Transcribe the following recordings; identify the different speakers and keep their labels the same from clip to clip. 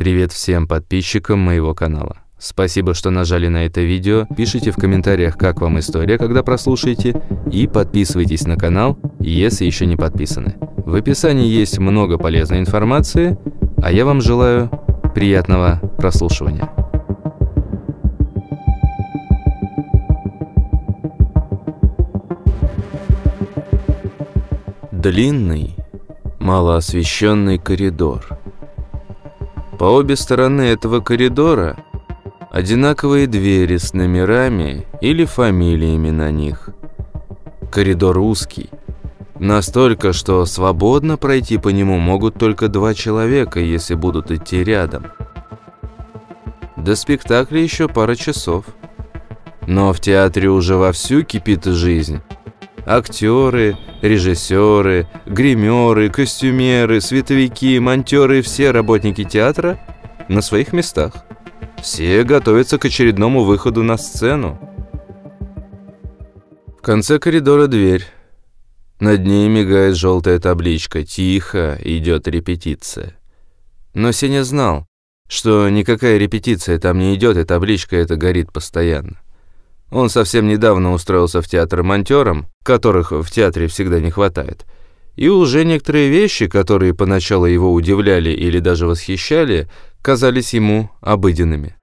Speaker 1: Привет всем подписчикам моего канала. Спасибо, что нажали на это видео. Пишите в комментариях, как вам история, когда прослушаете. И подписывайтесь на канал, если еще не подписаны. В описании есть много полезной информации, а я вам желаю приятного прослушивания. Длинный, малоосвещенный коридор. По обе стороны этого коридора одинаковые двери с номерами или фамилиями на них. Коридор узкий, настолько, что свободно пройти по нему могут только два человека, если будут идти рядом. До спектакля еще пара часов. Но в театре уже вовсю кипит жизнь. Актеры, режиссеры, гримеры, костюмеры, световики, монтеры – все работники театра на своих местах. Все готовятся к очередному выходу на сцену. В конце коридора дверь. Над ней мигает желтая табличка «Тихо, идет репетиция». Но Сеня знал, что никакая репетиция там не идет, и табличка эта горит постоянно. Он совсем недавно устроился в театр монтером, которых в театре всегда не хватает. И уже некоторые вещи, которые поначалу его удивляли или даже восхищали, казались ему обыденными.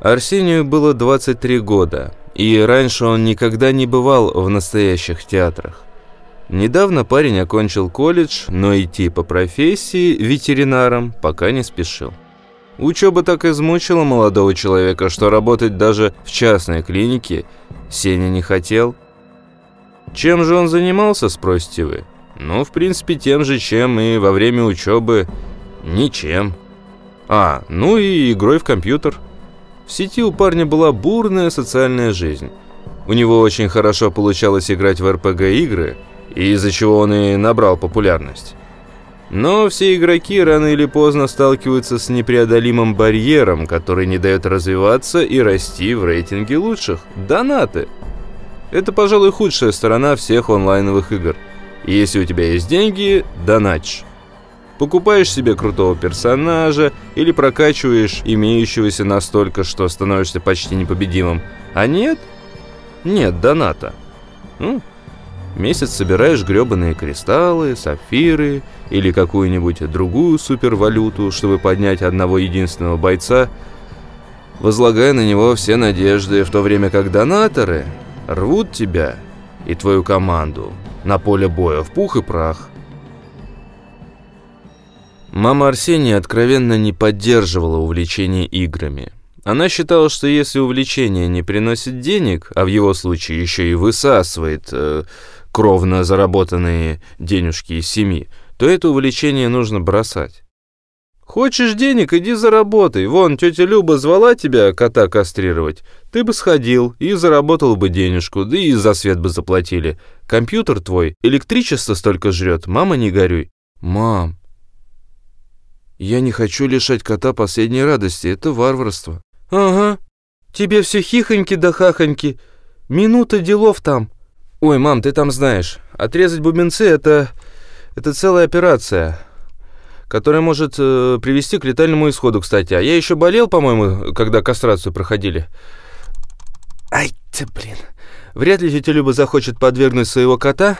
Speaker 1: Арсению было 23 года, и раньше он никогда не бывал в настоящих театрах. Недавно парень окончил колледж, но идти по профессии ветеринаром пока не спешил. Учеба так измучила молодого человека, что работать даже в частной клинике Сеня не хотел. Чем же он занимался, спросите вы? Ну, в принципе, тем же, чем и во время учебы. Ничем. А, ну и игрой в компьютер. В сети у парня была бурная социальная жизнь. У него очень хорошо получалось играть в РПГ-игры, из-за чего он и набрал популярность. Но все игроки рано или поздно сталкиваются с непреодолимым барьером, который не дает развиваться и расти в рейтинге лучших – донаты. Это, пожалуй, худшая сторона всех онлайновых игр. Если у тебя есть деньги – доначь. Покупаешь себе крутого персонажа или прокачиваешь имеющегося настолько, что становишься почти непобедимым. А нет? Нет доната. Ну, Месяц собираешь гребаные кристаллы, сапфиры или какую-нибудь другую супервалюту, чтобы поднять одного единственного бойца, возлагая на него все надежды, в то время как донаторы рвут тебя и твою команду на поле боя в пух и прах. Мама Арсения откровенно не поддерживала увлечение играми. Она считала, что если увлечение не приносит денег, а в его случае еще и высасывает... Э, кровно заработанные денежки из семьи, то это увлечение нужно бросать. Хочешь денег, иди заработай. Вон, тетя Люба звала тебя кота кастрировать. Ты бы сходил и заработал бы денежку, да и за свет бы заплатили. Компьютер твой электричество столько жрет, мама, не горюй. Мам, я не хочу лишать кота последней радости, это варварство. Ага, тебе все хихоньки да хахоньки. Минута делов там. Ой, мам, ты там знаешь, отрезать бубенцы это... это целая операция, которая может э, привести к летальному исходу, кстати. А я еще болел, по-моему, когда кастрацию проходили. Ай ты, блин. Вряд ли тетя Люба захочет подвергнуть своего кота.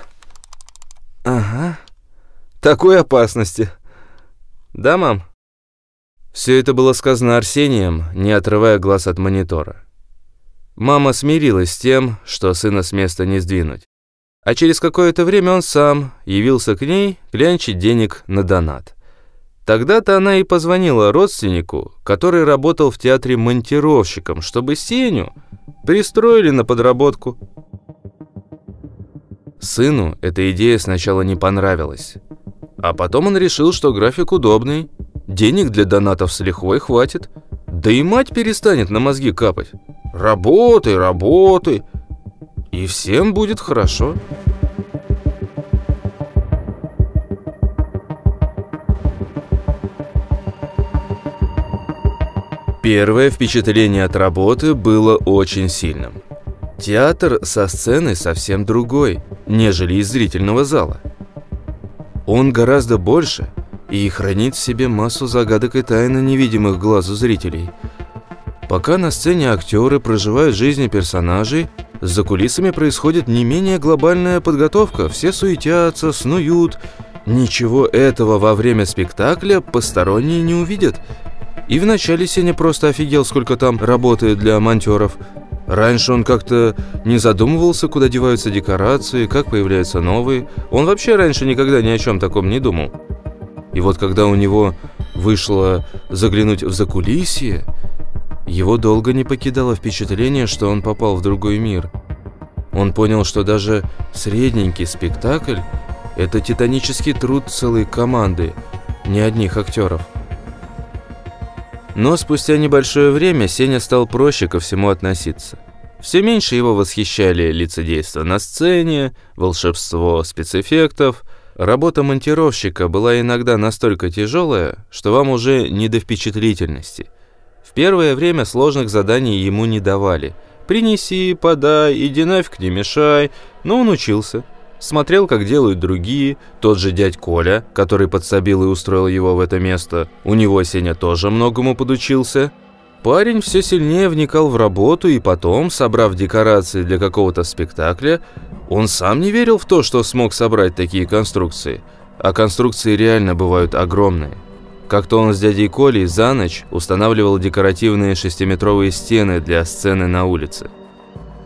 Speaker 1: Ага. Такой опасности. Да, мам? Все это было сказано Арсением, не отрывая глаз от монитора. Мама смирилась с тем, что сына с места не сдвинуть. А через какое-то время он сам явился к ней клянчить денег на донат. Тогда-то она и позвонила родственнику, который работал в театре монтировщиком, чтобы Сеню пристроили на подработку. Сыну эта идея сначала не понравилась. А потом он решил, что график удобный, денег для донатов с лихвой хватит, да и мать перестанет на мозги капать. Работай, работай, и всем будет хорошо. Первое впечатление от работы было очень сильным. Театр со сцены совсем другой, нежели из зрительного зала. Он гораздо больше, и хранит в себе массу загадок и тайны невидимых глазу зрителей. Пока на сцене актеры проживают жизни персонажей, за кулисами происходит не менее глобальная подготовка, все суетятся, снуют. Ничего этого во время спектакля посторонние не увидят. И вначале Сеня просто офигел, сколько там работает для монтеров. Раньше он как-то не задумывался, куда деваются декорации, как появляются новые. Он вообще раньше никогда ни о чем таком не думал. И вот когда у него вышло заглянуть в закулисье, его долго не покидало впечатление, что он попал в другой мир. Он понял, что даже средненький спектакль – это титанический труд целой команды, не одних актеров. Но спустя небольшое время Сеня стал проще ко всему относиться. Все меньше его восхищали лицедейство на сцене, волшебство спецэффектов. Работа монтировщика была иногда настолько тяжелая, что вам уже не до впечатлительности. В первое время сложных заданий ему не давали. «Принеси, подай, иди нафиг, не мешай». Но он учился. Смотрел, как делают другие. Тот же дядь Коля, который подсобил и устроил его в это место. У него Сеня тоже многому подучился. Парень все сильнее вникал в работу, и потом, собрав декорации для какого-то спектакля, он сам не верил в то, что смог собрать такие конструкции. А конструкции реально бывают огромные. Как-то он с дядей Колей за ночь устанавливал декоративные шестиметровые стены для сцены на улице.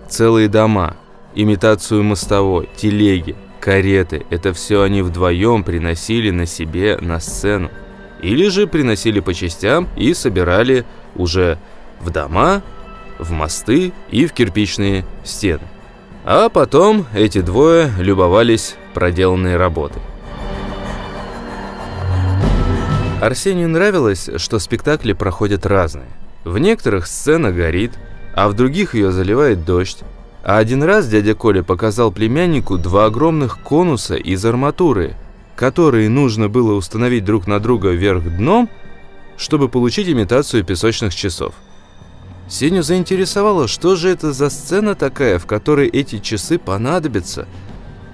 Speaker 1: Целые дома, имитацию мостовой, телеги, кареты – это все они вдвоем приносили на себе на сцену. Или же приносили по частям и собирали уже в дома, в мосты и в кирпичные стены. А потом эти двое любовались проделанной работой. Арсению нравилось, что спектакли проходят разные. В некоторых сцена горит, а в других ее заливает дождь. А один раз дядя Коля показал племяннику два огромных конуса из арматуры, которые нужно было установить друг на друга вверх дном, чтобы получить имитацию песочных часов. Сеню заинтересовало, что же это за сцена такая, в которой эти часы понадобятся.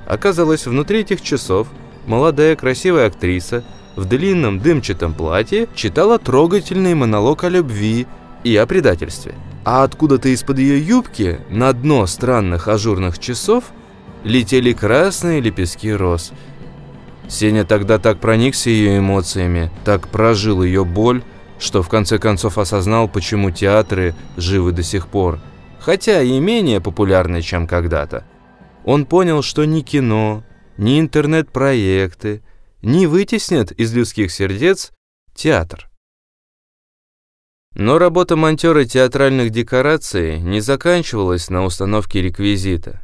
Speaker 1: Оказалось, внутри этих часов молодая красивая актриса – в длинном дымчатом платье читала трогательный монолог о любви и о предательстве. А откуда-то из-под ее юбки на дно странных ажурных часов летели красные лепестки роз. Сеня тогда так проникся ее эмоциями, так прожил ее боль, что в конце концов осознал, почему театры живы до сих пор, хотя и менее популярны, чем когда-то. Он понял, что ни кино, ни интернет-проекты, не вытеснят из людских сердец театр. Но работа монтера театральных декораций не заканчивалась на установке реквизита.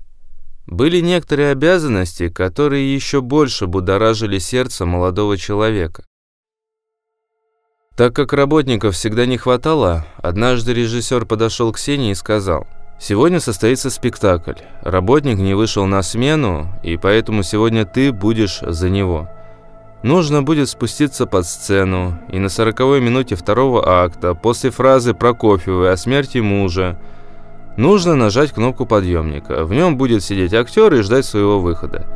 Speaker 1: Были некоторые обязанности, которые еще больше будоражили сердце молодого человека. Так как работников всегда не хватало, однажды режиссер подошел к Сене и сказал, «Сегодня состоится спектакль. Работник не вышел на смену, и поэтому сегодня ты будешь за него». Нужно будет спуститься под сцену, и на сороковой минуте второго акта, после фразы Прокофьевой о смерти мужа, нужно нажать кнопку подъемника. В нем будет сидеть актер и ждать своего выхода.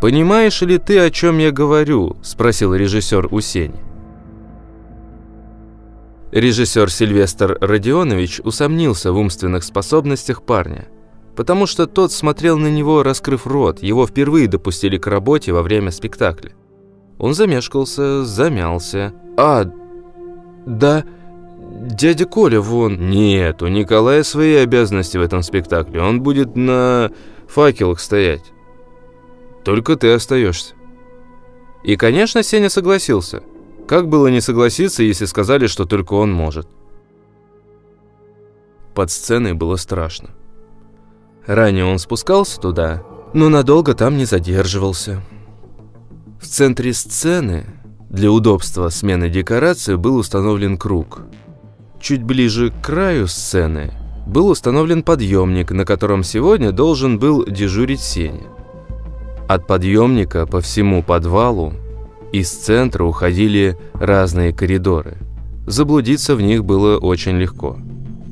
Speaker 1: «Понимаешь ли ты, о чем я говорю?» – спросил режиссер у Сени. Режиссер Сильвестр Родионович усомнился в умственных способностях парня – потому что тот смотрел на него, раскрыв рот, его впервые допустили к работе во время спектакля. Он замешкался, замялся. «А, да, дядя Коля вон...» «Нет, у Николая свои обязанности в этом спектакле, он будет на факелах стоять. Только ты остаешься». И, конечно, Сеня согласился. Как было не согласиться, если сказали, что только он может? Под сценой было страшно. Ранее он спускался туда, но надолго там не задерживался. В центре сцены для удобства смены декорации был установлен круг. Чуть ближе к краю сцены был установлен подъемник, на котором сегодня должен был дежурить Сеня. От подъемника по всему подвалу из центра уходили разные коридоры. Заблудиться в них было очень легко.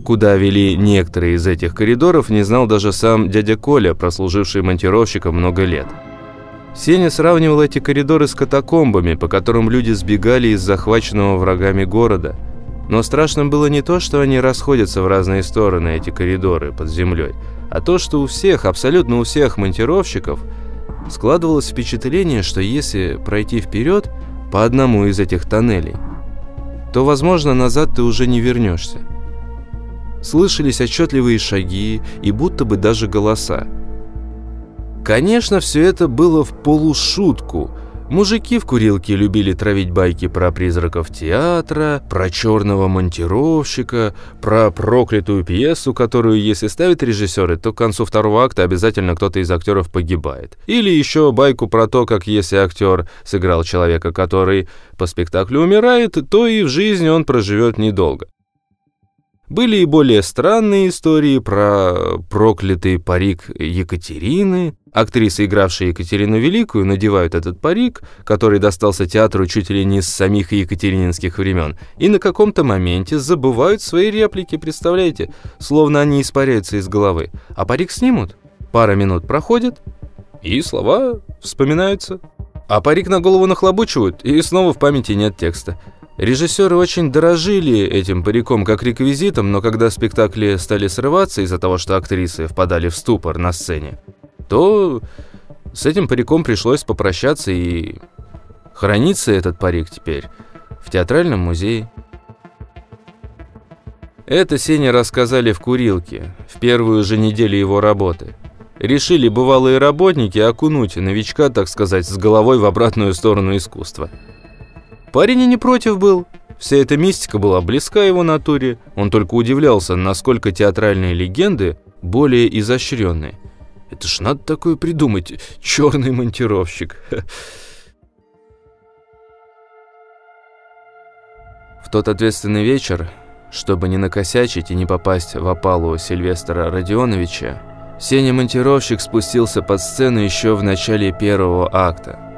Speaker 1: Куда вели некоторые из этих коридоров, не знал даже сам дядя Коля, прослуживший монтировщиком много лет. Сеня сравнивал эти коридоры с катакомбами, по которым люди сбегали из захваченного врагами города. Но страшным было не то, что они расходятся в разные стороны, эти коридоры под землей, а то, что у всех, абсолютно у всех монтировщиков складывалось впечатление, что если пройти вперед по одному из этих тоннелей, то, возможно, назад ты уже не вернешься. Слышались отчетливые шаги и будто бы даже голоса. Конечно, все это было в полушутку. Мужики в курилке любили травить байки про призраков театра, про черного монтировщика, про проклятую пьесу, которую, если ставят режиссеры, то к концу второго акта обязательно кто-то из актеров погибает. Или еще байку про то, как если актер сыграл человека, который по спектаклю умирает, то и в жизни он проживет недолго. Были и более странные истории про проклятый парик Екатерины, Актрисы, игравшие Екатерину Великую, надевают этот парик, который достался театру чуть ли не с самих екатерининских времен, и на каком-то моменте забывают свои реплики, представляете? Словно они испаряются из головы. А парик снимут, пара минут проходит, и слова вспоминаются. А парик на голову нахлобучивают, и снова в памяти нет текста. Режиссеры очень дорожили этим париком как реквизитом, но когда спектакли стали срываться из-за того, что актрисы впадали в ступор на сцене, то с этим париком пришлось попрощаться и хранится этот парик теперь в театральном музее. Это Сене рассказали в курилке в первую же неделю его работы. Решили бывалые работники окунуть новичка, так сказать, с головой в обратную сторону искусства. Парень и не против был. Вся эта мистика была близка его натуре. Он только удивлялся, насколько театральные легенды более изощренные – это ж надо такое придумать. Черный монтировщик. В тот ответственный вечер, чтобы не накосячить и не попасть в опалу Сильвестра Родионовича, Сеня-монтировщик спустился под сцену еще в начале первого акта.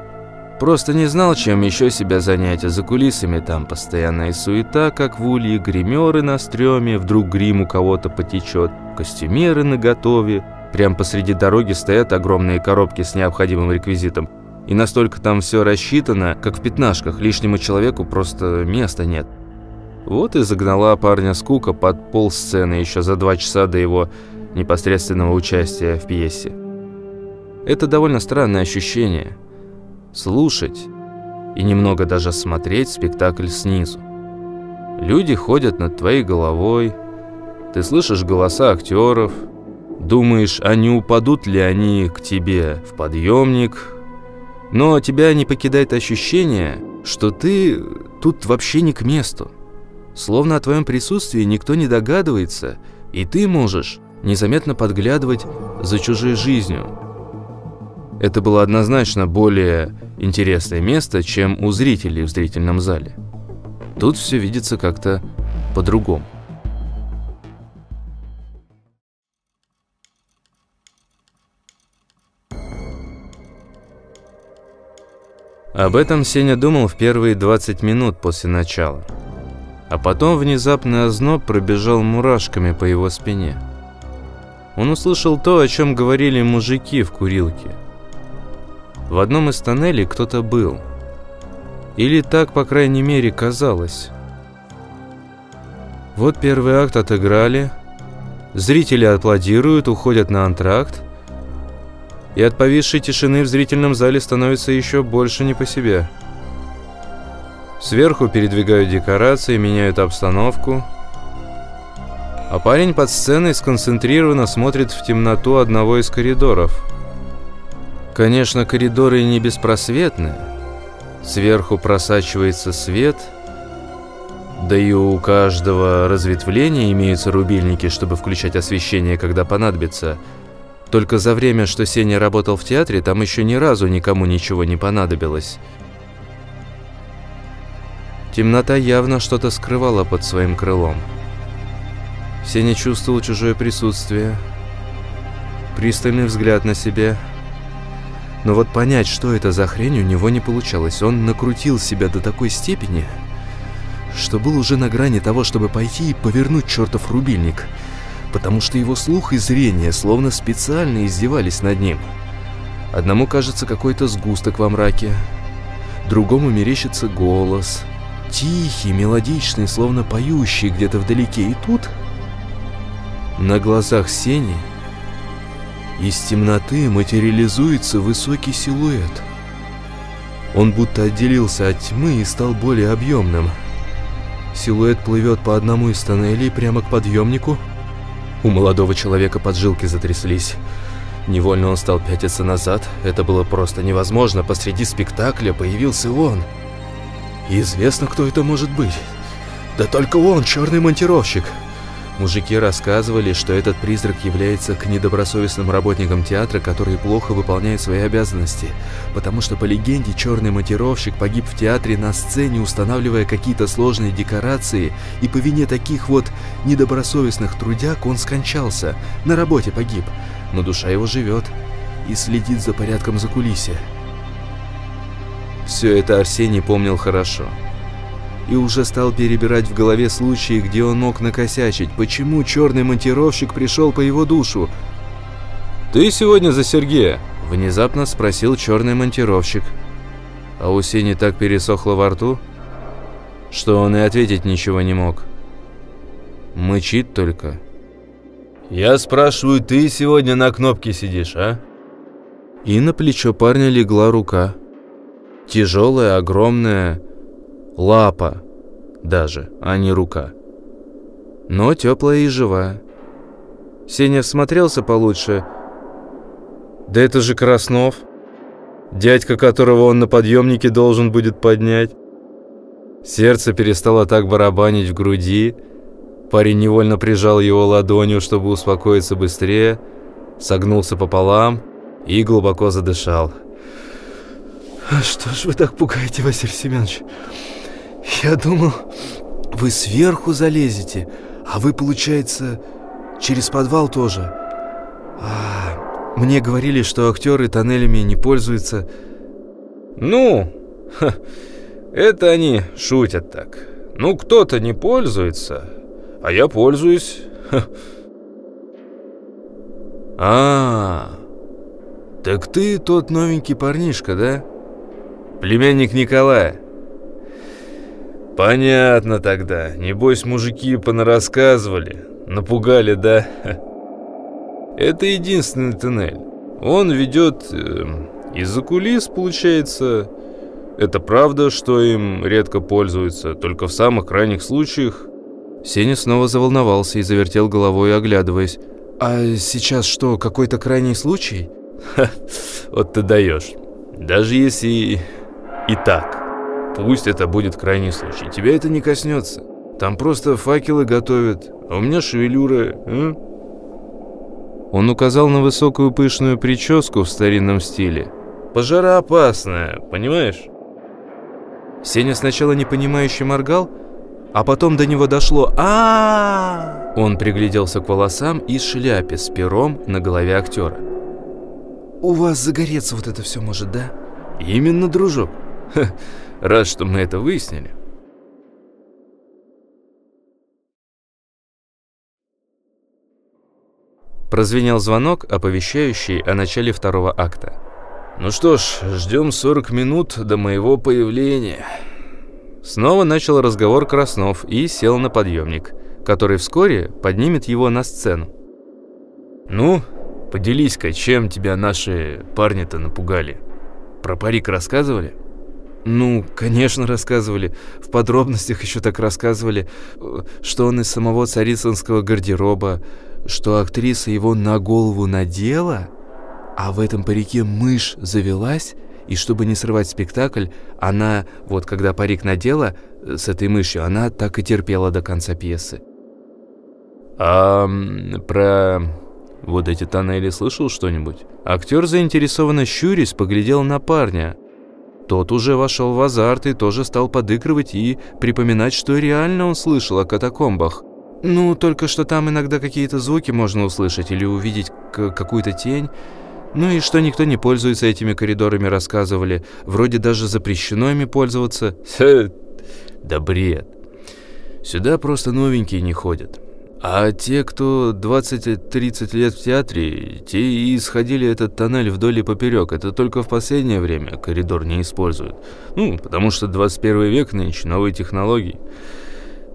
Speaker 1: Просто не знал, чем еще себя занять, а за кулисами там постоянная суета, как в улье, гримеры на стреме, вдруг грим у кого-то потечет, костюмеры наготове, Прямо посреди дороги стоят огромные коробки с необходимым реквизитом. И настолько там все рассчитано, как в пятнашках, лишнему человеку просто места нет. Вот и загнала парня скука под пол сцены еще за два часа до его непосредственного участия в пьесе. Это довольно странное ощущение. Слушать и немного даже смотреть спектакль снизу. Люди ходят над твоей головой, ты слышишь голоса актеров, Думаешь, а не упадут ли они к тебе в подъемник? Но тебя не покидает ощущение, что ты тут вообще не к месту. Словно о твоем присутствии никто не догадывается, и ты можешь незаметно подглядывать за чужой жизнью. Это было однозначно более интересное место, чем у зрителей в зрительном зале. Тут все видится как-то по-другому. Об этом Сеня думал в первые 20 минут после начала. А потом внезапный озноб пробежал мурашками по его спине. Он услышал то, о чем говорили мужики в курилке. В одном из тоннелей кто-то был. Или так, по крайней мере, казалось. Вот первый акт отыграли. Зрители аплодируют, уходят на антракт и от повисшей тишины в зрительном зале становится еще больше не по себе. Сверху передвигают декорации, меняют обстановку. А парень под сценой сконцентрированно смотрит в темноту одного из коридоров. Конечно, коридоры не беспросветные. Сверху просачивается свет, да и у каждого разветвления имеются рубильники, чтобы включать освещение, когда понадобится – только за время, что Сеня работал в театре, там еще ни разу никому ничего не понадобилось. Темнота явно что-то скрывала под своим крылом. Сеня чувствовал чужое присутствие, пристальный взгляд на себя. Но вот понять, что это за хрень, у него не получалось. Он накрутил себя до такой степени, что был уже на грани того, чтобы пойти и повернуть чертов рубильник – потому что его слух и зрение словно специально издевались над ним. Одному кажется какой-то сгусток во мраке, другому мерещится голос, тихий, мелодичный, словно поющий где-то вдалеке. И тут на глазах Сени из темноты материализуется высокий силуэт. Он будто отделился от тьмы и стал более объемным. Силуэт плывет по одному из тоннелей прямо к подъемнику. У молодого человека поджилки затряслись. Невольно он стал пятиться назад. Это было просто невозможно. Посреди спектакля появился он. Известно, кто это может быть. Да только он, черный монтировщик. Мужики рассказывали, что этот призрак является к недобросовестным работникам театра, которые плохо выполняют свои обязанности, потому что по легенде черный монтировщик погиб в театре на сцене, устанавливая какие-то сложные декорации, и по вине таких вот недобросовестных трудяг он скончался, на работе погиб, но душа его живет и следит за порядком за кулисе. Все это Арсений помнил хорошо и уже стал перебирать в голове случаи, где он мог накосячить. Почему черный монтировщик пришел по его душу? «Ты сегодня за Сергея?» – внезапно спросил черный монтировщик. А у Сени так пересохло во рту, что он и ответить ничего не мог. Мычит только. «Я спрашиваю, ты сегодня на кнопке сидишь, а?» И на плечо парня легла рука. Тяжелая, огромная, Лапа даже, а не рука. Но теплая и живая. Сеня всмотрелся получше. Да это же Краснов. Дядька, которого он на подъемнике должен будет поднять. Сердце перестало так барабанить в груди. Парень невольно прижал его ладонью, чтобы успокоиться быстрее, согнулся пополам и глубоко задышал. «А «Что ж вы так пугаете, Василий Семенович?» Я думал, вы сверху залезете, а вы, получается, через подвал тоже. А, мне говорили, что актеры тоннелями не пользуются. Ну, ха, это они шутят так. Ну, кто-то не пользуется, а я пользуюсь. Ха. А, так ты тот новенький парнишка, да? Племянник Николая. «Понятно тогда. Небось, мужики понарассказывали. Напугали, да?» «Это единственный туннель. Он ведет э, из-за кулис, получается. Это правда, что им редко пользуются, только в самых крайних случаях». Сеня снова заволновался и завертел головой, оглядываясь. «А сейчас что, какой-то крайний случай?» Ха, вот ты даешь. Даже если и так. Пусть это будет крайний случай. Тебя это не коснется. Там просто факелы готовят, а у меня шевелюра, а? Он указал на высокую пышную прическу в старинном стиле. Пожароопасная, понимаешь? Сеня сначала непонимающе моргал, а потом до него дошло а, -а, -а Он пригляделся к волосам и шляпе с пером на голове актера. «У вас загореться вот это все может, да?» «Именно, дружок. Рад, что мы это выяснили. Прозвенел звонок, оповещающий о начале второго акта. «Ну что ж, ждем 40 минут до моего появления». Снова начал разговор Краснов и сел на подъемник, который вскоре поднимет его на сцену. «Ну, поделись-ка, чем тебя наши парни-то напугали? Про парик рассказывали?» Ну, конечно, рассказывали. В подробностях еще так рассказывали, что он из самого царицынского гардероба, что актриса его на голову надела, а в этом парике мышь завелась, и чтобы не срывать спектакль, она, вот когда парик надела с этой мышью, она так и терпела до конца пьесы. А про вот эти тоннели слышал что-нибудь? Актер заинтересованно щурясь поглядел на парня – тот уже вошел в азарт и тоже стал подыгрывать и припоминать, что реально он слышал о катакомбах. Ну, только что там иногда какие-то звуки можно услышать или увидеть какую-то тень. Ну и что никто не пользуется этими коридорами, рассказывали. Вроде даже запрещено ими пользоваться. Да бред. Сюда просто новенькие не ходят. А те, кто 20-30 лет в театре, те и исходили этот тоннель вдоль и поперек. Это только в последнее время коридор не используют. Ну, потому что 21 век нынче, новые технологии.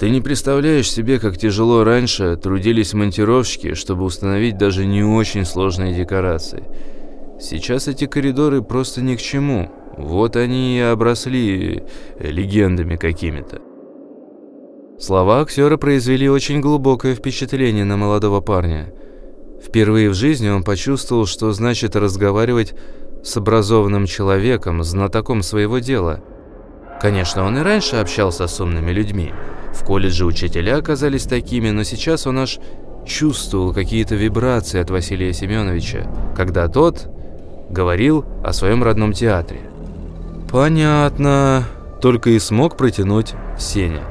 Speaker 1: Ты не представляешь себе, как тяжело раньше трудились монтировщики, чтобы установить даже не очень сложные декорации. Сейчас эти коридоры просто ни к чему. Вот они и обросли легендами какими-то. Слова актера произвели очень глубокое впечатление на молодого парня. Впервые в жизни он почувствовал, что значит разговаривать с образованным человеком, знатоком своего дела. Конечно, он и раньше общался с умными людьми – в колледже учителя оказались такими, но сейчас он аж чувствовал какие-то вибрации от Василия Семеновича, когда тот говорил о своем родном театре. «Понятно», — только и смог протянуть Сеня.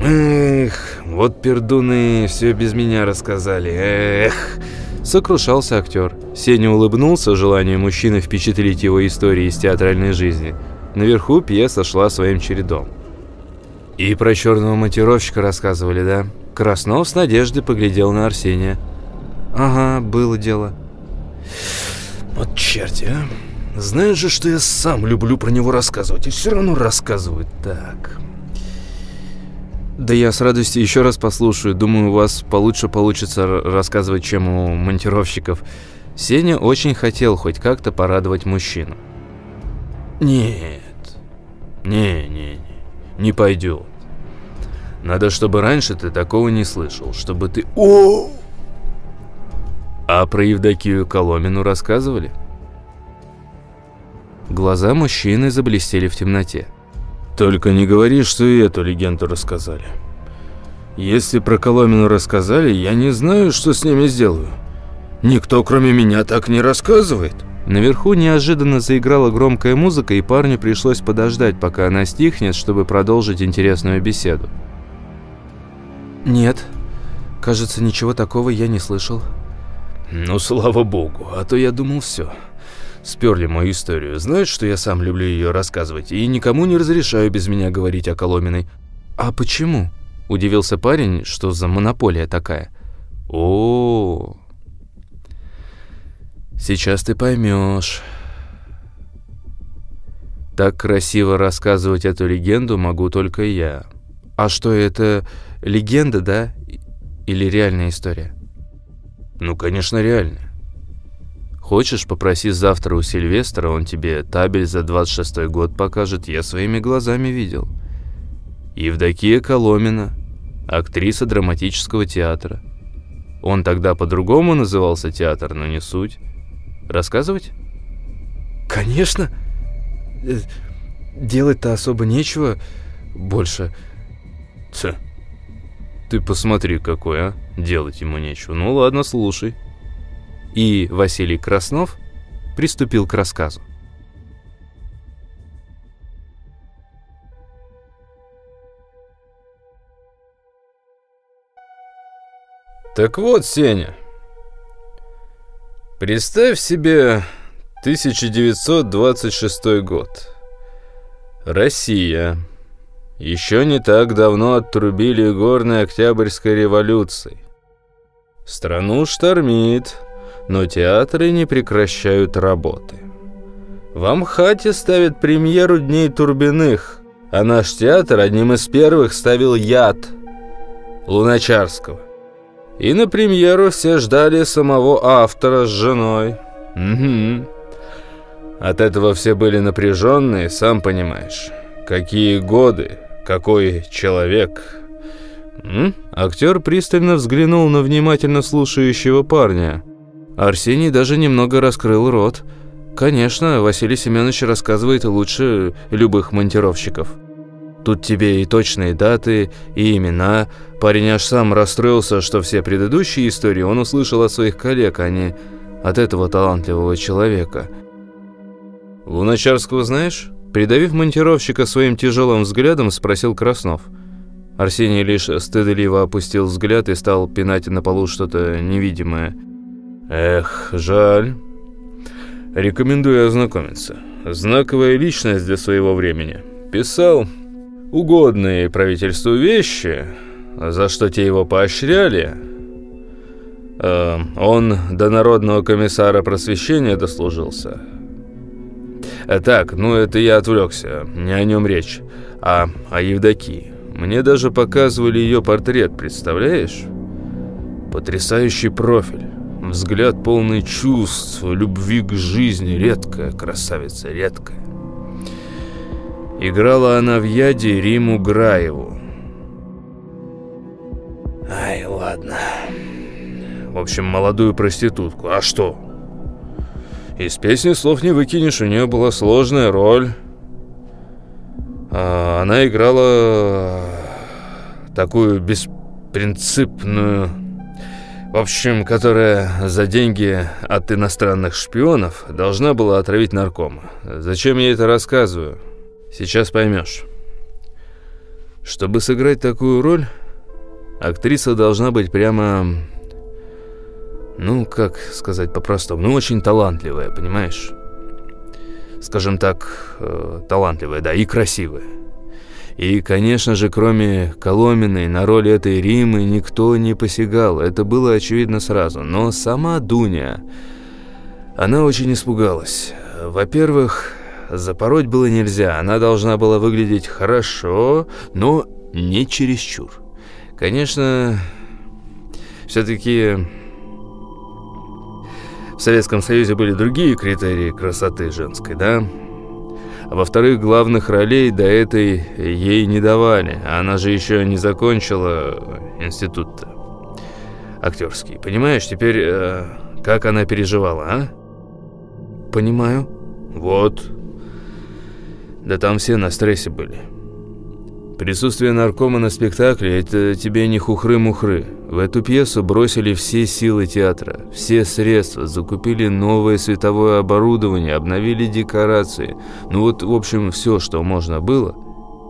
Speaker 1: «Эх, вот пердуны все без меня рассказали, эх!» Сокрушался актер. Сеня улыбнулся желанию мужчины впечатлить его истории из театральной жизни. Наверху пьеса шла своим чередом. «И про черного монтировщика рассказывали, да?» Краснов с надеждой поглядел на Арсения. «Ага, было дело».
Speaker 2: «Вот черти, а! Знаешь же, что я сам люблю про него рассказывать, и все равно рассказывают так».
Speaker 1: «Да я с радостью еще раз послушаю. Думаю, у вас получше получится рассказывать, чем у монтировщиков». Сеня очень хотел хоть как-то порадовать мужчину.
Speaker 2: «Нет, не-не-не, не пойдет. Надо, чтобы раньше ты такого не слышал, чтобы ты... О!
Speaker 1: А про Евдокию Коломину рассказывали? Глаза мужчины заблестели в темноте.
Speaker 2: Только не говори, что и эту легенду рассказали. Если про Коломину рассказали, я не знаю, что с ними сделаю. Никто, кроме меня, так не рассказывает.
Speaker 1: Наверху неожиданно заиграла громкая музыка, и парню пришлось подождать, пока она стихнет, чтобы продолжить интересную беседу. «Нет, кажется, ничего такого я не слышал».
Speaker 2: «Ну, слава богу, а то я думал все. Сперли мою историю. Знаешь, что я сам люблю ее рассказывать, и никому не разрешаю без меня говорить о Коломиной».
Speaker 1: «А почему?» – удивился парень, что за монополия такая.
Speaker 2: «О-о-о!» Сейчас ты поймешь. Так красиво рассказывать эту легенду могу только я.
Speaker 1: А что, это легенда, да? Или реальная история?
Speaker 2: Ну, конечно, реальная. Хочешь, попроси завтра у Сильвестра, он тебе табель за 26 год покажет, я своими глазами видел. Евдокия Коломина, актриса драматического театра. Он тогда по-другому назывался театр, но не суть. Рассказывать?
Speaker 1: Конечно. Э, делать-то особо нечего больше.
Speaker 2: Ц. Ты посмотри, какой, а? Делать ему нечего. Ну ладно, слушай.
Speaker 1: И Василий Краснов приступил к рассказу.
Speaker 2: Так вот, Сеня, Представь себе 1926 год. Россия. Еще не так давно отрубили горной Октябрьской революции. Страну штормит, но театры не прекращают работы. В Амхате ставят премьеру Дней Турбиных, а наш театр одним из первых ставил «Яд» Луначарского. И на премьеру все ждали самого автора с женой. Угу. От этого все были напряженные, сам понимаешь. Какие годы, какой человек. М? Актер пристально взглянул на внимательно слушающего парня.
Speaker 1: Арсений даже немного раскрыл рот. Конечно, Василий Семенович рассказывает лучше любых монтировщиков. Тут тебе и точные даты, и имена. Парень аж сам расстроился, что все предыдущие истории он услышал от своих коллег, а не от этого талантливого человека. «Луначарского знаешь?» Придавив монтировщика своим тяжелым взглядом, спросил Краснов. Арсений лишь стыдливо опустил взгляд и стал пинать на полу что-то невидимое.
Speaker 2: «Эх, жаль. Рекомендую ознакомиться. Знаковая личность для своего времени. Писал угодные правительству вещи, за что те его поощряли, э, он до народного комиссара просвещения дослужился. Э, так, ну это я отвлекся, не о нем речь, а о Евдокии. Мне даже показывали ее портрет, представляешь? Потрясающий профиль. Взгляд полный чувств, любви к жизни. Редкая красавица, редкая. Играла она в яде Риму Граеву. Ай, ладно. В общем, молодую проститутку. А что? Из песни слов не выкинешь, у нее была сложная роль. А она играла такую беспринципную... В общем, которая за деньги от иностранных шпионов должна была отравить наркома. Зачем я это рассказываю? Сейчас поймешь. Чтобы сыграть такую роль, актриса должна быть прямо... Ну, как сказать по-простому, ну, очень талантливая, понимаешь? Скажем так, э, талантливая, да, и красивая. И, конечно же, кроме Коломиной, на роль этой Римы никто не посягал, это было очевидно сразу. Но сама Дуня, она очень испугалась. Во-первых, запороть было нельзя, она должна была выглядеть хорошо, но не чересчур. Конечно, все-таки в Советском Союзе были другие критерии красоты женской, да? А во-вторых, главных ролей до этой ей не давали. Она же еще не закончила институт актерский. Понимаешь, теперь э, как она переживала, а?
Speaker 1: Понимаю.
Speaker 2: Вот. Да там все на стрессе были. Присутствие наркома на спектакле – это тебе не хухры-мухры. В эту пьесу бросили все силы театра, все средства, закупили новое световое оборудование, обновили декорации. Ну вот, в общем, все, что можно было,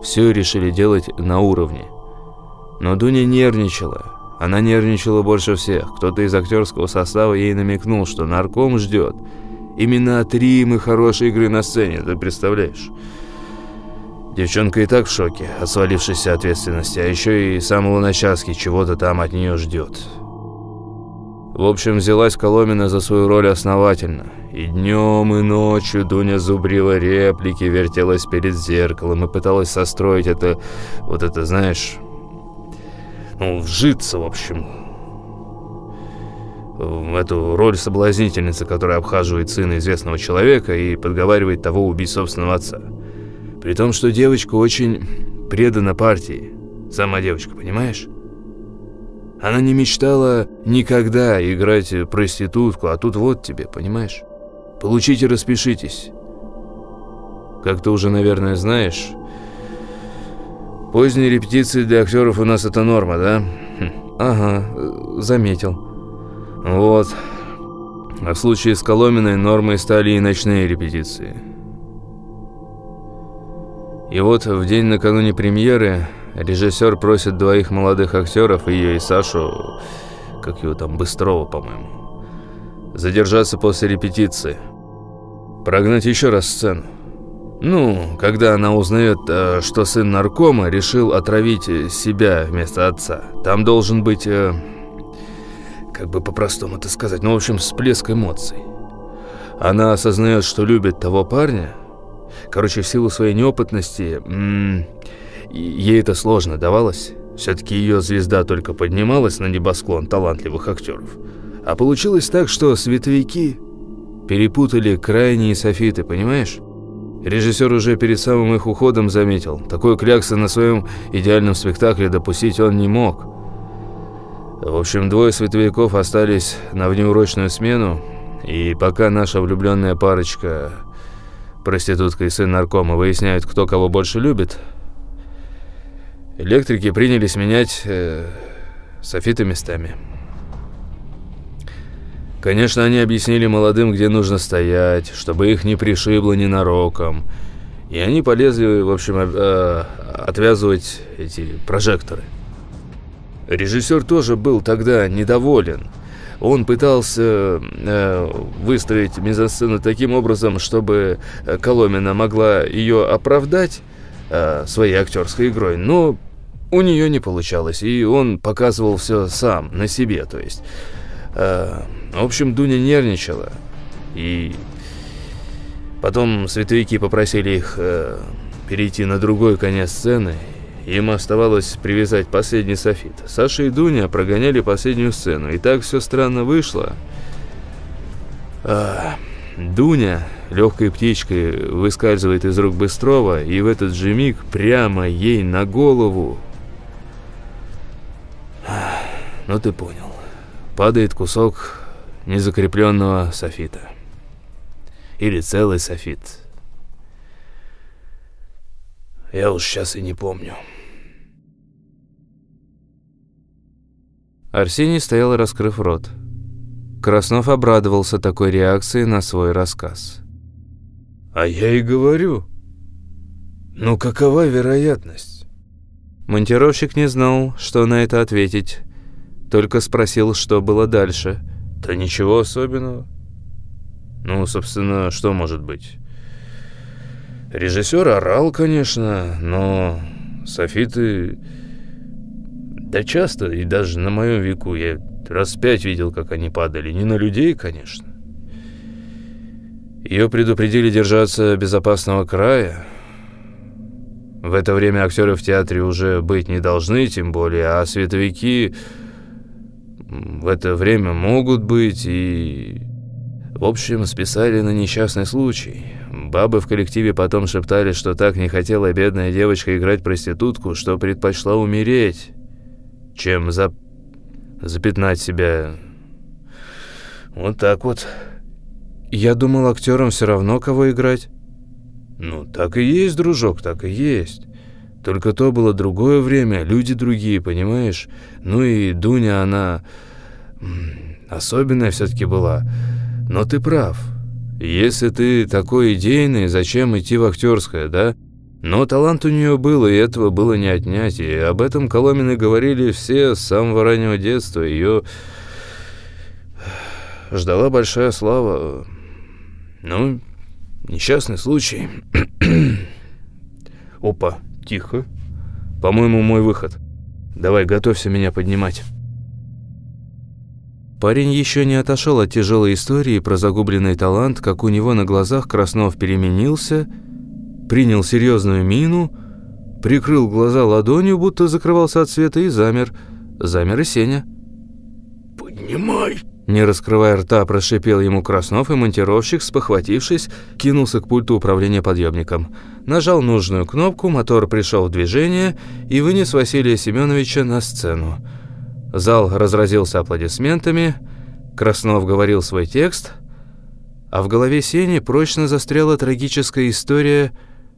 Speaker 2: все решили делать на уровне. Но Дуня нервничала. Она нервничала больше всех. Кто-то из актерского состава ей намекнул, что нарком ждет. Именно от Римы хорошей игры на сцене, ты представляешь? Девчонка и так в шоке от ответственности, а еще и сам Луначарский чего-то там от нее ждет. В общем, взялась Коломина за свою роль основательно. И днем, и ночью Дуня зубрила реплики, вертелась перед зеркалом и пыталась состроить это, вот это, знаешь, ну, вжиться, в общем, в эту роль соблазнительницы, которая обхаживает сына известного человека и подговаривает того убить собственного отца. При том, что девочка очень предана партии. Сама девочка, понимаешь? Она не мечтала никогда играть проститутку, а тут вот тебе, понимаешь? Получите, распишитесь. Как ты уже, наверное, знаешь, поздние репетиции для актеров у нас это норма, да?
Speaker 1: Хм. Ага, заметил.
Speaker 2: Вот. А в случае с Коломиной нормой стали и ночные репетиции. И вот в день накануне премьеры режиссер просит двоих молодых актеров, ее и Сашу, как его там, Быстрова, по-моему, задержаться после репетиции. Прогнать еще раз сцену. Ну, когда она узнает, э, что сын наркома решил отравить себя вместо отца. Там должен быть, э, как бы по-простому это сказать, ну, в общем, всплеск эмоций. Она осознает, что любит того парня – Короче, в силу своей неопытности, ей это сложно давалось. Все-таки ее звезда только поднималась на небосклон талантливых актеров. А получилось так, что световики перепутали крайние софиты, понимаешь? Режиссер уже перед самым их уходом заметил, такой кляксы на своем идеальном спектакле допустить он не мог. В общем, двое световиков остались на внеурочную смену, и пока наша влюбленная парочка проститутка и сын наркома выясняют, кто кого больше любит, электрики принялись менять э, софиты местами. Конечно, они объяснили молодым, где нужно стоять, чтобы их не пришибло ненароком. И они полезли, в общем, э, отвязывать эти прожекторы. Режиссер тоже был тогда недоволен. Он пытался э, выстроить мизансцену таким образом, чтобы э, Коломина могла ее оправдать э, своей актерской игрой, но у нее не получалось, и он показывал все сам, на себе, то есть. В общем, Дуня нервничала, и потом световики попросили их перейти на другой конец сцены, им оставалось привязать последний софит. Саша и Дуня прогоняли последнюю сцену, и так все странно вышло. А, Дуня легкой птичкой выскальзывает из рук Быстрова, и в этот же миг прямо ей на голову... Ну ты понял. Падает кусок незакрепленного софита. Или целый софит. Я уж сейчас и не помню.
Speaker 1: Арсений стоял, раскрыв рот. Краснов обрадовался такой реакции на свой рассказ.
Speaker 2: «А я и говорю. Ну какова вероятность?»
Speaker 1: Монтировщик не знал, что на это ответить, только спросил, что было дальше.
Speaker 2: «Да ничего особенного. Ну, собственно, что может быть?» Режиссер орал, конечно, но софиты... Да часто, и даже на моем веку я раз пять видел, как они падали. Не на людей, конечно. Ее предупредили держаться безопасного края. В это время актеры в театре уже быть не должны, тем более, а световики в это время могут быть и... В общем, списали на несчастный случай. Бабы в коллективе потом шептали, что так не хотела бедная девочка играть проститутку, что предпочла умереть, чем за... запятнать себя. Вот так вот.
Speaker 1: Я думал, актерам все равно, кого играть.
Speaker 2: Ну, так и есть, дружок, так и есть. Только то было другое время, люди другие, понимаешь? Ну и Дуня, она... особенная все-таки была. Но ты прав. Если ты такой идейный, зачем идти в актерское, да? Но талант у нее был, и этого было не отнять. И об этом Коломины говорили все с самого раннего детства. Ее ждала большая слава. Ну, несчастный случай. Опа, тихо. По-моему, мой выход. Давай, готовься меня поднимать.
Speaker 1: Парень еще не отошел от тяжелой истории про загубленный талант, как у него на глазах Краснов переменился, принял серьезную мину, прикрыл глаза ладонью, будто закрывался от света, и замер. Замер и Сеня.
Speaker 2: «Поднимай!»
Speaker 1: Не раскрывая рта, прошипел ему Краснов, и монтировщик, спохватившись, кинулся к пульту управления подъемником. Нажал нужную кнопку, мотор пришел в движение и вынес Василия Семеновича на сцену. Зал разразился аплодисментами, Краснов говорил свой текст, а в голове Сени прочно застряла трагическая история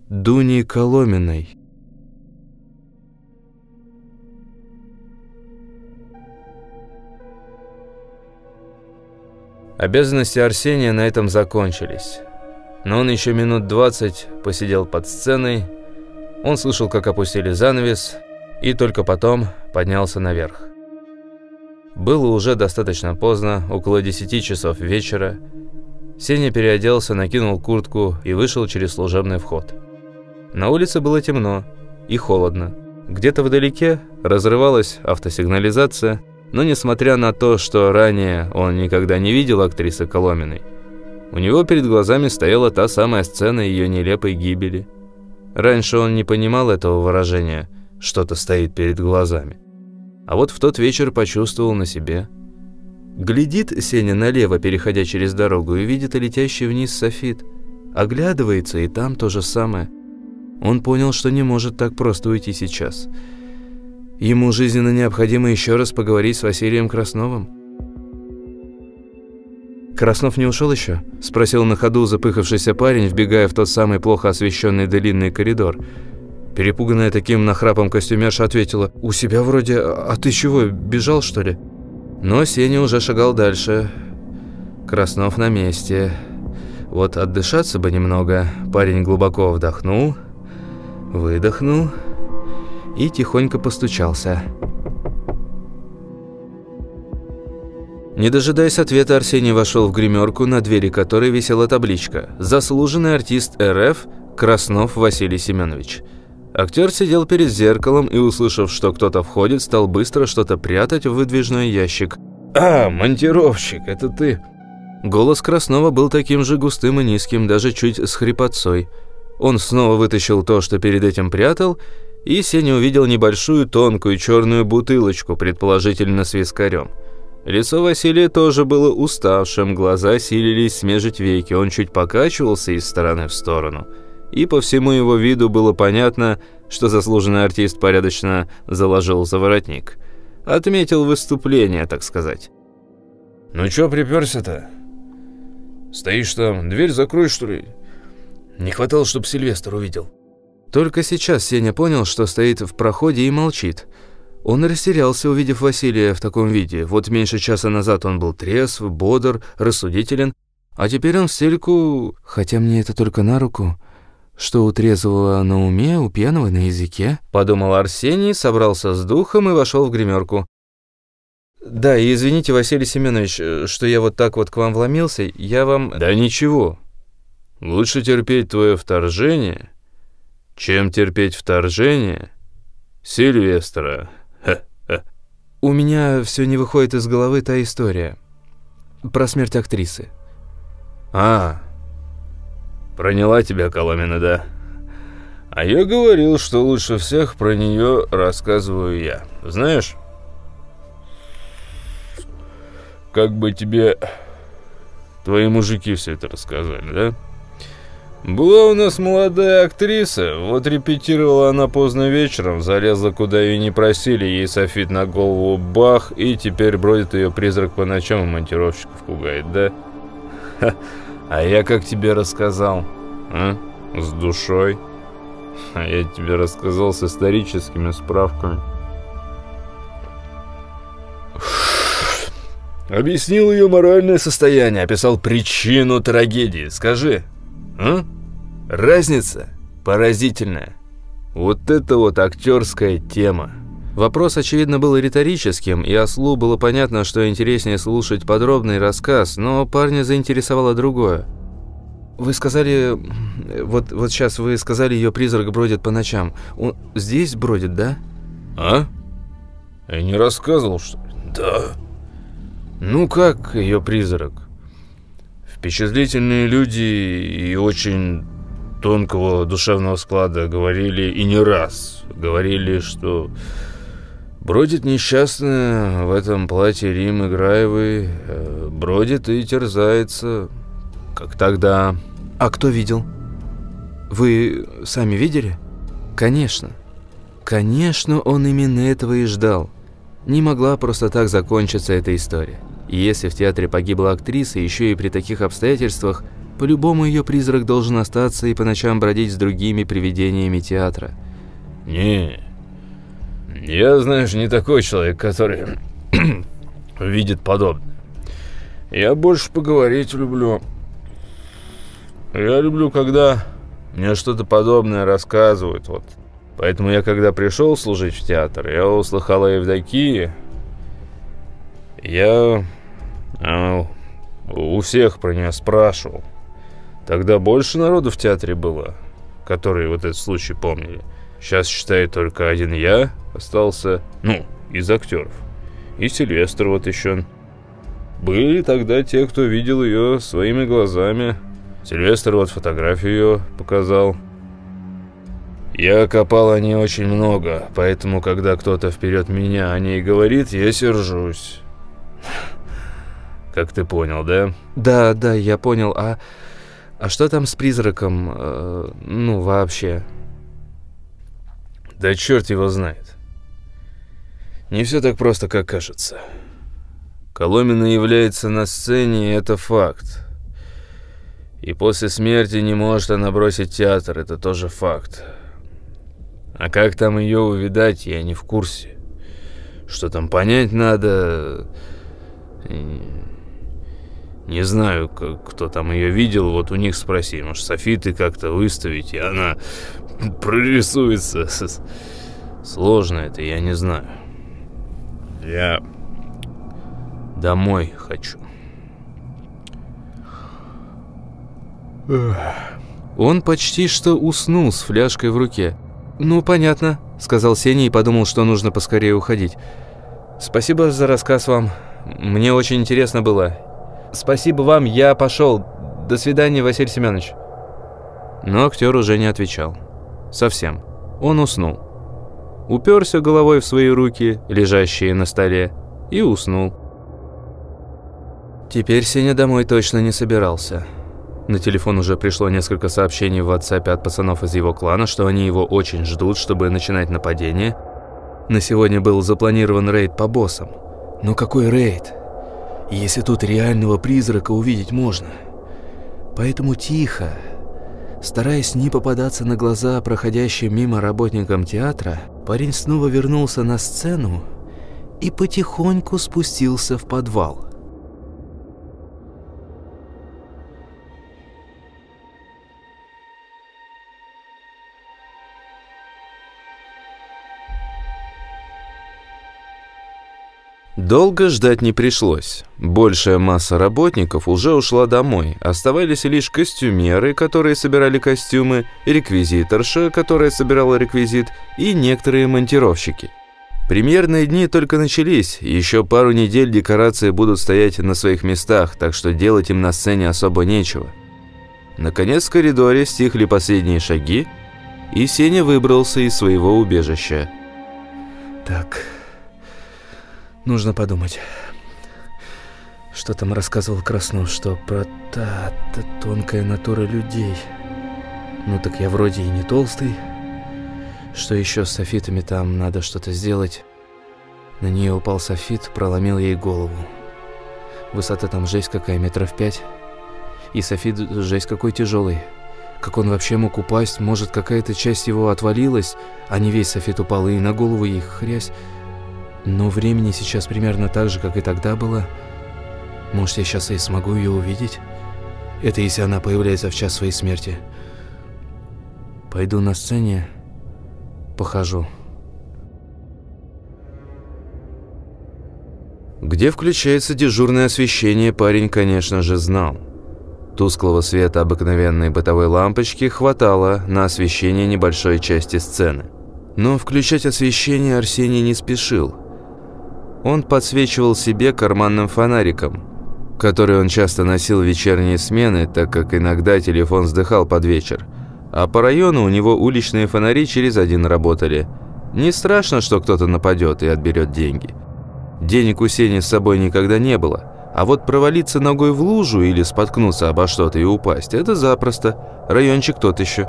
Speaker 1: Дуни Коломиной. Обязанности Арсения на этом закончились. Но он еще минут двадцать посидел под сценой, он слышал, как опустили занавес, и только потом поднялся наверх. Было уже достаточно поздно, около 10 часов вечера. Сеня переоделся, накинул куртку и вышел через служебный вход. На улице было темно и холодно. Где-то вдалеке разрывалась автосигнализация, но несмотря на то, что ранее он никогда не видел актрисы Коломиной, у него перед глазами стояла та самая сцена ее нелепой гибели. Раньше он не понимал этого выражения «что-то стоит перед глазами». А вот в тот вечер почувствовал на себе. Глядит Сеня налево, переходя через дорогу, и видит летящий вниз софит. Оглядывается, и там то же самое. Он понял, что не может так просто уйти сейчас. Ему жизненно необходимо еще раз поговорить с Василием Красновым. «Краснов не ушел еще?» – спросил на ходу запыхавшийся парень, вбегая в тот самый плохо освещенный длинный коридор – Перепуганная таким нахрапом костюмерша ответила «У себя вроде... А ты чего, бежал что ли?» Но Сеня уже шагал дальше. Краснов на месте. Вот отдышаться бы немного. Парень глубоко вдохнул, выдохнул и тихонько постучался. Не дожидаясь ответа, Арсений вошел в гримерку, на двери которой висела табличка «Заслуженный артист РФ Краснов Василий Семенович». Актер сидел перед зеркалом и, услышав, что кто-то входит, стал быстро что-то прятать в выдвижной ящик.
Speaker 2: «А, монтировщик, это ты?»
Speaker 1: Голос Краснова был таким же густым и низким, даже чуть с хрипотцой. Он снова вытащил то, что перед этим прятал, и Сеня увидел небольшую тонкую черную бутылочку, предположительно с вискарем. Лицо Василия тоже было уставшим, глаза силились смежить веки, он чуть покачивался из стороны в сторону. И по всему его виду было понятно, что заслуженный артист порядочно заложил за воротник. Отметил выступление, так сказать.
Speaker 2: «Ну чё приперся-то?» Стоишь там, дверь закрой, что ли? Не хватало, чтобы Сильвестр увидел.
Speaker 1: Только сейчас Сеня понял, что стоит в проходе и молчит. Он растерялся, увидев Василия в таком виде. Вот меньше часа назад он был трезв, бодр, рассудителен, а теперь он в стельку... Хотя мне это только на руку. Что у трезвого на уме, у пьяного на языке? Подумал Арсений, собрался с духом и вошел в гримерку. «Да, и извините, Василий Семенович, что я вот так вот к вам вломился, я вам...»
Speaker 2: «Да ничего. Лучше терпеть твое вторжение, чем терпеть вторжение Сильвестра. Ха -ха.
Speaker 1: У меня все не выходит из головы та история. Про смерть актрисы».
Speaker 2: «А, проняла тебя Коломина, да?» «А я говорил, что лучше всех про нее рассказываю я. Знаешь...» как бы тебе твои мужики все это рассказали, да? Была у нас молодая актриса, вот репетировала она поздно вечером, залезла куда ее не просили, ей софит на голову бах, и теперь бродит ее призрак по ночам и монтировщиков пугает, да? Ха, а я как тебе рассказал, а? С душой. А я тебе рассказал с историческими справками. Объяснил ее моральное состояние, описал причину трагедии. Скажи, а? Разница поразительная. Вот это вот актерская тема.
Speaker 1: Вопрос, очевидно, был риторическим, и Ослу было понятно, что интереснее слушать подробный рассказ, но парня заинтересовало другое. «Вы сказали... Вот, вот сейчас вы сказали, ее призрак бродит по ночам. Он здесь бродит, да?»
Speaker 2: «А? Я не рассказывал, что ли?»
Speaker 1: «Да».
Speaker 2: Ну как ее призрак? Впечатлительные люди и очень тонкого душевного склада говорили и не раз. Говорили, что бродит несчастная в этом платье Рим Играевой, э, бродит и терзается, как тогда.
Speaker 1: А кто видел? Вы сами видели? Конечно. Конечно, он именно этого и ждал. Не могла просто так закончиться эта история. И если в театре погибла актриса, еще и при таких обстоятельствах, по-любому ее призрак должен остаться и по ночам бродить с другими привидениями театра.
Speaker 2: Не, я, знаешь, не такой человек, который видит подобное. Я больше поговорить люблю. Я люблю, когда мне что-то подобное рассказывают. Вот. Поэтому я, когда пришел служить в театр, я услыхал о Евдокии. Я а, у всех про нее спрашивал. Тогда больше народу в театре было, которые вот этот случай помнили. Сейчас, считай, только один я остался, ну, из актеров. И Сильвестр вот еще. Были тогда те, кто видел ее своими глазами. Сильвестр вот фотографию ее показал. Я копал о ней очень много, поэтому, когда кто-то вперед меня о ней говорит, я сержусь. Как ты понял, да?
Speaker 1: Да, да, я понял. А, а что там с призраком? Э, ну, вообще?
Speaker 2: Да черт его знает. Не все так просто, как кажется. Коломина является на сцене, и это факт. И после смерти не может она бросить театр, это тоже факт. А как там ее увидать, я не в курсе. Что там понять надо... Не знаю, кто там ее видел, вот у них спроси, может, софиты как-то выставить, и она прорисуется. Сложно это, я не знаю. Я домой хочу.
Speaker 1: Он почти что уснул с фляжкой в руке. «Ну, понятно», — сказал Сеня и подумал, что нужно поскорее уходить. «Спасибо за рассказ вам. Мне очень интересно было. Спасибо вам, я пошел. До свидания, Василий Семенович». Но актер уже не отвечал. Совсем. Он уснул. Уперся головой в свои руки, лежащие на столе, и уснул. Теперь Сеня домой точно не собирался. На телефон уже пришло несколько сообщений в WhatsApp от пацанов из его клана, что они его очень ждут, чтобы начинать нападение. На сегодня был запланирован рейд по боссам. Но какой рейд? Если тут реального призрака увидеть можно. Поэтому тихо, стараясь не попадаться на глаза проходящим мимо работникам театра, парень снова вернулся на сцену и потихоньку спустился в подвал. Долго ждать не пришлось. Большая масса работников уже ушла домой. Оставались лишь костюмеры, которые собирали костюмы, реквизиторша, которая собирала реквизит, и некоторые монтировщики. Премьерные дни только начались, еще пару недель декорации будут стоять на своих местах, так что делать им на сцене особо нечего. Наконец в коридоре стихли последние шаги, и Сеня выбрался из своего убежища. «Так...» Нужно подумать. Что там рассказывал Краснов, что про та, та тонкая натура людей. Ну так я вроде и не толстый. Что еще с софитами там надо что-то сделать. На нее упал софит, проломил ей голову. Высота там жесть какая, метров пять. И софит жесть какой тяжелый. Как он вообще мог упасть? Может, какая-то часть его отвалилась, а не весь софит упал, и на голову ей хрясь. Но времени сейчас примерно так же, как и тогда было. Может, я сейчас и смогу ее увидеть? Это если она появляется в час своей смерти. Пойду на сцене, похожу. Где включается дежурное освещение, парень, конечно же, знал. Тусклого света обыкновенной бытовой лампочки хватало на освещение небольшой части сцены. Но включать освещение Арсений не спешил – он подсвечивал себе карманным фонариком, который он часто носил в вечерние смены, так как иногда телефон вздыхал под вечер. А по району у него уличные фонари через один работали. Не страшно, что кто-то нападет и отберет деньги. Денег у Сени с собой никогда не было. А вот провалиться ногой в лужу или споткнуться обо что-то и упасть – это запросто. Райончик тот еще.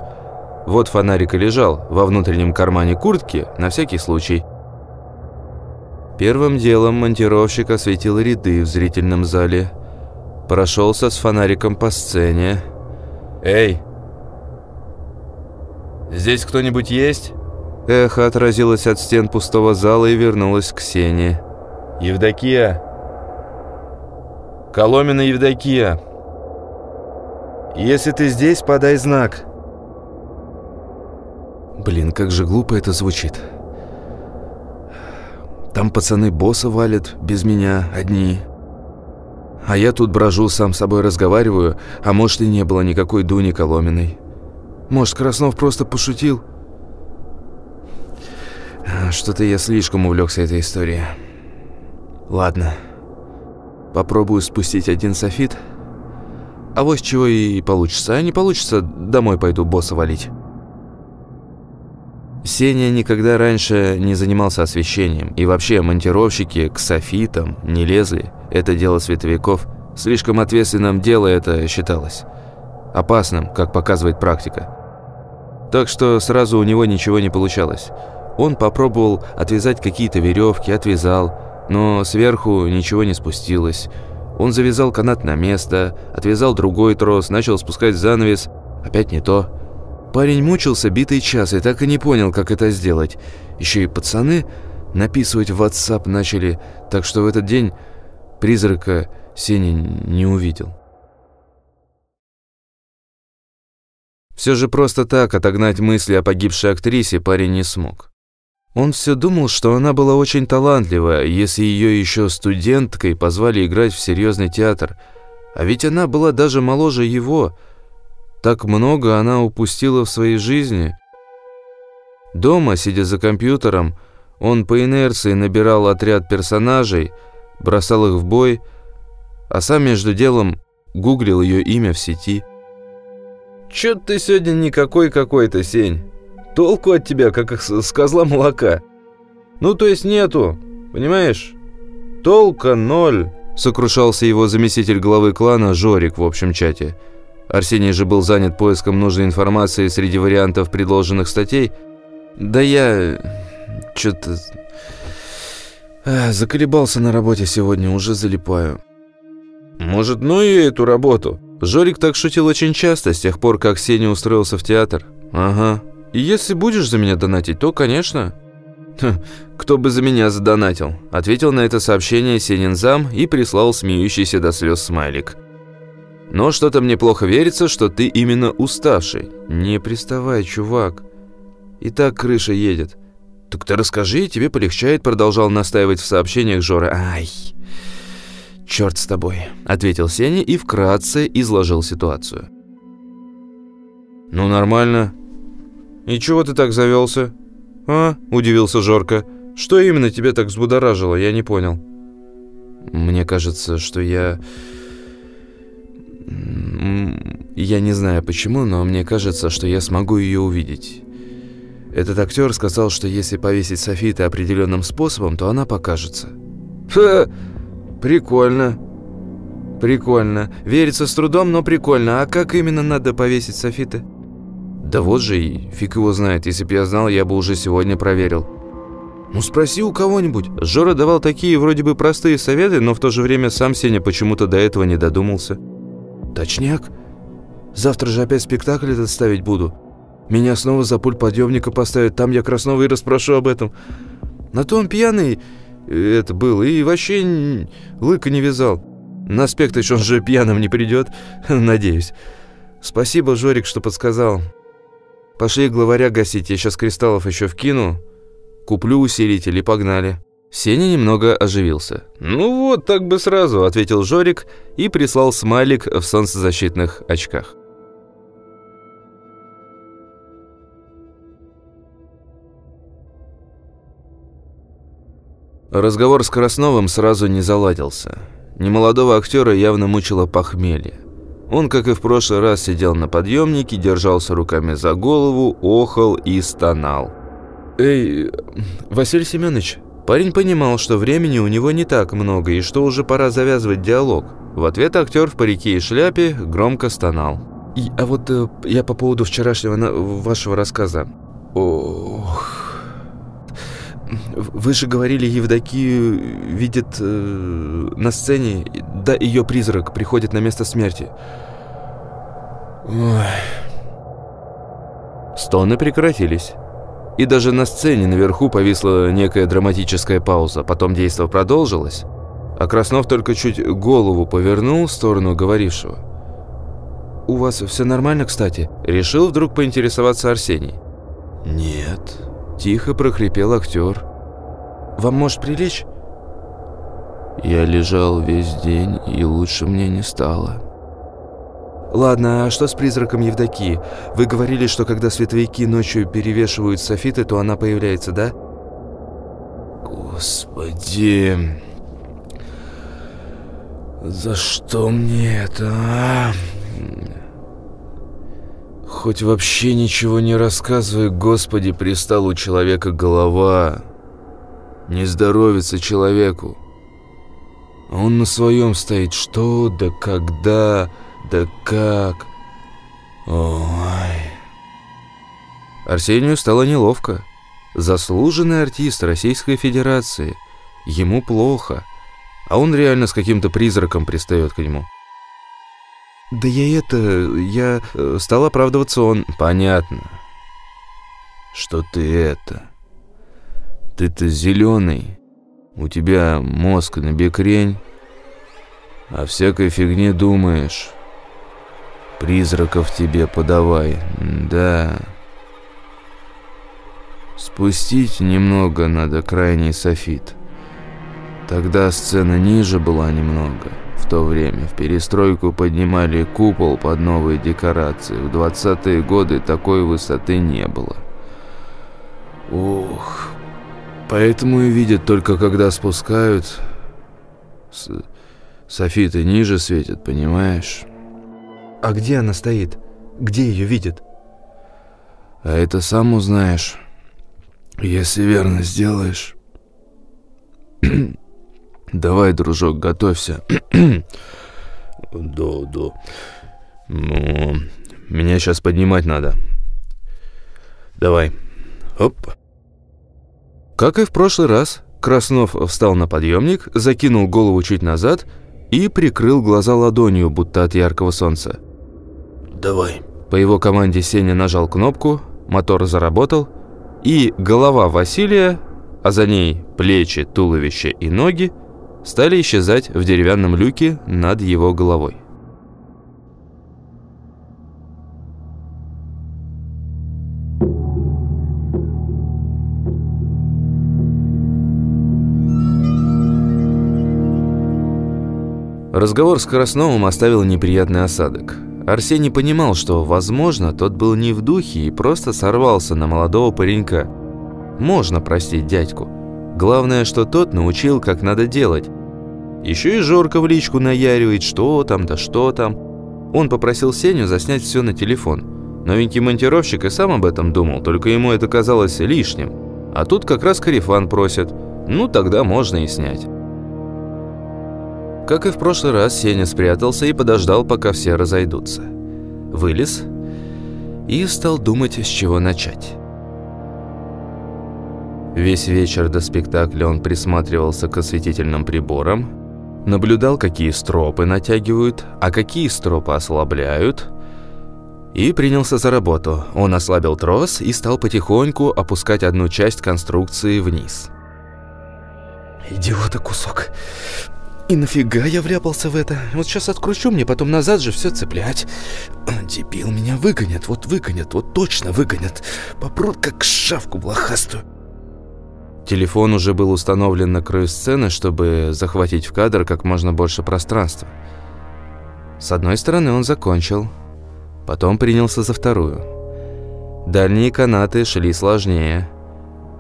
Speaker 1: Вот фонарик и лежал во внутреннем кармане куртки, на всякий случай – Первым делом монтировщик осветил ряды в зрительном зале, прошелся с фонариком по сцене. «Эй! Здесь кто-нибудь есть?» Эхо отразилось от стен пустого зала и вернулось к Сене. «Евдокия! Коломина Евдокия! Если ты здесь, подай знак!» Блин, как же глупо это звучит. Там пацаны босса валят, без меня, одни. А я тут брожу, сам с собой разговариваю, а может и не было никакой Дуни Коломеной. Может, Краснов просто пошутил? Что-то я слишком увлекся этой историей. Ладно. Попробую спустить один софит. А вот чего и получится. А не получится, домой пойду босса валить. Сеня никогда раньше не занимался освещением, и вообще монтировщики к софитам не лезли. Это дело световиков. Слишком ответственным дело это считалось. Опасным, как показывает практика. Так что сразу у него ничего не получалось. Он попробовал отвязать какие-то веревки, отвязал, но сверху ничего не спустилось. Он завязал канат на место, отвязал другой трос, начал спускать занавес, опять не то – Парень мучился битый час и так и не понял, как это сделать. Еще и пацаны написывать в WhatsApp начали, так что в этот день призрака Сеня не увидел. Все же просто так отогнать мысли о погибшей актрисе парень не смог. Он все думал, что она была очень талантливая, если ее еще студенткой позвали играть в серьезный театр. А ведь она была даже моложе его – так много она упустила в своей жизни. Дома, сидя за компьютером, он по инерции набирал отряд персонажей, бросал их в бой, а сам между делом гуглил ее имя в сети. «Чё ты сегодня никакой какой-то, Сень? Толку от тебя, как с козла молока. Ну, то есть нету, понимаешь? Толка ноль», — сокрушался его заместитель главы клана Жорик в общем чате. Арсений же был занят поиском нужной информации среди вариантов предложенных статей. «Да я... что-то... заколебался на работе сегодня, уже залипаю». «Может, ну и эту работу?» Жорик так шутил очень часто, с тех пор, как Сеня устроился в театр. «Ага. И если будешь за меня донатить, то, конечно». «Хм, «Кто бы за меня задонатил?» Ответил на это сообщение Сенин зам и прислал смеющийся до слез смайлик. «Но что-то мне плохо верится, что ты именно уставший». «Не приставай, чувак. И так крыша едет». «Так ты расскажи, тебе полегчает», продолжал настаивать в сообщениях Жора. «Ай!» «Черт с тобой», — ответил Сеня и вкратце изложил ситуацию. «Ну, нормально. И чего ты так завелся?» «А?» – удивился Жорка. «Что именно тебя так взбудоражило? Я не понял». «Мне кажется, что я...» «Я не знаю почему, но мне кажется, что я смогу ее увидеть». Этот актер сказал, что если повесить софиты определенным способом, то она покажется. «Ха! «Прикольно. Прикольно. Верится с трудом, но прикольно. А как именно надо повесить софиты?» «Да вот же и фиг его знает. Если бы я знал, я бы уже сегодня проверил». «Ну спроси у кого-нибудь». Жора давал такие вроде бы простые советы, но в то же время сам Сеня почему-то до этого не додумался. «Точняк? Завтра же опять спектакль этот ставить буду. Меня снова за пульт подъемника поставят, там я Краснова и расспрошу об этом. На то он пьяный это был, и вообще лыка не вязал. На спектач он же пьяным не придет, надеюсь. Спасибо, Жорик, что подсказал. Пошли главаря гасить, я сейчас кристаллов еще вкину, куплю усилитель и погнали. Сеня немного оживился. «Ну вот, так бы сразу», — ответил Жорик и прислал смайлик в солнцезащитных очках. Разговор с Красновым сразу не заладился. Немолодого актера явно мучило похмелье. Он, как и в прошлый раз, сидел на подъемнике, держался руками за голову, охал и стонал. «Эй, Василий Семенович!» Парень понимал, что времени у него не так много и что уже пора завязывать диалог. В ответ актер в парике и шляпе громко стонал. И, «А вот э, я по поводу вчерашнего вашего рассказа. Ох...» Вы же говорили, Евдокию видит э, на сцене, да ее призрак приходит на место смерти. Ой. Стоны прекратились. И даже на сцене наверху повисла некая драматическая пауза. Потом действо продолжилось, а Краснов только чуть голову повернул в сторону говорившего. «У вас все нормально, кстати?» Решил вдруг поинтересоваться Арсений. «Нет», – тихо прохрипел актер. Вам может прилечь?» Я лежал весь день, и лучше мне не стало. «Ладно, а что с призраком Евдокии? Вы говорили, что когда световики ночью перевешивают софиты, то она появляется, да?» «Господи! За что мне это, а?» Хоть вообще ничего не рассказывай, Господи, пристал у человека голова. Не здоровится человеку. Он на своем стоит. Что, да когда, да как. Ой. Арсению стало неловко. Заслуженный артист Российской Федерации. Ему плохо. А он реально с каким-то призраком пристает к нему. «Да я это... Я... Э, стал оправдываться он...» «Понятно. Что ты это...» Ты-то зеленый, у тебя мозг на бекрень, о всякой фигне думаешь. Призраков тебе подавай, да. Спустить немного надо крайний софит. Тогда сцена ниже была немного. В то время в перестройку поднимали купол под новые декорации. В двадцатые годы такой высоты не было.
Speaker 2: Поэтому и видят только когда спускают. С... Софиты ниже светят, понимаешь?
Speaker 3: А где она стоит? Где ее видят?
Speaker 2: А это сам узнаешь, если верно сделаешь. Давай, дружок, готовься. да, да. Ну, меня сейчас поднимать надо. Давай. Оп.
Speaker 1: Как и в прошлый раз, Краснов встал на подъемник, закинул голову чуть назад и прикрыл глаза ладонью, будто от яркого солнца.
Speaker 2: «Давай».
Speaker 1: По его команде Сеня нажал кнопку, мотор заработал, и голова Василия, а за ней плечи, туловище и ноги, стали исчезать в деревянном люке над его головой. Разговор с Красновым оставил неприятный осадок. Арсений понимал, что, возможно, тот был не в духе и просто сорвался на молодого паренька. Можно простить дядьку. Главное, что тот научил, как надо делать. Еще и Жорка в личку наяривает, что там, да что там. Он попросил Сеню заснять все на телефон. Новенький монтировщик и сам об этом думал, только ему это казалось лишним. А тут как раз Карифан просит. Ну, тогда можно и снять. Как и в прошлый раз, Сеня спрятался и подождал, пока все разойдутся. Вылез и стал думать, с чего начать. Весь вечер до спектакля он присматривался к осветительным приборам, наблюдал, какие стропы натягивают, а какие стропы ослабляют, и принялся за работу. Он ослабил трос и стал потихоньку опускать одну часть конструкции вниз.
Speaker 3: «Идиота кусок! И нафига я вляпался в это? Вот сейчас откручу, мне потом назад же все цеплять. Дебил, меня выгонят, вот выгонят, вот точно выгонят. Попрут как шавку блохастую.
Speaker 1: Телефон уже был установлен на краю сцены, чтобы захватить в кадр как можно больше пространства. С одной стороны он закончил, потом принялся за вторую. Дальние канаты шли сложнее.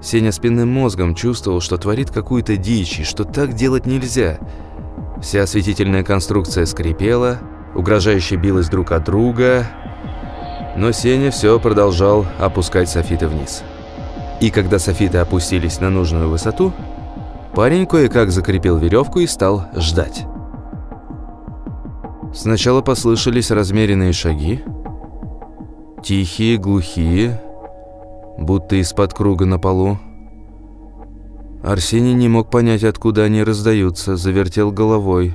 Speaker 1: Сеня спинным мозгом чувствовал, что творит какую-то дичь, и что так делать нельзя – Вся осветительная конструкция скрипела, угрожающе билась друг от друга, но Сеня все продолжал опускать софиты вниз. И когда софиты опустились на нужную высоту, парень кое-как закрепил веревку и стал ждать. Сначала послышались размеренные шаги, тихие, глухие, будто из-под круга на полу. Арсений не мог понять, откуда они раздаются, завертел головой.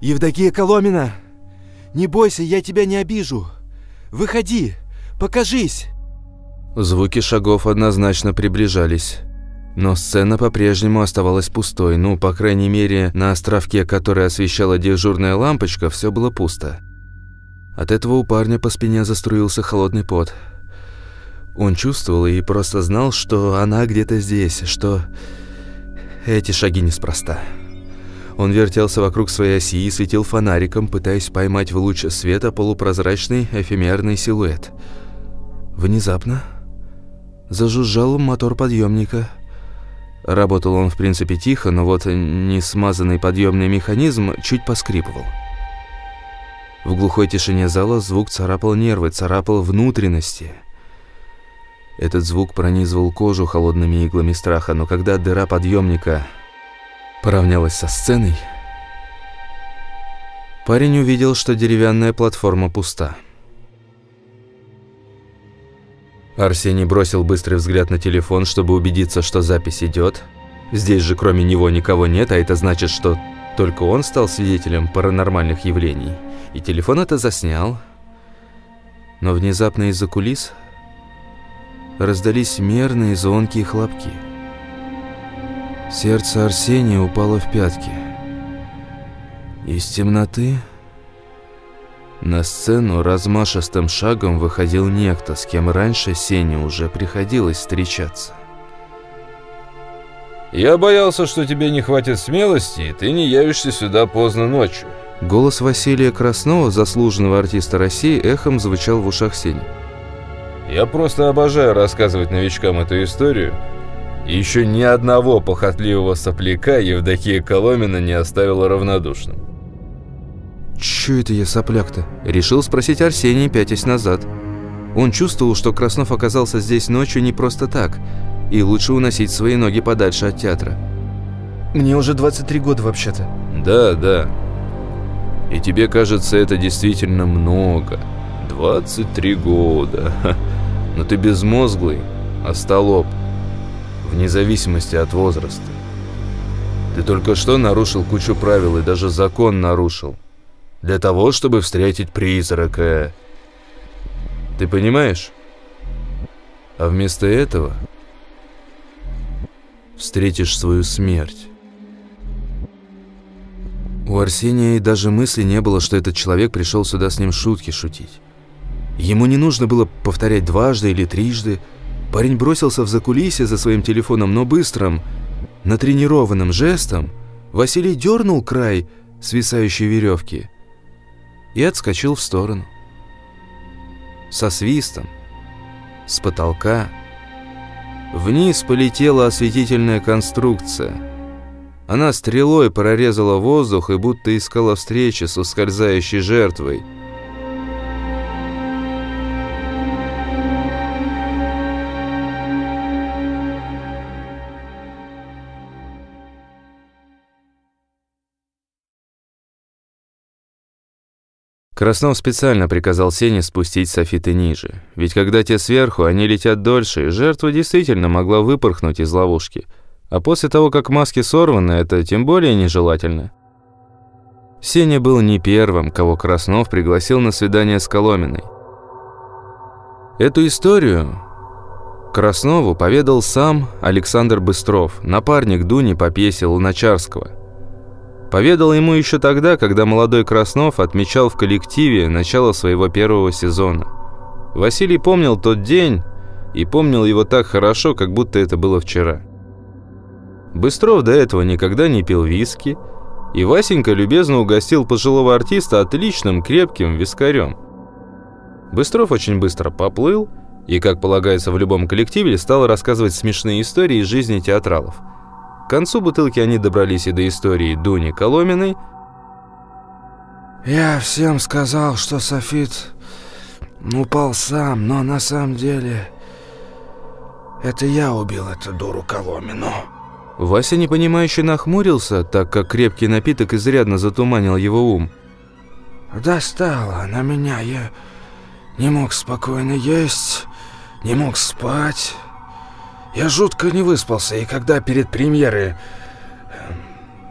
Speaker 3: «Евдокия Коломина! Не бойся, я тебя не обижу! Выходи! Покажись!»
Speaker 1: Звуки шагов однозначно приближались. Но сцена по-прежнему оставалась пустой, ну, по крайней мере, на островке, который освещала дежурная лампочка, все было пусто. От этого у парня по спине заструился холодный пот. Он чувствовал и просто знал, что она где-то здесь, что эти шаги неспроста. Он вертелся вокруг своей оси и светил фонариком, пытаясь поймать в луч света полупрозрачный эфемерный силуэт. Внезапно зажужжал мотор подъемника. Работал он, в принципе, тихо, но вот несмазанный подъемный механизм чуть поскрипывал. В глухой тишине зала звук царапал нервы, царапал внутренности – этот звук пронизывал кожу холодными иглами страха, но когда дыра подъемника поравнялась со сценой, парень увидел, что деревянная платформа пуста. Арсений бросил быстрый взгляд на телефон, чтобы убедиться, что запись идет. Здесь же кроме него никого нет, а это значит, что только он стал свидетелем паранормальных явлений. И телефон это заснял. Но внезапно из-за кулис раздались мерные звонкие хлопки. Сердце Арсения упало в пятки. Из темноты на сцену размашистым шагом выходил некто, с кем раньше Сене уже приходилось встречаться.
Speaker 2: «Я боялся, что тебе не хватит смелости, и ты не явишься сюда поздно ночью».
Speaker 1: Голос Василия Краснова, заслуженного артиста России, эхом звучал в ушах Сени.
Speaker 2: Я просто обожаю рассказывать новичкам эту историю, И еще ни одного похотливого сопляка Евдокия Коломина не оставила равнодушным.
Speaker 1: «Чё это я сопляк-то?» Решил спросить Арсений, пятясь назад. Он чувствовал, что Краснов оказался здесь ночью не просто так, и лучше уносить свои ноги подальше от театра.
Speaker 3: «Мне уже 23 года вообще-то».
Speaker 2: «Да, да. И тебе кажется, это действительно много. 23 года. Но ты безмозглый, остолоп, вне зависимости от возраста. Ты только что нарушил кучу правил и даже закон нарушил. Для того, чтобы встретить призрака. Ты понимаешь? А вместо этого встретишь свою смерть.
Speaker 1: У Арсения и даже мысли не было, что этот человек пришел сюда с ним шутки шутить. Ему не нужно было повторять дважды или трижды. Парень бросился в закулисье за своим телефоном, но быстрым, натренированным жестом Василий дернул край свисающей веревки и отскочил в сторону. Со свистом, с потолка, вниз полетела осветительная конструкция. Она стрелой прорезала воздух и будто искала встречи с ускользающей жертвой – Краснов специально приказал Сене спустить софиты ниже. Ведь когда те сверху, они летят дольше, и жертва действительно могла выпорхнуть из ловушки. А после того, как маски сорваны, это тем более нежелательно. Сеня был не первым, кого Краснов пригласил на свидание с Коломиной. Эту историю Краснову поведал сам Александр Быстров, напарник Дуни по пьесе Луначарского – Поведал ему еще тогда, когда молодой Краснов отмечал в коллективе начало своего первого сезона. Василий помнил тот день и помнил его так хорошо, как будто это было вчера. Быстров до этого никогда не пил виски, и Васенька любезно угостил пожилого артиста отличным крепким вискарем. Быстров очень быстро поплыл и, как полагается в любом коллективе, стал рассказывать смешные истории из жизни театралов – к концу бутылки они добрались и до истории Дуни Коломиной.
Speaker 4: «Я всем сказал, что Софит упал сам, но на самом деле это я убил эту дуру Коломину».
Speaker 1: Вася непонимающе нахмурился, так как крепкий напиток изрядно затуманил его ум.
Speaker 4: «Достала она меня, я не мог спокойно есть, не мог спать». Я жутко не выспался, и когда перед премьерой...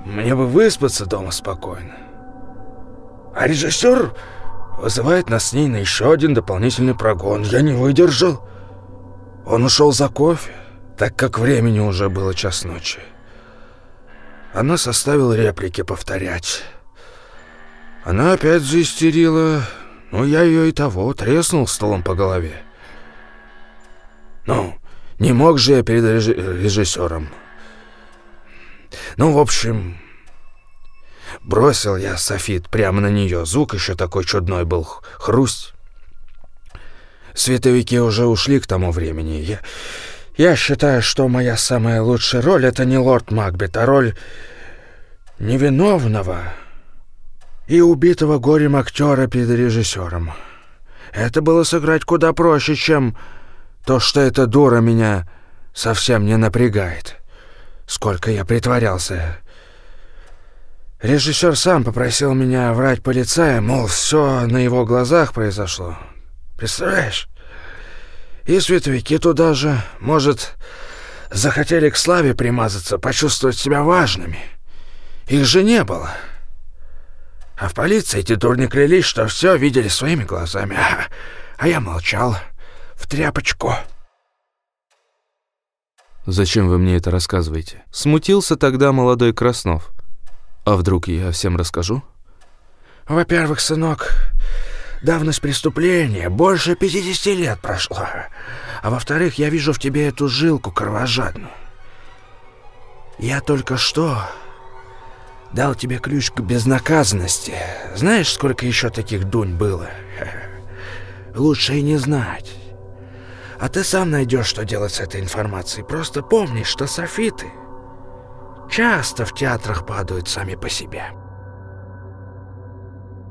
Speaker 4: Мне бы выспаться дома спокойно. А режиссер вызывает нас с ней на еще один дополнительный прогон. Я не выдержал. Он ушел за кофе, так как времени уже было час ночи. Она составила реплики повторять. Она опять заистерила, но я ее и того треснул столом по голове. Ну, не мог же я перед режиссером. Ну, в общем, бросил я софит прямо на нее. Звук еще такой чудной был. Хрусть. Световики уже ушли к тому времени. Я, я считаю, что моя самая лучшая роль — это не лорд Макбет, а роль невиновного и убитого горем актера перед режиссером. Это было сыграть куда проще, чем то, что эта дура меня совсем не напрягает. Сколько я притворялся. Режиссер сам попросил меня врать полицая, мол, все на его глазах произошло. Представляешь? И световики туда же, может, захотели к славе примазаться, почувствовать себя важными. Их же не было. А в полиции эти дурни клялись, что все видели своими глазами. А, а я молчал в тряпочку.
Speaker 1: «Зачем вы мне это рассказываете?» Смутился тогда молодой Краснов. «А вдруг я всем расскажу?»
Speaker 4: «Во-первых, сынок, давность преступления больше 50 лет прошло. А во-вторых, я вижу в тебе эту жилку кровожадную. Я только что дал тебе ключ к безнаказанности. Знаешь, сколько еще таких дунь было? Лучше и не знать. А ты сам найдешь, что делать с этой информацией. Просто помни, что софиты часто в театрах падают сами по себе.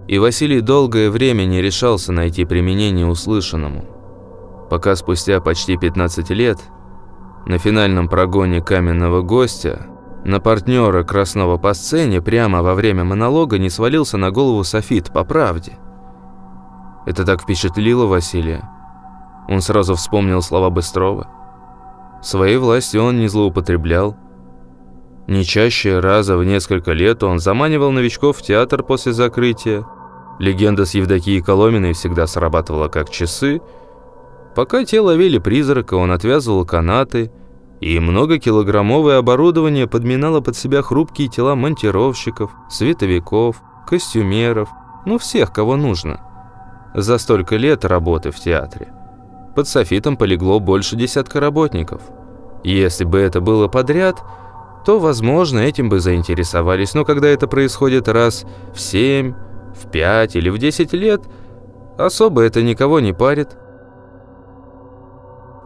Speaker 1: И Василий долгое время не решался найти применение услышанному, пока спустя почти 15 лет на финальном прогоне каменного гостя на партнера Краснова по сцене прямо во время монолога не свалился на голову софит по правде. Это так впечатлило Василия. Он сразу вспомнил слова Быстрова. Своей властью он не злоупотреблял. Не чаще раза в несколько лет он заманивал новичков в театр после закрытия. Легенда с Евдокией Коломиной всегда срабатывала как часы. Пока те ловили призрака, он отвязывал канаты – и многокилограммовое оборудование подминало под себя хрупкие тела монтировщиков, световиков, костюмеров, ну всех, кого нужно. За столько лет работы в театре под софитом полегло больше десятка работников. Если бы это было подряд, то, возможно, этим бы заинтересовались, но когда это происходит раз в 7, в 5 или в 10 лет, особо это никого не парит.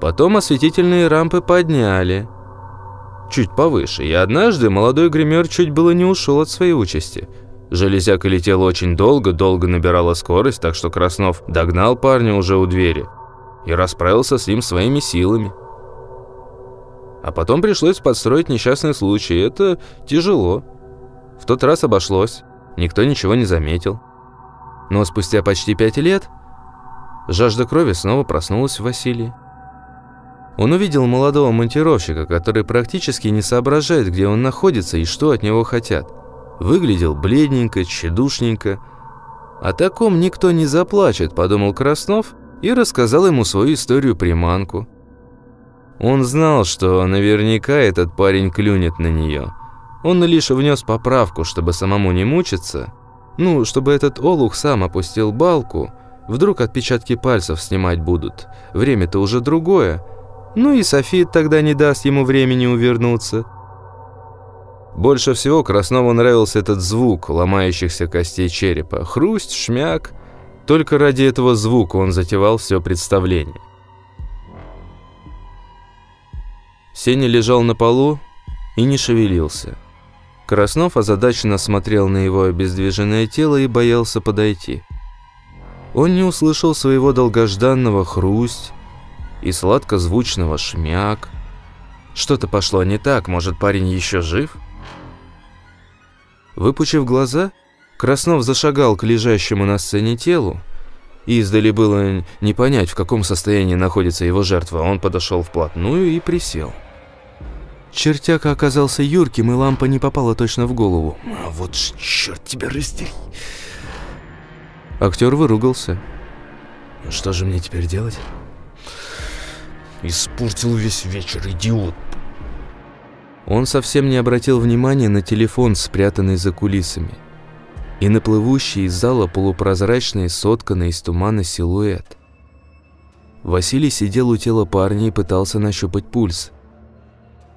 Speaker 1: Потом осветительные рампы подняли. Чуть повыше, и однажды молодой гример чуть было не ушел от своей участи. Железяка летела очень долго, долго набирала скорость, так что Краснов догнал парня уже у двери и расправился с ним своими силами. А потом пришлось подстроить несчастный случай, это тяжело. В тот раз обошлось, никто ничего не заметил. Но спустя почти пять лет жажда крови снова проснулась в Василии. Он увидел молодого монтировщика, который практически не соображает, где он находится и что от него хотят. Выглядел бледненько, тщедушненько. О таком никто не заплачет, подумал Краснов и рассказал ему свою историю-приманку. Он знал, что наверняка этот парень клюнет на нее. Он лишь внес поправку, чтобы самому не мучиться. Ну, чтобы этот олух сам опустил балку. Вдруг отпечатки пальцев снимать будут. Время-то уже другое. Ну и Софит тогда не даст ему времени увернуться. Больше всего Краснову нравился этот звук ломающихся костей черепа. Хрусть, шмяк. Только ради этого звука он затевал все представление. Сеня лежал на полу и не шевелился. Краснов озадаченно смотрел на его обездвиженное тело и боялся подойти. Он не услышал своего долгожданного хрусть, и сладкозвучного шмяк. Что-то пошло не так, может, парень еще жив? Выпучив глаза, Краснов зашагал к лежащему на сцене телу. Издали было не понять, в каком состоянии находится его жертва. Он подошел вплотную и присел. Чертяка оказался юрким, и лампа не попала точно в голову.
Speaker 4: А вот ж, черт тебя раздери.
Speaker 1: Актер выругался.
Speaker 4: Что же мне теперь делать? Испортил весь вечер, идиот.
Speaker 1: Он совсем не обратил внимания на телефон, спрятанный за кулисами, и на плывущий из зала полупрозрачный, сотканный из тумана силуэт. Василий сидел у тела парня и пытался нащупать пульс.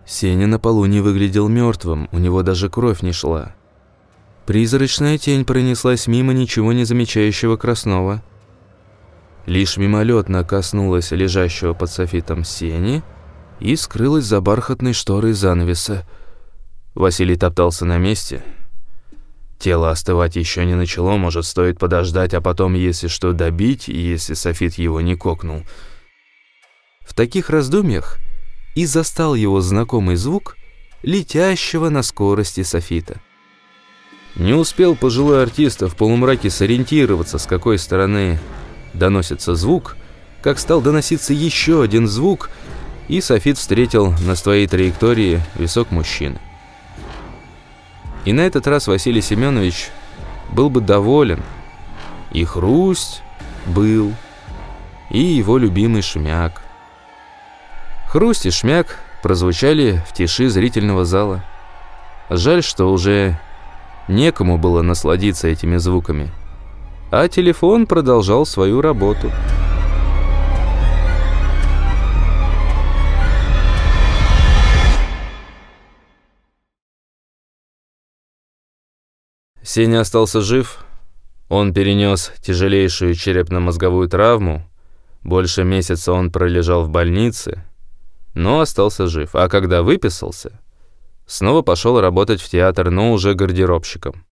Speaker 1: Сеня на полу не выглядел мертвым, у него даже кровь не шла. Призрачная тень пронеслась мимо ничего не замечающего Краснова лишь мимолетно коснулась лежащего под софитом сени и скрылась за бархатной шторой занавеса. Василий топтался на месте. Тело остывать еще не начало, может, стоит подождать, а потом, если что, добить, если софит его не кокнул. В таких раздумьях и застал его знакомый звук летящего на скорости софита. Не успел пожилой артист в полумраке сориентироваться, с какой стороны доносится звук, как стал доноситься еще один звук, и Софит встретил на своей траектории висок мужчины. И на этот раз Василий Семенович был бы доволен. И хрусть был, и его любимый шмяк. Хрусть и шмяк прозвучали в тиши зрительного зала. Жаль, что уже некому было насладиться этими звуками а телефон продолжал свою работу. Сеня остался жив. Он перенес тяжелейшую черепно-мозговую травму, Больше месяца он пролежал в больнице, но остался жив. А когда выписался, снова пошел работать в театр, но уже гардеробщиком.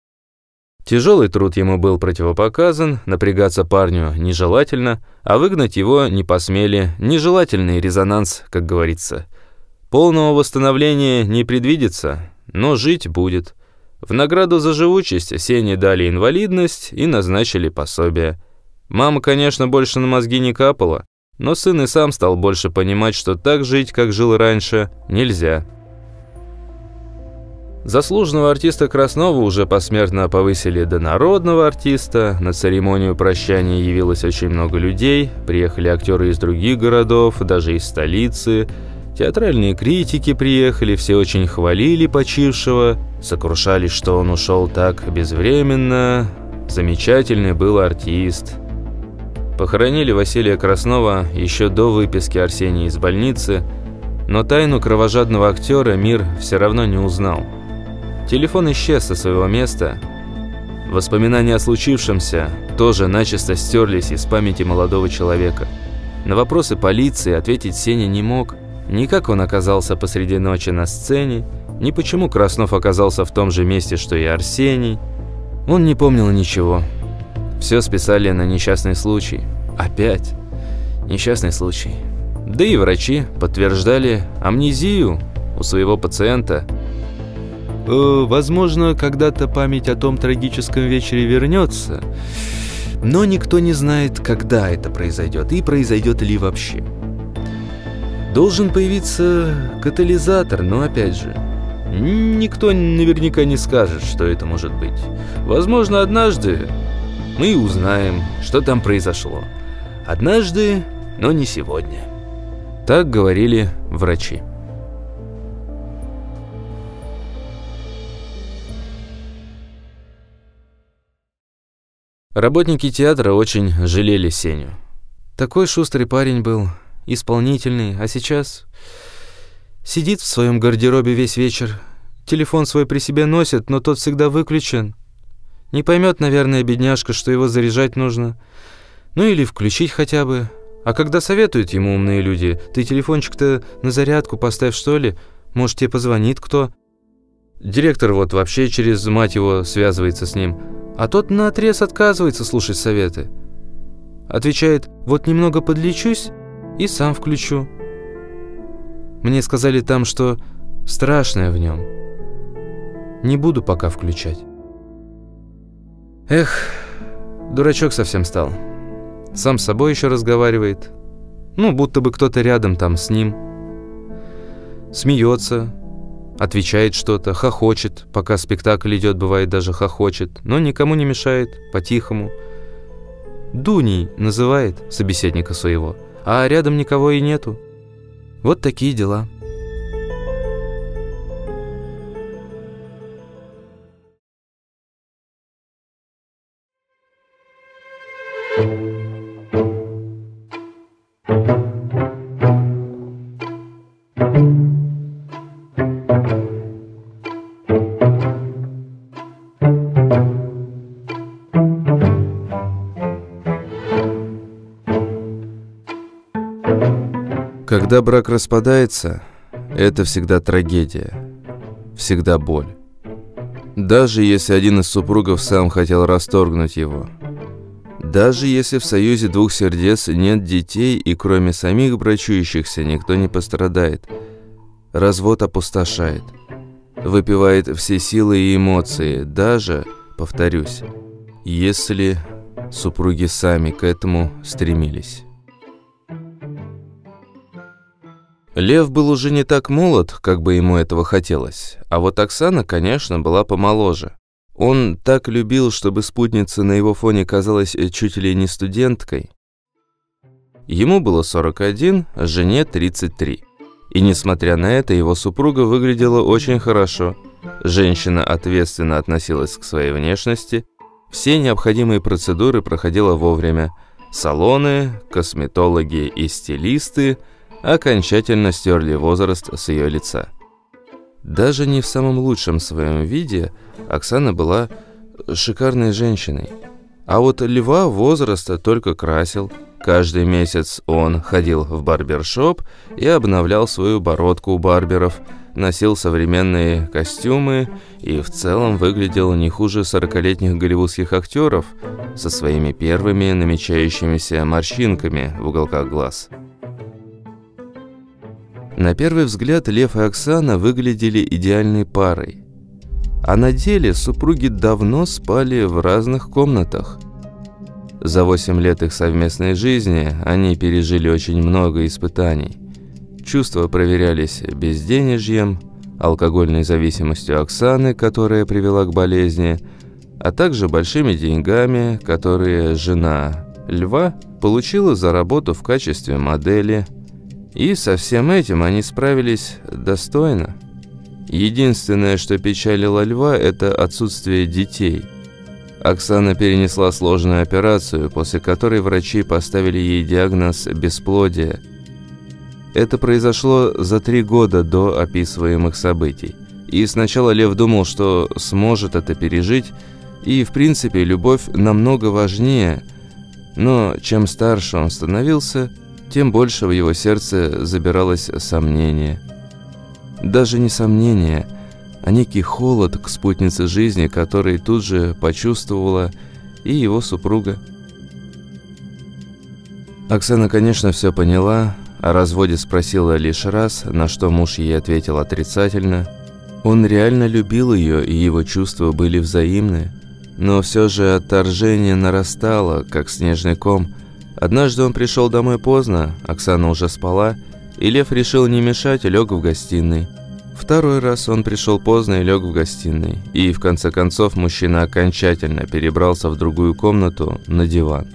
Speaker 1: Тяжелый труд ему был противопоказан, напрягаться парню нежелательно, а выгнать его не посмели, нежелательный резонанс, как говорится. Полного восстановления не предвидится, но жить будет. В награду за живучесть Сене дали инвалидность и назначили пособие. Мама, конечно, больше на мозги не капала, но сын и сам стал больше понимать, что так жить, как жил раньше, нельзя. Заслуженного артиста Краснова уже посмертно повысили до народного артиста. На церемонию прощания явилось очень много людей. Приехали актеры из других городов, даже из столицы. Театральные критики приехали, все очень хвалили почившего, сокрушались, что он ушел так безвременно. Замечательный был артист. Похоронили Василия Краснова еще до выписки Арсения из больницы, но тайну кровожадного актера мир все равно не узнал. Телефон исчез со своего места. Воспоминания о случившемся тоже начисто стерлись из памяти молодого человека. На вопросы полиции ответить Сеня не мог. Ни как он оказался посреди ночи на сцене, ни почему Краснов оказался в том же месте, что и Арсений. Он не помнил ничего. Все списали на несчастный случай. Опять несчастный случай. Да и врачи подтверждали амнезию у своего пациента – Э, возможно, когда-то память о том трагическом вечере вернется, но никто не знает, когда это произойдет и произойдет ли вообще. Должен появиться катализатор, но опять же, никто наверняка не скажет, что это может быть. Возможно, однажды мы узнаем, что там произошло. Однажды, но не сегодня. Так говорили врачи. Работники театра очень жалели Сеню. Такой шустрый парень был, исполнительный, а сейчас сидит в своем гардеробе весь вечер. Телефон свой при себе носит, но тот всегда выключен. Не поймет, наверное, бедняжка, что его заряжать нужно. Ну или включить хотя бы. А когда советуют ему умные люди, ты телефончик-то на зарядку поставь, что ли? Может, тебе позвонит кто? Директор вот вообще через мать его связывается с ним. А тот наотрез отказывается слушать советы. Отвечает, вот немного подлечусь и сам включу. Мне сказали там, что страшное в нем. Не буду пока включать. Эх, дурачок совсем стал. Сам с собой еще разговаривает. Ну, будто бы кто-то рядом там с ним. Смеется, отвечает что-то, хохочет, пока спектакль идет, бывает даже хохочет, но никому не мешает, по-тихому. Дуней называет собеседника своего, а рядом никого и нету. Вот такие дела. Когда брак распадается, это всегда трагедия, всегда боль. Даже если один из супругов сам хотел расторгнуть его. Даже если в союзе двух сердец нет детей и кроме самих брачующихся никто не пострадает. Развод опустошает. Выпивает все силы и эмоции, даже, повторюсь, если супруги сами к этому стремились. Лев был уже не так молод, как бы ему этого хотелось, а вот Оксана, конечно, была помоложе. Он так любил, чтобы спутница на его фоне казалась э, чуть ли не студенткой. Ему было 41, а жене 33. И несмотря на это, его супруга выглядела очень хорошо. Женщина ответственно относилась к своей внешности, все необходимые процедуры проходила вовремя. Салоны, косметологи и стилисты – окончательно стерли возраст с ее лица. Даже не в самом лучшем своем виде Оксана была шикарной женщиной. А вот льва возраста только красил, Каждый месяц он ходил в барбершоп и обновлял свою бородку у барберов, носил современные костюмы и в целом выглядел не хуже сорокалетних голливудских актеров со своими первыми намечающимися морщинками в уголках глаз. На первый взгляд Лев и Оксана выглядели идеальной парой. А на деле супруги давно спали в разных комнатах. За 8 лет их совместной жизни они пережили очень много испытаний. Чувства проверялись безденежьем, алкогольной зависимостью Оксаны, которая привела к болезни, а также большими деньгами, которые жена Льва получила за работу в качестве модели – и со всем этим они справились достойно. Единственное, что печалило Льва, это отсутствие детей. Оксана перенесла сложную операцию, после которой врачи поставили ей диагноз бесплодия. Это произошло за три года до описываемых событий. И сначала Лев думал, что сможет это пережить, и, в принципе, любовь намного важнее. Но чем старше он становился, тем больше в его сердце забиралось сомнение. Даже не сомнение, а некий холод к спутнице жизни, который тут же почувствовала и его супруга. Оксана, конечно, все поняла, о разводе спросила лишь раз, на что муж ей ответил отрицательно. Он реально любил ее, и его чувства были взаимны. Но все же отторжение нарастало, как снежный ком – Однажды он пришел домой поздно, Оксана уже спала, и Лев решил не мешать и лег в гостиной. Второй раз он пришел поздно и лег в гостиной, и в конце концов мужчина окончательно перебрался в другую комнату на диван.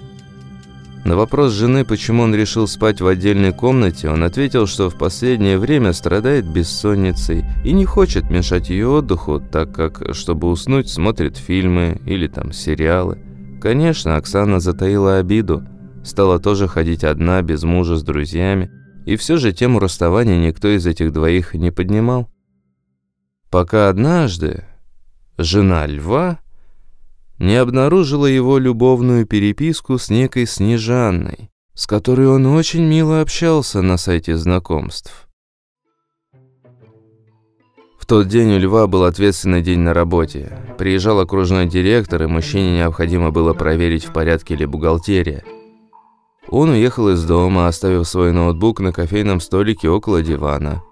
Speaker 1: На вопрос жены, почему он решил спать в отдельной комнате, он ответил, что в последнее время страдает бессонницей и не хочет мешать ее отдыху, так как, чтобы уснуть, смотрит фильмы или там сериалы. Конечно, Оксана затаила обиду – стала тоже ходить одна, без мужа, с друзьями, и все же тему расставания никто из этих двоих не поднимал. Пока однажды жена льва не обнаружила его любовную переписку с некой Снежанной, с которой он очень мило общался на сайте знакомств. В тот день у Льва был ответственный день на работе. Приезжал окружной директор, и мужчине необходимо было проверить, в порядке ли бухгалтерия – он уехал из дома, оставив свой ноутбук на кофейном столике около дивана.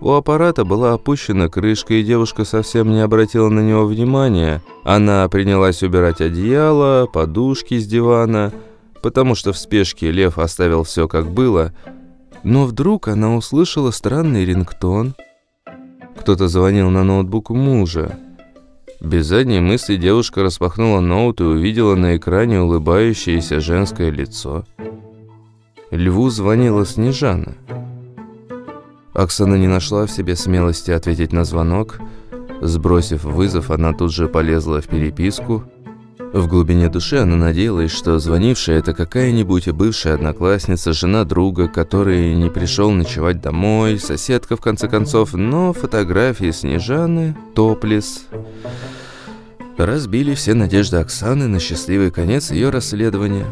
Speaker 1: У аппарата была опущена крышка, и девушка совсем не обратила на него внимания. Она принялась убирать одеяло, подушки с дивана, потому что в спешке Лев оставил все как было. Но вдруг она услышала странный рингтон. Кто-то звонил на ноутбук мужа. Без задней мысли девушка распахнула ноут и увидела на экране улыбающееся женское лицо. Льву звонила Снежана. Оксана не нашла в себе смелости ответить на звонок. Сбросив вызов, она тут же полезла в переписку. В глубине души она надеялась, что звонившая это какая-нибудь бывшая одноклассница, жена друга, который не пришел ночевать домой, соседка в конце концов, но фотографии Снежаны, топлес, разбили все надежды Оксаны на счастливый конец ее расследования.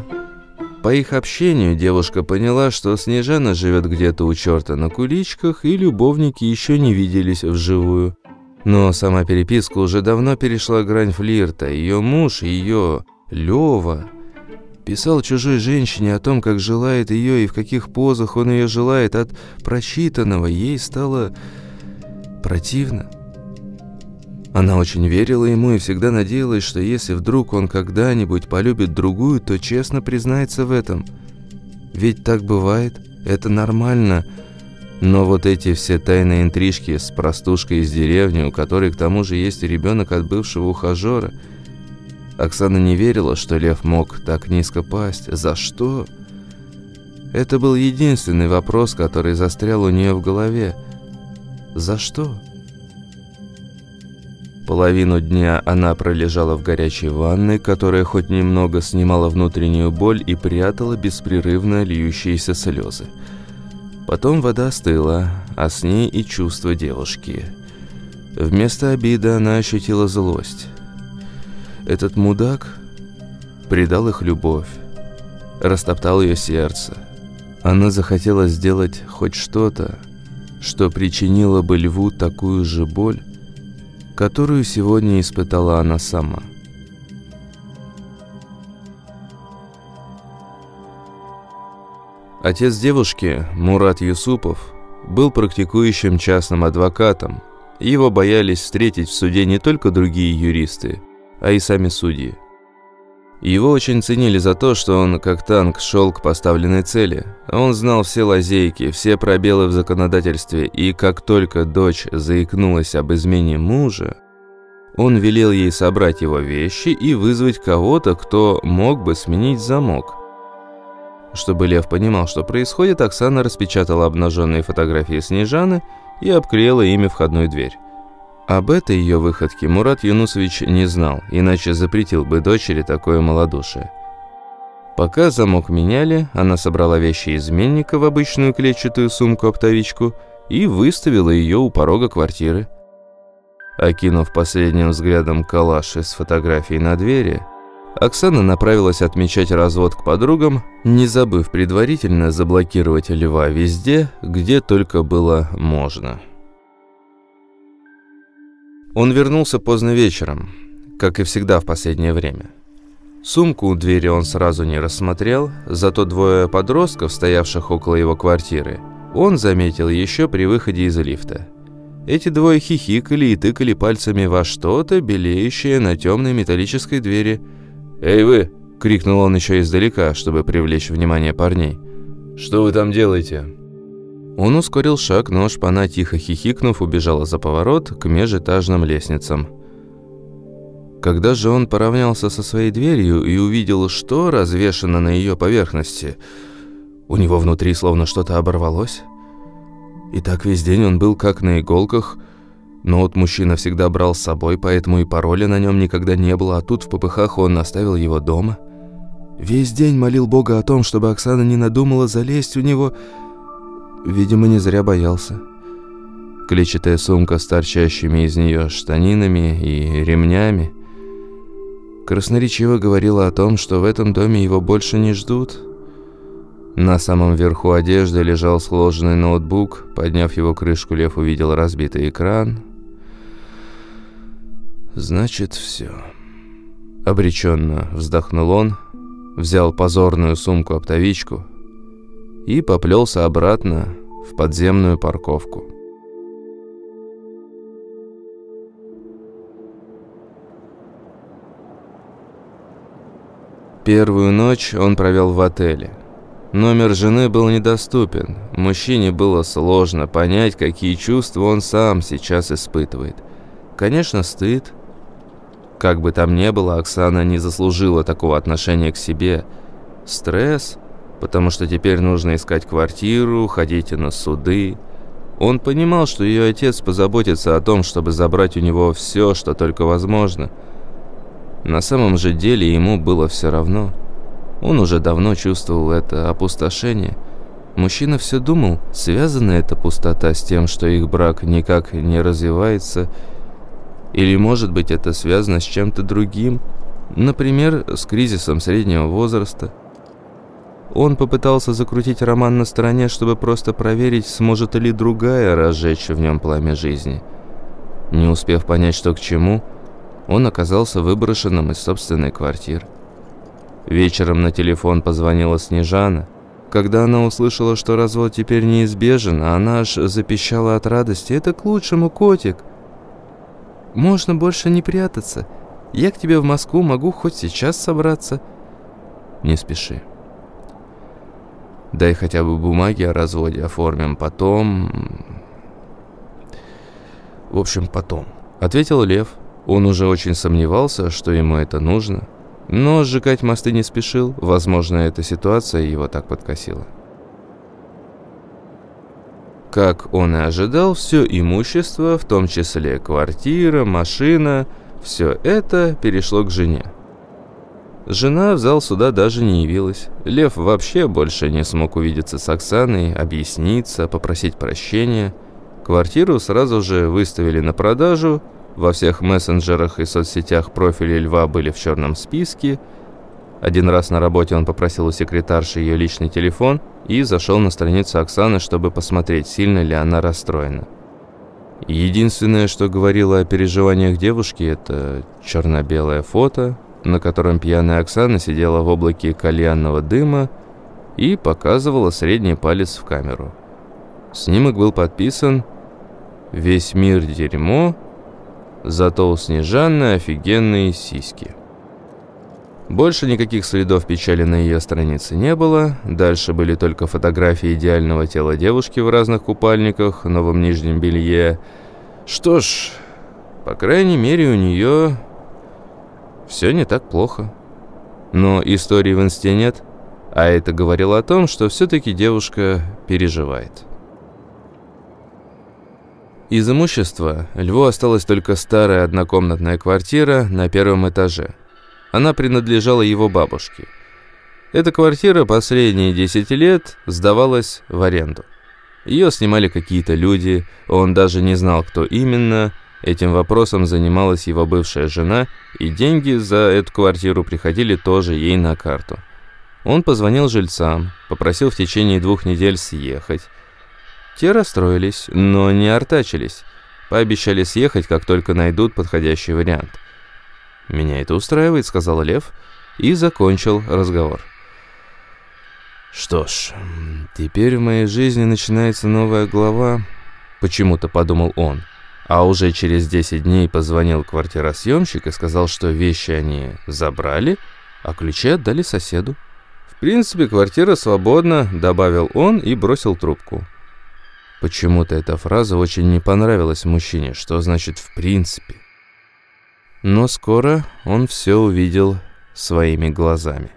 Speaker 1: По их общению девушка поняла, что Снежана живет где-то у черта на куличках, и любовники еще не виделись вживую. Но сама переписка уже давно перешла грань флирта. Ее муж, ее Лева, писал чужой женщине о том, как желает ее и в каких позах он ее желает. От прочитанного ей стало противно. Она очень верила ему и всегда надеялась, что если вдруг он когда-нибудь полюбит другую, то честно признается в этом. Ведь так бывает, это нормально. Но вот эти все тайные интрижки с простушкой из деревни, у которой к тому же есть ребенок от бывшего ухажера. Оксана не верила, что Лев мог так низко пасть. За что? Это был единственный вопрос, который застрял у нее в голове. За что? Половину дня она пролежала в горячей ванной, которая хоть немного снимала внутреннюю боль и прятала беспрерывно льющиеся слезы. Потом вода остыла, а с ней и чувство девушки. Вместо обиды она ощутила злость. Этот мудак предал их любовь. растоптал ее сердце. Она захотела сделать хоть что-то, что причинило бы льву такую же боль, которую сегодня испытала она сама. Отец девушки, Мурат Юсупов, был практикующим частным адвокатом. Его боялись встретить в суде не только другие юристы, а и сами судьи. Его очень ценили за то, что он, как танк, шел к поставленной цели. Он знал все лазейки, все пробелы в законодательстве, и как только дочь заикнулась об измене мужа, он велел ей собрать его вещи и вызвать кого-то, кто мог бы сменить замок. Чтобы Лев понимал, что происходит, Оксана распечатала обнаженные фотографии Снежаны и обклеила ими входную дверь. Об этой ее выходке Мурат Юнусович не знал, иначе запретил бы дочери такое малодушие. Пока замок меняли, она собрала вещи изменника в обычную клетчатую сумку-оптовичку и выставила ее у порога квартиры. Окинув последним взглядом калаш из фотографий на двери, Оксана направилась отмечать развод к подругам, не забыв предварительно заблокировать льва везде, где только было можно. Он вернулся поздно вечером, как и всегда в последнее время. Сумку у двери он сразу не рассмотрел, зато двое подростков, стоявших около его квартиры, он заметил еще при выходе из лифта. Эти двое хихикали и тыкали пальцами во что-то, белеющее на темной металлической двери. «Эй вы!» – крикнул он еще издалека, чтобы привлечь внимание парней. «Что вы там делаете?» Он ускорил шаг, но шпана, тихо хихикнув, убежала за поворот к межэтажным лестницам. Когда же он поравнялся со своей дверью и увидел, что развешено на ее поверхности, у него внутри словно что-то оборвалось. И так весь день он был как на иголках, но вот мужчина всегда брал с собой, поэтому и пароля на нем никогда не было, а тут в попыхах он оставил его дома. Весь день молил Бога о том, чтобы Оксана не надумала залезть у него Видимо, не зря боялся. Клетчатая сумка с торчащими из нее штанинами и ремнями красноречиво говорила о том, что в этом доме его больше не ждут. На самом верху одежды лежал сложенный ноутбук. Подняв его крышку, Лев увидел разбитый экран. «Значит, все». Обреченно вздохнул он, взял позорную сумку-оптовичку, и поплелся обратно в подземную парковку. Первую ночь он провел в отеле. Номер жены был недоступен. Мужчине было сложно понять, какие чувства он сам сейчас испытывает. Конечно, стыд. Как бы там ни было, Оксана не заслужила такого отношения к себе. Стресс – потому что теперь нужно искать квартиру, ходить на суды. Он понимал, что ее отец позаботится о том, чтобы забрать у него все, что только возможно. На самом же деле ему было все равно. Он уже давно чувствовал это опустошение. Мужчина все думал, связана эта пустота с тем, что их брак никак не развивается, или, может быть, это связано с чем-то другим, например, с кризисом среднего возраста – он попытался закрутить роман на стороне, чтобы просто проверить, сможет ли другая разжечь в нем пламя жизни. Не успев понять, что к чему, он оказался выброшенным из собственной квартиры. Вечером на телефон позвонила Снежана. Когда она услышала, что развод теперь неизбежен, она аж запищала от радости. «Это к лучшему, котик!» «Можно больше не прятаться. Я к тебе в Москву могу хоть сейчас собраться». «Не спеши. Дай хотя бы бумаги о разводе оформим, потом... В общем, потом. Ответил Лев. Он уже очень сомневался, что ему это нужно. Но сжигать мосты не спешил. Возможно, эта ситуация его так подкосила. Как он и ожидал, все имущество, в том числе квартира, машина, все это перешло к жене. Жена в зал суда даже не явилась. Лев вообще больше не смог увидеться с Оксаной, объясниться, попросить прощения. Квартиру сразу же выставили на продажу. Во всех мессенджерах и соцсетях профили Льва были в черном списке. Один раз на работе он попросил у секретарши ее личный телефон и зашел на страницу Оксаны, чтобы посмотреть, сильно ли она расстроена. Единственное, что говорило о переживаниях девушки, это черно-белое фото, на котором пьяная Оксана сидела в облаке кальянного дыма и показывала средний палец в камеру. Снимок был подписан «Весь мир дерьмо, зато у Снежаны офигенные сиськи». Больше никаких следов печали на ее странице не было, дальше были только фотографии идеального тела девушки в разных купальниках, новом нижнем белье. Что ж, по крайней мере у нее все не так плохо. Но истории в инсте нет, а это говорило о том, что все-таки девушка переживает. Из имущества Льву осталась только старая однокомнатная квартира на первом этаже – она принадлежала его бабушке. Эта квартира последние 10 лет сдавалась в аренду. Ее снимали какие-то люди, он даже не знал, кто именно. Этим вопросом занималась его бывшая жена, и деньги за эту квартиру приходили тоже ей на карту. Он позвонил жильцам, попросил в течение двух недель съехать. Те расстроились, но не артачились. Пообещали съехать, как только найдут подходящий вариант – «Меня это устраивает», — сказал Лев и закончил разговор. «Что ж, теперь в моей жизни начинается новая глава», — почему-то подумал он. А уже через 10 дней позвонил квартиросъемщик и сказал, что вещи они забрали, а ключи отдали соседу. «В принципе, квартира свободна», — добавил он и бросил трубку. Почему-то эта фраза очень не понравилась мужчине. Что значит «в принципе»? Но скоро он все увидел своими глазами.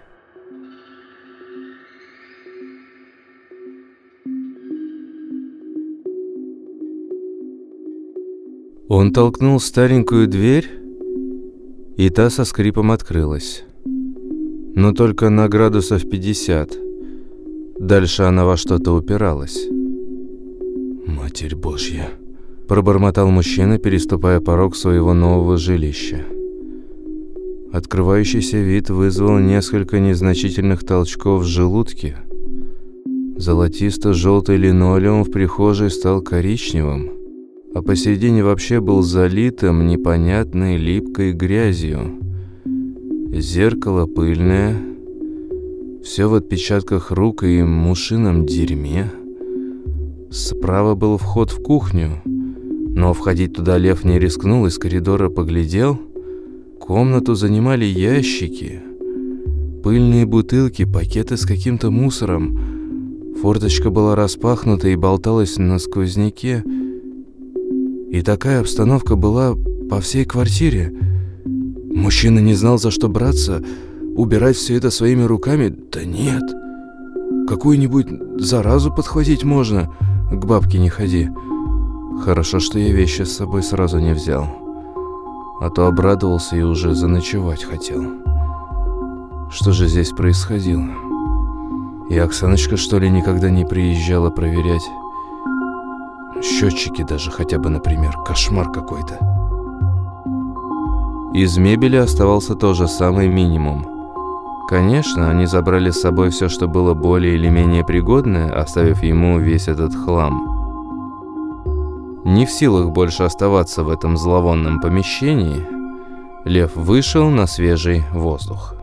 Speaker 1: Он толкнул старенькую дверь, и та со скрипом открылась. Но только на градусов 50. Дальше она во что-то упиралась. «Матерь Божья!» Пробормотал мужчина, переступая порог своего нового жилища. Открывающийся вид вызвал несколько незначительных толчков в желудке. Золотисто-желтый линолеум в прихожей стал коричневым, а посередине вообще был залитым непонятной липкой грязью. Зеркало пыльное, все в отпечатках рук и мушином дерьме. Справа был вход в кухню – но входить туда Лев не рискнул, из коридора поглядел. Комнату занимали ящики, пыльные бутылки, пакеты с каким-то мусором. Форточка была распахнута и болталась на сквозняке. И такая обстановка была по всей квартире. Мужчина не знал, за что браться, убирать все это своими руками. Да нет. Какую-нибудь заразу подхватить можно. К бабке не ходи. Хорошо, что я вещи с собой сразу не взял. А то обрадовался и уже заночевать хотел. Что же здесь происходило? И Оксаночка, что ли, никогда не приезжала проверять? Счетчики даже хотя бы, например. Кошмар какой-то. Из мебели оставался тоже самый минимум. Конечно, они забрали с собой все, что было более или менее пригодное, оставив ему весь этот хлам. Не в силах больше оставаться в этом зловонном помещении, Лев вышел на свежий воздух.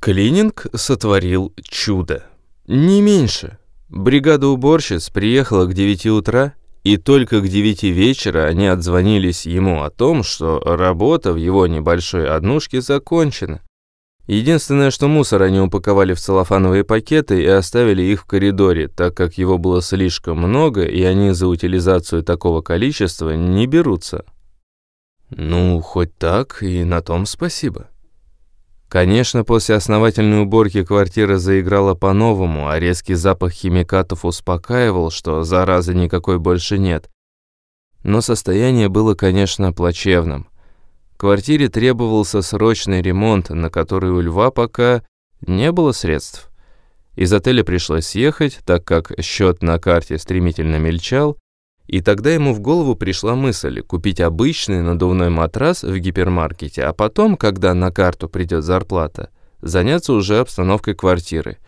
Speaker 1: Клининг сотворил чудо. Не меньше. Бригада уборщиц приехала к 9 утра, и только к 9 вечера они отзвонились ему о том, что работа в его небольшой однушке закончена. Единственное, что мусор они упаковали в целлофановые пакеты и оставили их в коридоре, так как его было слишком много, и они за утилизацию такого количества не берутся. Ну, хоть так, и на том спасибо. Конечно, после основательной уборки квартира заиграла по-новому, а резкий запах химикатов успокаивал, что заразы никакой больше нет. Но состояние было, конечно, плачевным. Квартире требовался срочный ремонт, на который у Льва пока не было средств. Из отеля пришлось съехать, так как счет на карте стремительно мельчал, И тогда ему в голову пришла мысль купить обычный надувной матрас в гипермаркете, а потом, когда на карту придет зарплата, заняться уже обстановкой квартиры.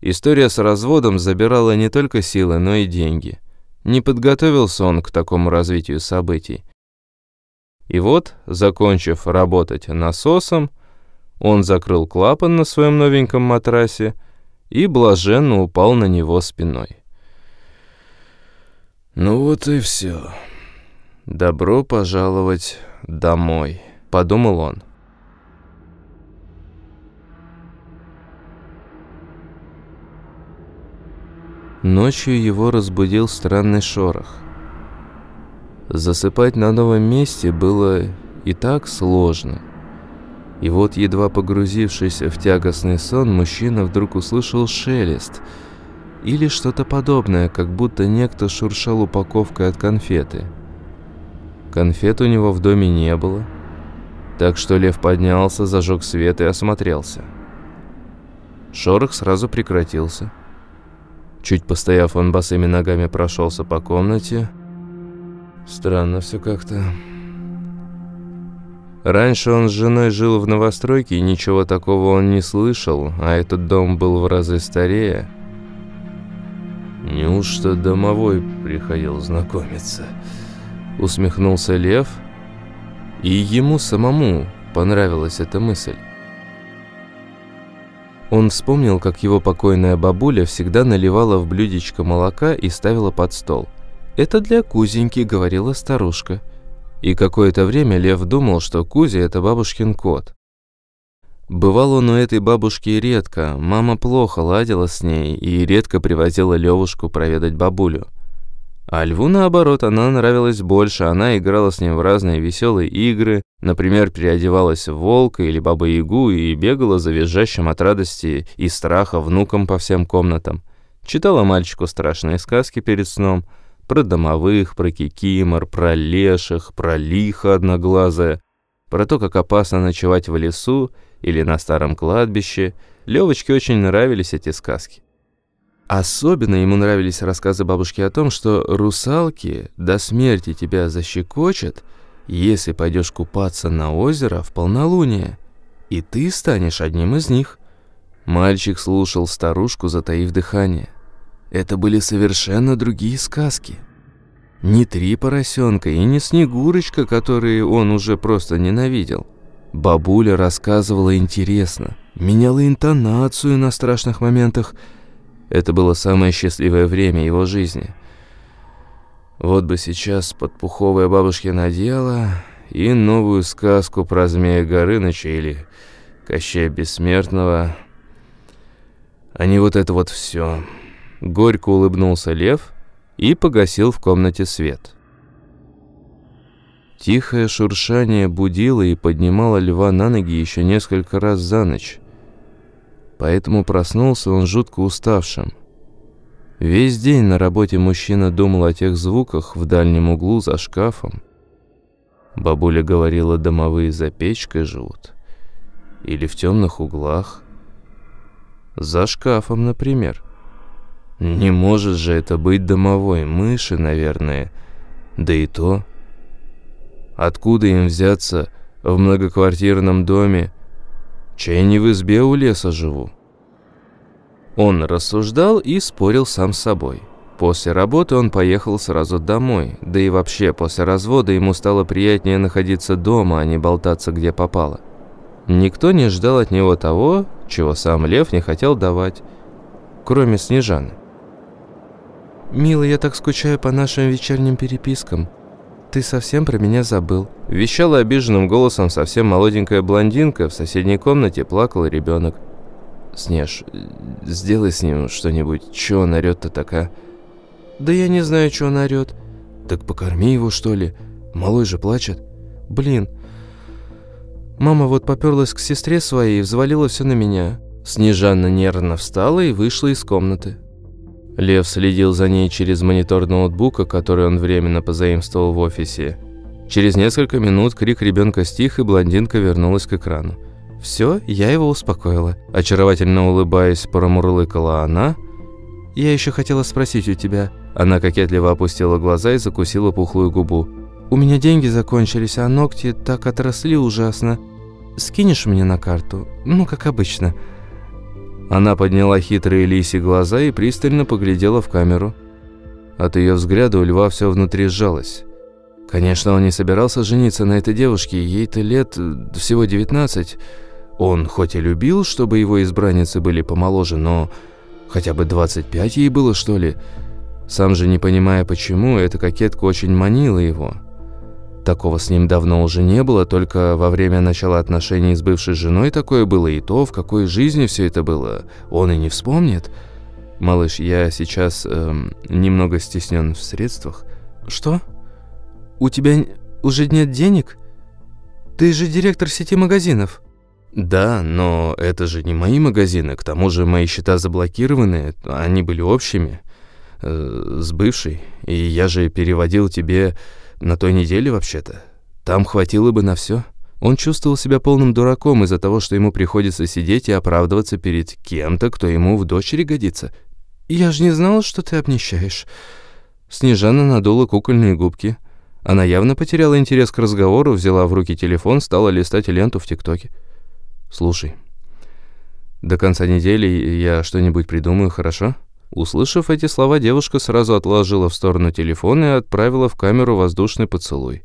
Speaker 1: История с разводом забирала не только силы, но и деньги. Не подготовился он к такому развитию событий. И вот, закончив работать насосом, он закрыл клапан на своем новеньком матрасе и блаженно упал на него спиной.
Speaker 2: «Ну вот и все.
Speaker 1: Добро пожаловать домой», — подумал он. Ночью его разбудил странный шорох. Засыпать на новом месте было и так сложно. И вот, едва погрузившись в тягостный сон, мужчина вдруг услышал шелест — или что-то подобное, как будто некто шуршал упаковкой от конфеты. Конфет у него в доме не было, так что лев поднялся, зажег свет и осмотрелся. Шорох сразу прекратился. Чуть постояв, он босыми ногами прошелся по комнате. Странно все как-то. Раньше он с женой жил в новостройке, и ничего такого он не слышал, а этот дом был в разы старее.
Speaker 2: «Неужто домовой приходил знакомиться?»
Speaker 1: Усмехнулся Лев, и ему самому понравилась эта мысль. Он вспомнил, как его покойная бабуля всегда наливала в блюдечко молока и ставила под стол. «Это для Кузеньки», — говорила старушка. И какое-то время Лев думал, что Кузя — это бабушкин кот. Бывал он у этой бабушки редко, мама плохо ладила с ней и редко привозила Левушку проведать бабулю. А Льву, наоборот, она нравилась больше, она играла с ним в разные веселые игры, например, переодевалась в волка или бабу-ягу и бегала за визжащим от радости и страха внуком по всем комнатам. Читала мальчику страшные сказки перед сном, про домовых, про кикимор, про леших, про лихо одноглазое, про то, как опасно ночевать в лесу или на старом кладбище. Левочке очень нравились эти сказки. Особенно ему нравились рассказы бабушки о том, что русалки до смерти тебя защекочут, если пойдешь купаться на озеро в полнолуние, и ты станешь одним из них. Мальчик слушал старушку, затаив дыхание. Это были совершенно другие сказки. Не три поросенка и не Снегурочка, которые он уже просто ненавидел. Бабуля рассказывала интересно, меняла интонацию на страшных моментах. Это было самое счастливое время его жизни. Вот бы сейчас под пуховое надела и новую сказку про Змея Горыныча или Кощея Бессмертного, а не вот это вот все. Горько улыбнулся лев и погасил в комнате свет. Тихое шуршание будило и поднимало льва на ноги еще несколько раз за ночь. Поэтому проснулся он жутко уставшим. Весь день на работе мужчина думал о тех звуках в дальнем углу за шкафом. Бабуля говорила, домовые за печкой живут. Или в темных углах. За шкафом, например. Не может же это быть домовой, мыши, наверное. Да и то... Откуда им взяться в многоквартирном доме? Чай не в избе у леса живу. Он рассуждал и спорил сам с собой. После работы он поехал сразу домой, да и вообще после развода ему стало приятнее находиться дома, а не болтаться где попало. Никто не ждал от него того, чего сам Лев не хотел давать, кроме Снежаны. «Милый, я так скучаю по нашим вечерним перепискам», ты совсем про меня забыл». Вещала обиженным голосом совсем молоденькая блондинка, в соседней комнате плакал ребенок. «Снеж, сделай с ним что-нибудь, чё он орёт-то такая?» «Да я не знаю, чё он орёт». «Так покорми его, что ли? Малой же плачет». «Блин, мама вот попёрлась к сестре своей и взвалила всё на меня». Снежанна нервно встала и вышла из комнаты. Лев следил за ней через монитор ноутбука, который он временно позаимствовал в офисе. Через несколько минут крик ребенка стих, и блондинка вернулась к экрану. «Все, я его успокоила». Очаровательно улыбаясь, промурлыкала она. «Я еще хотела спросить у тебя,
Speaker 2: Она кокетливо опустила глаза и закусила пухлую губу. «У меня деньги закончились, а ногти так отросли ужасно. Скинешь мне на карту? Ну, как обычно». Она подняла хитрые лиси глаза и пристально поглядела в камеру. От ее взгляда у льва все внутри сжалось. Конечно, он не собирался жениться на этой девушке, ей-то лет всего 19. Он хоть и любил, чтобы его избранницы были помоложе, но хотя бы 25 ей было, что ли. Сам же не понимая почему, эта кокетка очень манила его. Такого с ним давно уже не было, только во время начала отношений с бывшей женой такое было, и то, в какой жизни все это было, он и не вспомнит. «Малыш, я сейчас эм, немного стеснен в средствах». «Что? У тебя уже нет денег? Ты же директор сети магазинов». «Да, но это же не мои магазины, к тому же мои счета заблокированы, они были общими, э, с бывшей, и я же переводил тебе на той неделе вообще-то. Там хватило бы на все». Он чувствовал себя полным дураком из-за того, что ему приходится сидеть и оправдываться перед кем-то, кто ему в дочери годится. «Я же не знала, что ты обнищаешь». Снежана надула кукольные губки. Она явно потеряла интерес к разговору, взяла в руки телефон, стала листать ленту в ТикТоке. «Слушай, до конца недели я что-нибудь придумаю, хорошо?» Услышав эти слова, девушка сразу отложила в сторону телефон и отправила в камеру воздушный поцелуй.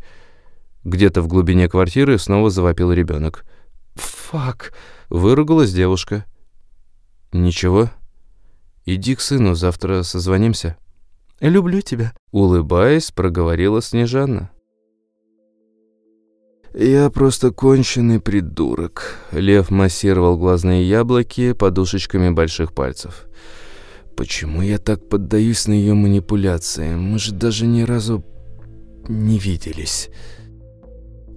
Speaker 2: Где-то в глубине квартиры снова завопил ребенок. «Фак!» — выругалась девушка. «Ничего. Иди к сыну, завтра созвонимся». «Люблю тебя», — улыбаясь, проговорила Снежана. «Я просто конченый придурок», — Лев массировал глазные яблоки подушечками больших пальцев. «Почему я так поддаюсь на ее манипуляции? Мы же даже ни разу не виделись».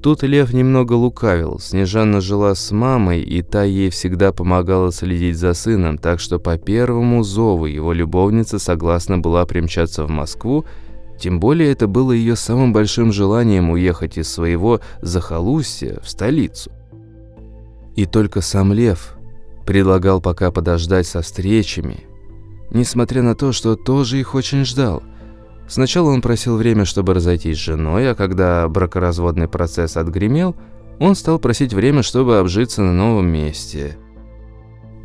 Speaker 2: Тут Лев немного лукавил. Снежана жила с мамой, и та ей всегда помогала следить за сыном, так что по первому зову его любовница согласна была примчаться в Москву тем более это было ее самым большим желанием уехать из своего захолустья в столицу. И только сам Лев предлагал пока подождать со встречами, несмотря на то, что тоже их очень ждал. Сначала он просил время, чтобы разойтись с женой, а когда бракоразводный процесс отгремел, он стал просить время, чтобы обжиться на новом месте –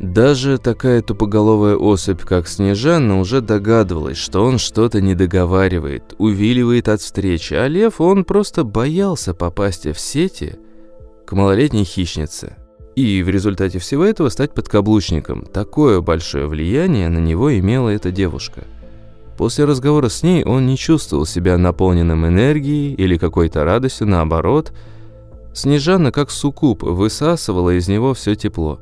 Speaker 2: даже такая тупоголовая особь, как Снежана, уже догадывалась, что он что-то не договаривает, увиливает от встречи, а Лев, он просто боялся попасть в сети к малолетней хищнице. И в результате всего этого стать подкаблучником. Такое большое влияние на него имела эта девушка. После разговора с ней он не чувствовал себя наполненным энергией или какой-то радостью, наоборот. Снежана, как суккуб, высасывала из него все тепло.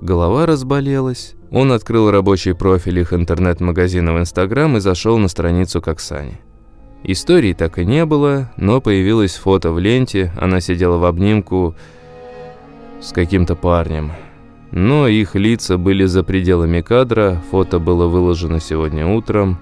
Speaker 2: Голова разболелась. Он открыл рабочий профиль их интернет-магазина в Инстаграм и зашел на страницу к Оксане. Истории так и не было, но появилось фото в ленте, она сидела в обнимку с каким-то парнем. Но их лица были за пределами кадра, фото было выложено сегодня утром.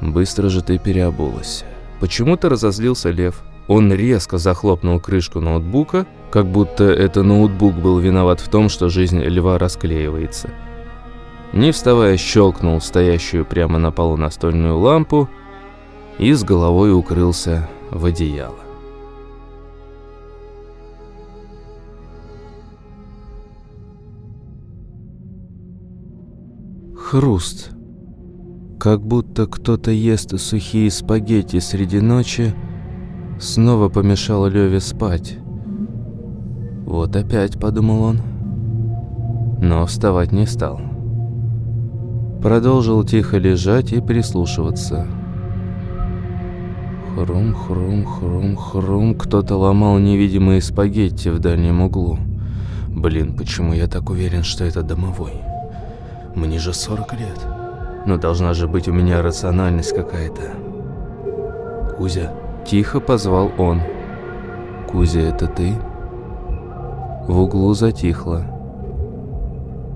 Speaker 2: «Быстро же ты переобулась». Почему-то разозлился Лев. Он резко захлопнул крышку ноутбука, как будто это ноутбук был виноват в том, что жизнь льва расклеивается. Не вставая, щелкнул стоящую прямо на полу настольную лампу и с головой укрылся в одеяло. Хруст. Как будто кто-то ест сухие спагетти среди ночи, снова помешал Леве спать. «Вот опять», — подумал он. Но вставать не стал. Продолжил тихо лежать и прислушиваться. Хрум, хрум, хрум, хрум. Кто-то ломал невидимые спагетти в дальнем углу. Блин, почему я так уверен, что это домовой? Мне же 40 лет. Но должна же быть у меня рациональность какая-то. Кузя. Тихо позвал он. «Кузя, это ты?» В углу затихло.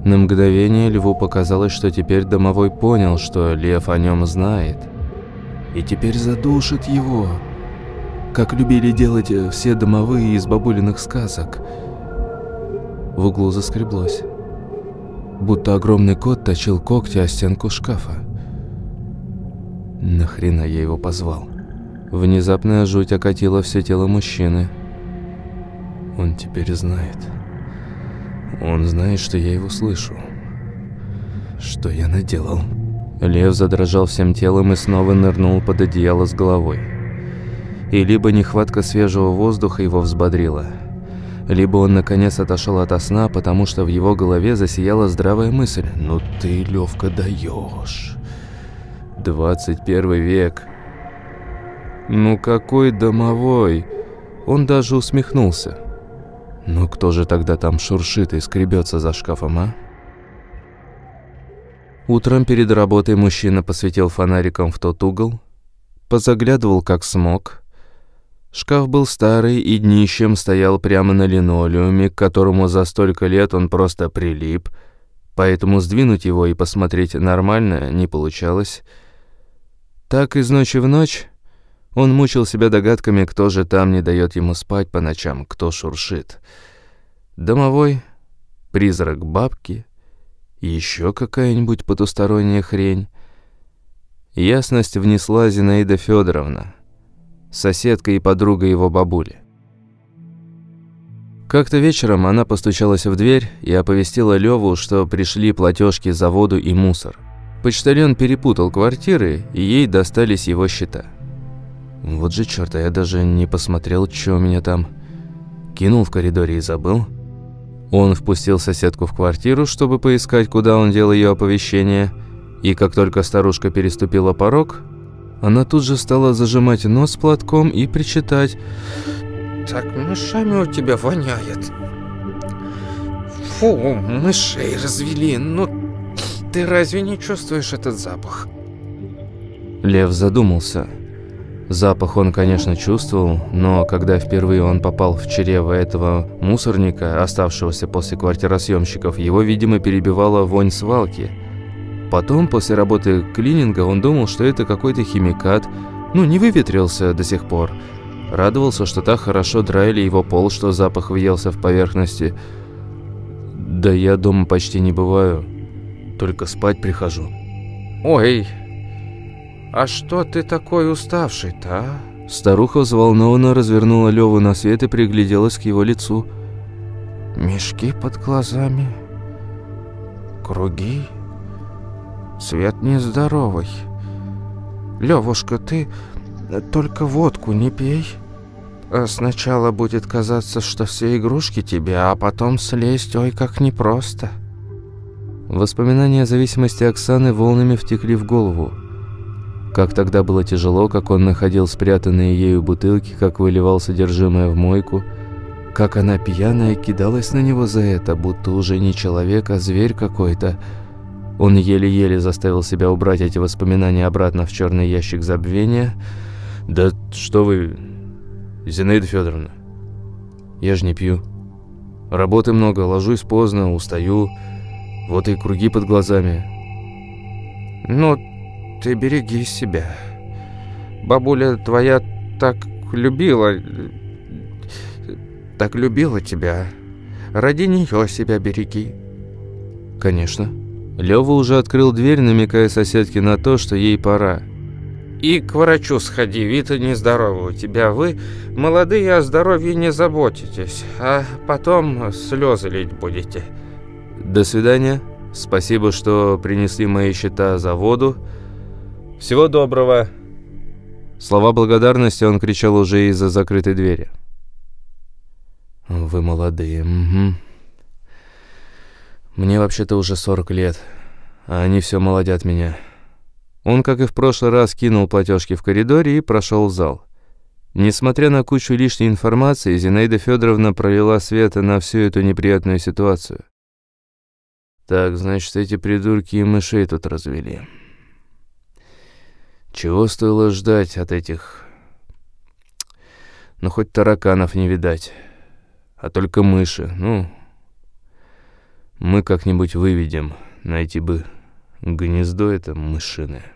Speaker 2: На мгновение Льву показалось, что теперь домовой понял, что Лев о нем знает. И теперь задушит его, как любили делать все домовые из бабулиных сказок. В углу заскреблось, будто огромный кот точил когти о стенку шкафа. Нахрена я его позвал? Внезапная жуть окатила все тело мужчины. Он теперь знает. Он знает, что я его слышу. Что я наделал? Лев задрожал всем телом и снова нырнул под одеяло с головой. И либо нехватка свежего воздуха его взбодрила, либо он наконец отошел от сна, потому что в его голове засияла здравая мысль. «Ну ты, Левка, даешь!» 21 век. Ну какой домовой? Он даже усмехнулся. Ну кто же тогда там шуршит и скребется за шкафом, а? Утром перед работой мужчина посветил фонариком в тот угол, позаглядывал как смог. Шкаф был старый и днищем стоял прямо на линолеуме, к которому за столько лет он просто прилип, поэтому сдвинуть его и посмотреть нормально не получалось. Так из ночи в ночь он мучил себя догадками, кто же там не дает ему спать по ночам, кто шуршит. Домовой, призрак бабки, еще какая-нибудь потусторонняя хрень. Ясность внесла Зинаида Федоровна, соседка и подруга его бабули. Как-то вечером она постучалась в дверь и оповестила Леву, что пришли платежки за воду и мусор. Почтальон перепутал квартиры, и ей достались его счета. Вот же черт, а я даже не посмотрел, что у меня там. Кинул в коридоре и забыл. Он впустил соседку в квартиру, чтобы поискать, куда он делал ее оповещение, и как только старушка переступила порог, она тут же стала зажимать нос платком и причитать.
Speaker 4: «Так мышами у тебя воняет. Фу, мышей развели, ну ты разве не чувствуешь этот запах?
Speaker 2: Лев задумался. Запах он, конечно, чувствовал, но когда впервые он попал в чрево этого мусорника, оставшегося после квартиросъемщиков, его, видимо, перебивала вонь свалки. Потом, после работы клининга, он думал, что это какой-то химикат, ну, не выветрился до сих пор. Радовался, что так хорошо драили его пол, что запах въелся в поверхности. Да я дома почти не бываю только спать прихожу.
Speaker 4: Ой, а что ты такой уставший-то, а?
Speaker 2: Старуха взволнованно развернула Леву на свет и пригляделась к его лицу.
Speaker 4: Мешки под глазами, круги, цвет нездоровый. Левушка, ты только водку не пей. А сначала будет казаться, что все игрушки тебе, а потом слезть, ой, как непросто.
Speaker 2: Воспоминания о зависимости Оксаны волнами втекли в голову. Как тогда было тяжело, как он находил спрятанные ею бутылки, как выливал содержимое в мойку, как она пьяная кидалась на него за это, будто уже не человек, а зверь какой-то. Он еле-еле заставил себя убрать эти воспоминания обратно в черный ящик забвения. «Да что вы, Зинаида Федоровна, я же не пью. Работы много, ложусь поздно, устаю». Вот и круги под глазами.
Speaker 4: Ну, ты береги себя. Бабуля твоя так любила... Так любила тебя. Ради нее себя береги.
Speaker 2: Конечно. Лёва уже открыл дверь, намекая соседке на то, что ей пора.
Speaker 4: И к врачу сходи, вид нездоровый у тебя. Вы, молодые, о здоровье не заботитесь, а потом слезы лить будете.
Speaker 2: До свидания. Спасибо, что принесли мои счета за воду. Всего доброго. Слова благодарности он кричал уже из-за закрытой двери. Вы молодые. Угу. Мне вообще-то уже 40 лет, а они все молодят меня. Он, как и в прошлый раз, кинул платежки в коридоре и прошел в зал. Несмотря на кучу лишней информации, Зинаида Федоровна пролила света на всю эту неприятную ситуацию. Так, значит, эти придурки и мышей тут развели. Чего стоило ждать от этих... Ну, хоть тараканов не видать, а только мыши. Ну, мы как-нибудь выведем. Найти бы гнездо это мышиное.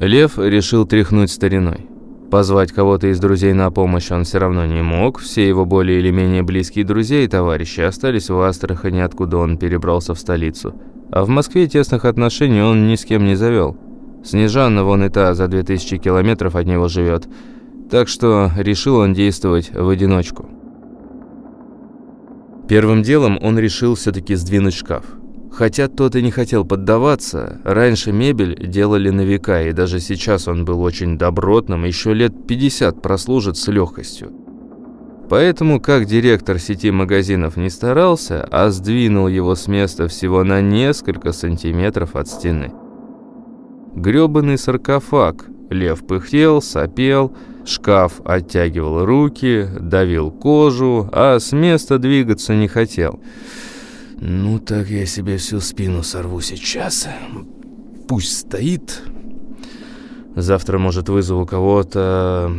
Speaker 2: Лев решил тряхнуть стариной.
Speaker 1: Позвать кого-то из друзей на помощь он все равно не мог, все его более или менее близкие друзья и товарищи остались в Астрахани, откуда он перебрался в столицу. А в Москве тесных отношений он ни с кем не завел. Снежанна вон и та за 2000 километров от него живет. Так что решил он действовать в одиночку. Первым делом он решил все-таки сдвинуть шкаф. Хотя тот и не хотел поддаваться, раньше мебель делали на века, и даже сейчас он был очень добротным, еще лет 50 прослужит с легкостью. Поэтому, как директор сети магазинов не старался, а сдвинул его с места всего на несколько сантиметров от стены. Грёбаный саркофаг. Лев пыхтел, сопел, шкаф оттягивал руки, давил кожу, а с места двигаться не хотел –
Speaker 3: ну так я себе всю спину сорву сейчас. Пусть стоит. Завтра, может, вызову кого-то,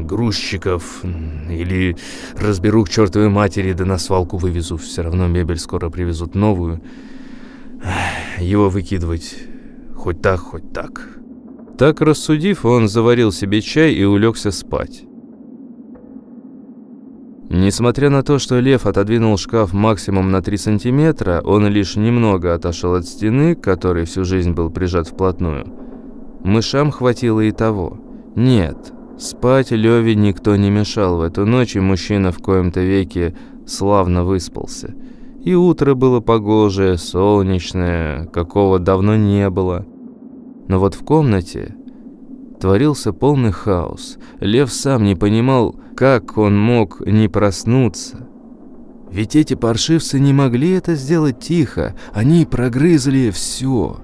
Speaker 3: грузчиков, или разберу к чертовой матери, да на свалку вывезу. Все равно мебель скоро привезут новую. Его выкидывать хоть так, хоть так.
Speaker 1: Так рассудив, он заварил себе чай и улегся спать. Несмотря на то, что лев отодвинул шкаф максимум на 3 сантиметра, он лишь немного отошел от стены, к которой всю жизнь был прижат вплотную. Мышам хватило и того. Нет, спать Леве никто не мешал в эту ночь, и мужчина в коем-то веке славно выспался. И утро было погожее, солнечное, какого давно не было. Но вот в комнате творился полный хаос. Лев сам не понимал, как он мог не проснуться. Ведь эти паршивцы не могли это сделать тихо, они прогрызли все.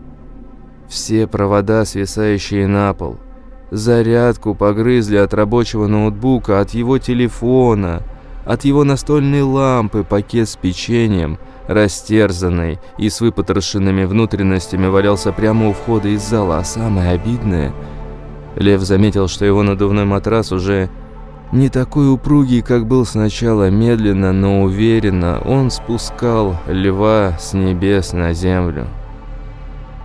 Speaker 1: Все провода, свисающие на пол. Зарядку погрызли от рабочего ноутбука, от его телефона, от его настольной лампы, пакет с печеньем, растерзанный и с выпотрошенными внутренностями валялся прямо у входа из зала, а самое обидное – Лев заметил, что его надувной матрас уже не такой упругий, как был сначала, медленно, но уверенно он спускал льва с небес на землю.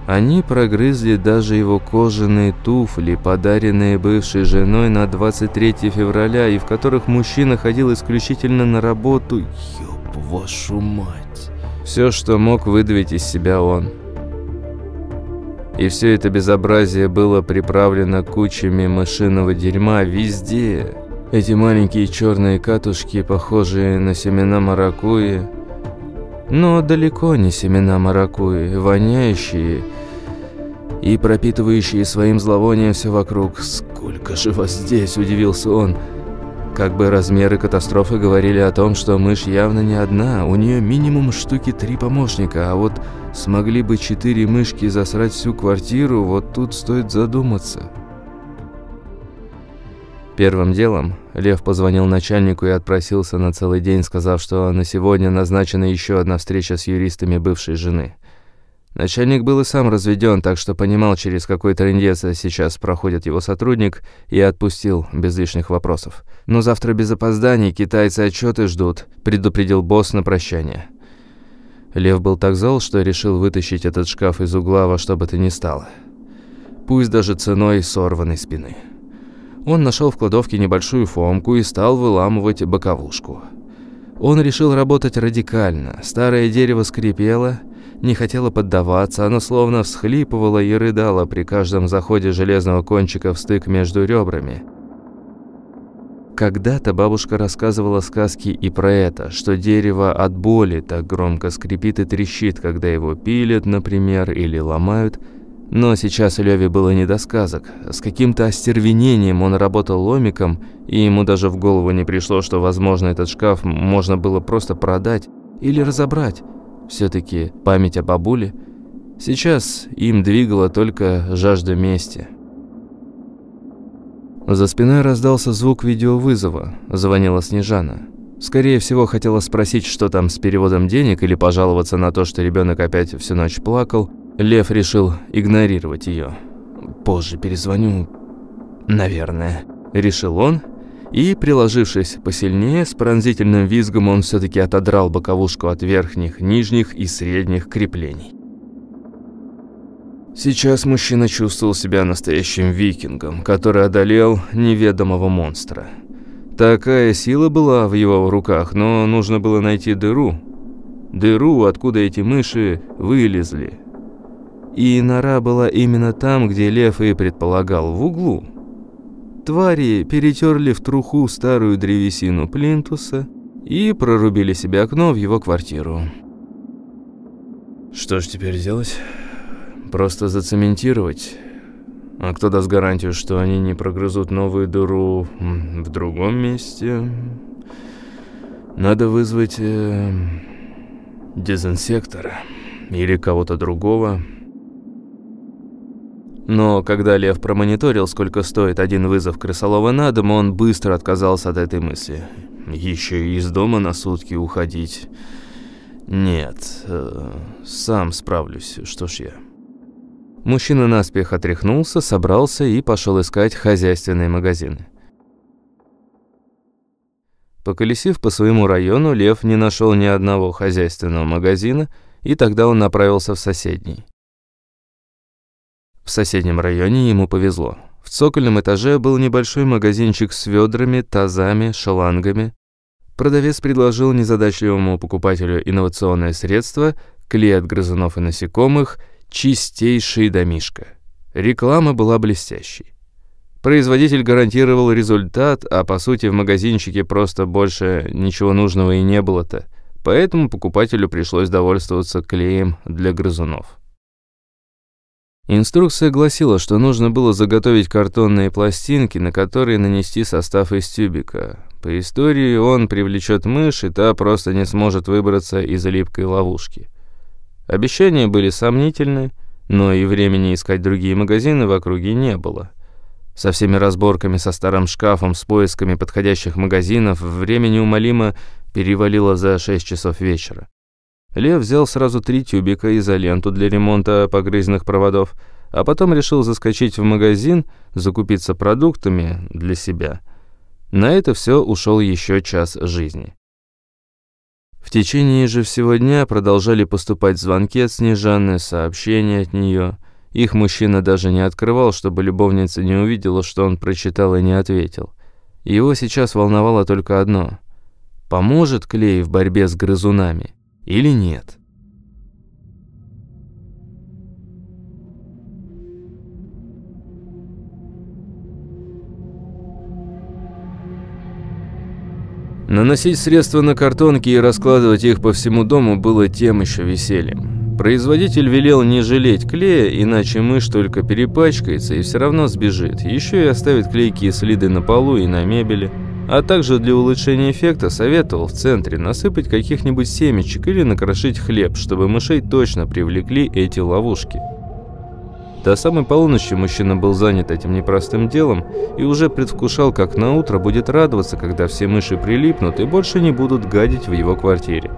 Speaker 1: Они прогрызли даже его кожаные туфли, подаренные бывшей женой на 23 февраля, и в которых мужчина ходил исключительно на работу. Ёб вашу мать! Все, что мог выдавить из себя он – и все это безобразие было приправлено кучами машинного дерьма везде. Эти маленькие черные катушки, похожие на семена маракуи, но далеко не семена маракуи, воняющие и пропитывающие своим зловонием все вокруг. «Сколько же вас здесь?» – удивился он – как бы размеры катастрофы говорили о том, что мышь явно не одна, у нее минимум штуки три помощника, а вот смогли бы четыре мышки засрать всю квартиру, вот тут стоит задуматься. Первым делом Лев позвонил начальнику и отпросился на целый день, сказав, что на сегодня назначена еще одна встреча с юристами бывшей жены. Начальник был и сам разведен, так что понимал, через какой трындец сейчас проходит его сотрудник, и отпустил без лишних вопросов. «Но завтра без опозданий китайцы отчеты ждут», – предупредил босс на прощание. Лев был так зол, что решил вытащить этот шкаф из угла во что бы то ни стало. Пусть даже ценой сорванной спины. Он нашел в кладовке небольшую фомку и стал выламывать боковушку. Он решил работать радикально. Старое дерево скрипело – не хотела поддаваться, оно словно всхлипывало и рыдало при каждом заходе железного кончика в стык между ребрами. Когда-то бабушка рассказывала сказки и про это, что дерево от боли так громко скрипит и трещит, когда его пилят, например, или ломают. Но сейчас Леве было не до сказок. С каким-то остервенением он работал ломиком, и ему даже в голову не пришло, что, возможно, этот шкаф можно было просто продать или разобрать. Все-таки память о бабуле. Сейчас им двигала только жажда мести. За спиной раздался звук видеовызова. Звонила Снежана. Скорее всего, хотела спросить, что там с переводом денег, или пожаловаться на то, что ребенок опять всю ночь плакал. Лев решил игнорировать ее. «Позже перезвоню, наверное», – решил он и, приложившись посильнее, с пронзительным визгом он все-таки отодрал боковушку от верхних, нижних и средних креплений. Сейчас мужчина чувствовал себя настоящим викингом, который одолел неведомого монстра. Такая сила была в его руках, но нужно было найти дыру. Дыру, откуда эти мыши вылезли. И нора была именно там, где лев и предполагал, в углу. Твари перетерли в труху старую древесину плинтуса и прорубили себе окно в его квартиру. Что ж теперь делать? Просто зацементировать? А кто даст гарантию, что они не прогрызут новую дыру в другом месте? Надо вызвать э, дезинсектора или кого-то другого. Но когда Лев промониторил, сколько стоит один вызов крысолова на дом, он быстро отказался от этой мысли. Еще и из дома на сутки уходить. Нет, э, сам справлюсь, что ж я. Мужчина наспех отряхнулся, собрался и пошел искать хозяйственные магазины. Поколесив по своему району, Лев не нашел ни одного хозяйственного магазина, и тогда он направился в соседний. В соседнем районе ему повезло. В цокольном этаже был небольшой магазинчик с ведрами, тазами, шалангами. Продавец предложил незадачливому покупателю инновационное средство, клей от грызунов и насекомых, чистейший домишко. Реклама была блестящей. Производитель гарантировал результат, а по сути в магазинчике просто больше ничего нужного и не было-то, поэтому покупателю пришлось довольствоваться клеем для грызунов. Инструкция гласила, что нужно было заготовить картонные пластинки, на которые нанести состав из тюбика. По истории он привлечет мышь, и та просто не сможет выбраться из липкой ловушки. Обещания были сомнительны, но и времени искать другие магазины в округе не было. Со всеми разборками со старым шкафом, с поисками подходящих магазинов, время неумолимо перевалило за 6 часов вечера. Лев взял сразу три тюбика изоленту для ремонта погрызенных проводов, а потом решил заскочить в магазин, закупиться продуктами для себя. На это все ушел еще час жизни. В течение же всего дня продолжали поступать звонки от Снежаны, сообщения от нее. Их мужчина даже не открывал, чтобы любовница не увидела, что он прочитал и не ответил. Его сейчас волновало только одно. Поможет Клей в борьбе с грызунами? Или нет. Наносить средства на картонки и раскладывать их по всему дому было тем еще весельем. Производитель велел не жалеть клея, иначе мышь только перепачкается и все равно сбежит. Еще и оставит клейкие следы на полу и на мебели – а также для улучшения эффекта советовал в центре насыпать каких-нибудь семечек или накрошить хлеб, чтобы мышей точно привлекли эти ловушки. До самой полуночи мужчина был занят этим непростым делом и уже предвкушал, как на утро будет радоваться, когда все мыши прилипнут и больше не будут гадить в его квартире.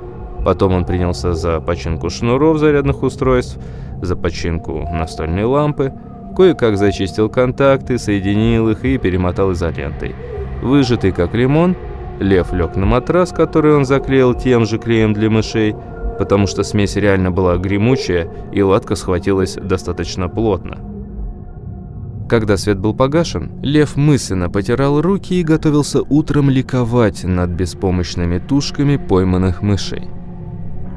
Speaker 1: Потом он принялся за починку шнуров зарядных устройств, за починку настольной лампы, кое-как зачистил контакты, соединил их и перемотал изолентой. Выжатый как лимон, лев лег на матрас, который он заклеил тем же клеем для мышей, потому что смесь реально была гремучая, и латка схватилась достаточно плотно. Когда свет был погашен, лев мысленно потирал руки и готовился утром ликовать над беспомощными тушками пойманных мышей.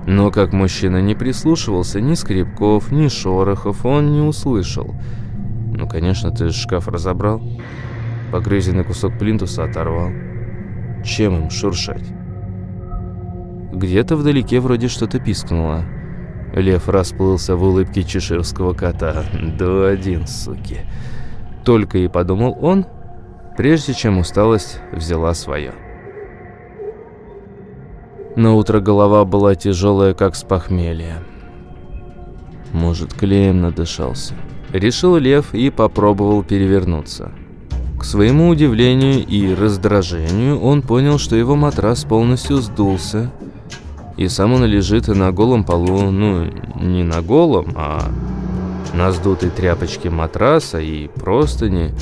Speaker 1: Но как мужчина не прислушивался, ни скребков, ни шорохов он не услышал. «Ну, конечно, ты шкаф разобрал?» Погрызенный кусок плинтуса оторвал. Чем им шуршать? Где-то вдалеке вроде что-то пискнуло. Лев расплылся в улыбке чеширского кота. «Да один, суки!» Только и подумал он, прежде чем усталость взяла свое. На утро голова была тяжелая, как с похмелья. Может, клеем надышался. Решил Лев и попробовал перевернуться. К своему удивлению и раздражению он понял, что его матрас полностью сдулся, и сам он лежит на голом полу, ну, не на голом, а на сдутой тряпочке матраса и простыни.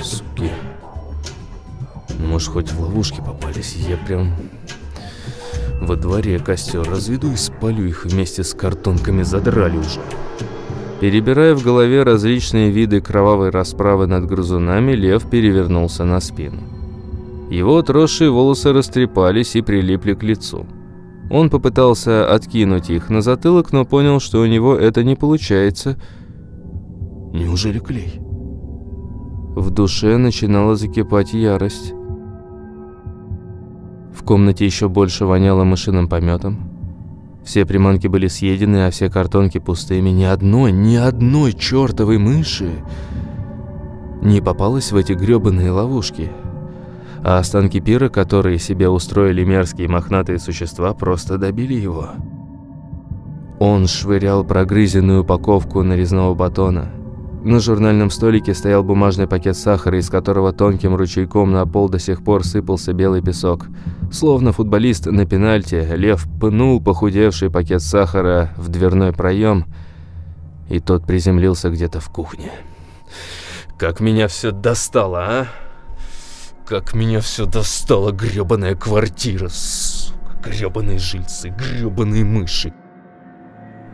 Speaker 1: Суки. Ну, может, хоть в ловушки попались, я прям во дворе костер разведу и спалю их вместе с картонками, задрали уже.
Speaker 2: Перебирая в голове различные виды кровавой расправы над грызунами, лев перевернулся на спину. Его отросшие волосы растрепались и прилипли к лицу. Он попытался откинуть их на затылок, но понял, что у него это не получается.
Speaker 3: Неужели клей?
Speaker 2: В душе начинала закипать ярость. В комнате еще больше воняло мышиным пометом. Все приманки были съедены, а все картонки пустыми. Ни одной, ни одной чертовой мыши не попалась в эти грёбаные ловушки. А останки пира, которые себе устроили мерзкие мохнатые существа, просто добили его. Он швырял прогрызенную упаковку нарезного батона – на журнальном столике стоял бумажный пакет сахара, из которого тонким ручейком на пол до сих пор сыпался белый песок. Словно футболист на пенальти, Лев пнул похудевший пакет сахара в дверной проем, и тот приземлился где-то в кухне. «Как меня все достало, а? Как меня все достала грёбаная квартира, сука, грёбаные жильцы, грёбаные мыши!»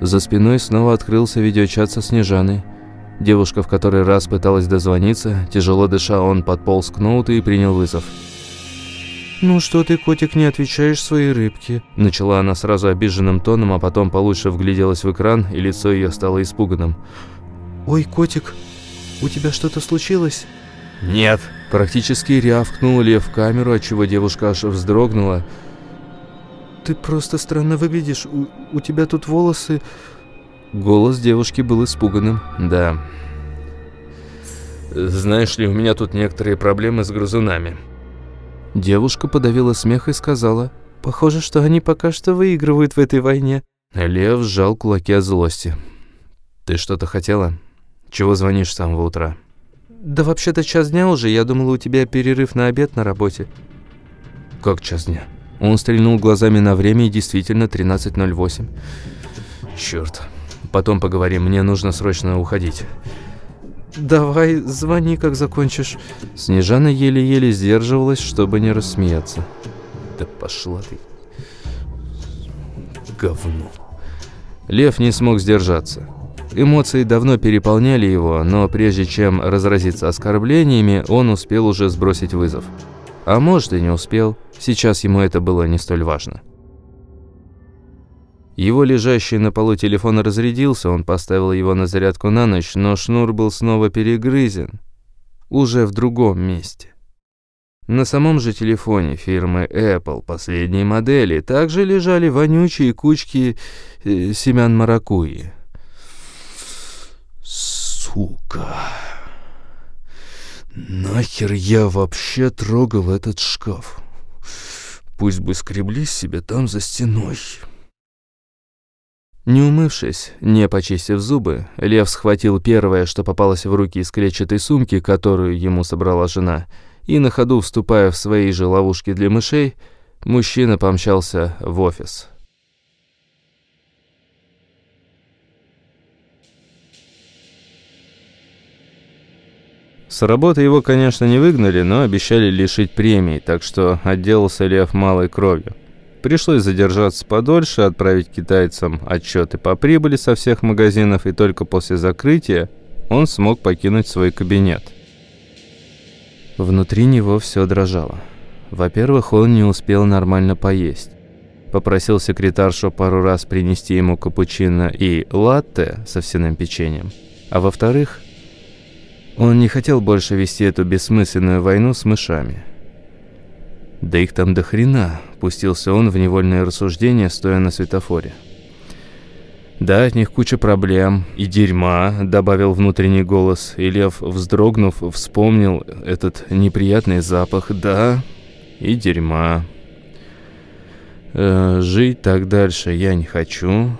Speaker 2: За спиной снова открылся видеочат со Снежаной. Девушка в который раз пыталась дозвониться. Тяжело дыша, он подполз к ноуту и принял вызов. «Ну что ты, котик, не отвечаешь своей рыбке?» Начала она сразу обиженным тоном, а потом получше вгляделась в экран, и лицо ее стало испуганным. «Ой, котик, у тебя что-то случилось?» «Нет!» Практически рявкнул Лев в камеру, отчего девушка аж вздрогнула. «Ты просто странно выглядишь. У, у тебя тут волосы...» Голос девушки был испуганным. «Да. Знаешь ли, у меня тут некоторые проблемы с грызунами». Девушка подавила смех и сказала, «Похоже, что они пока что выигрывают в этой войне». Лев сжал кулаки от злости. «Ты что-то хотела? Чего звонишь с самого утра?» «Да вообще-то час дня уже. Я думала, у тебя перерыв на обед на работе». «Как час дня?» Он стрельнул глазами на время и действительно 13.08. «Черт, Потом поговорим, мне нужно срочно уходить. «Давай, звони, как закончишь». Снежана еле-еле сдерживалась, чтобы не рассмеяться. «Да пошла ты, говно». Лев не смог сдержаться. Эмоции давно переполняли его, но прежде чем разразиться оскорблениями, он успел уже сбросить вызов. А может и не успел, сейчас ему это было не столь важно. Его лежащий на полу телефон разрядился, он поставил его на зарядку на ночь, но шнур был снова перегрызен. Уже в другом месте. На самом же телефоне фирмы Apple последней модели также лежали вонючие кучки э, семян маракуйи. Сука. Нахер я вообще трогал этот шкаф? Пусть бы скреблись себе там за стеной. Не умывшись, не почистив зубы, Лев схватил первое, что попалось в руки из клетчатой сумки, которую ему собрала жена, и на ходу, вступая в свои же ловушки для мышей, мужчина помчался в офис. С работы его, конечно, не выгнали, но обещали лишить премии, так что отделался Лев малой кровью. Пришлось задержаться подольше, отправить китайцам отчеты по прибыли со всех магазинов, и только после закрытия он смог покинуть свой кабинет. Внутри него все дрожало. Во-первых, он не успел нормально поесть. Попросил секретаршу пару раз принести ему капучино и латте со овсяным печеньем. А во-вторых, он не хотел больше вести эту бессмысленную войну с мышами. Да их там до хрена, пустился он в невольное рассуждение, стоя на светофоре. Да, от них куча проблем и дерьма, добавил внутренний голос, и Лев, вздрогнув, вспомнил этот неприятный запах. Да, и дерьма. Э, жить так дальше я не хочу.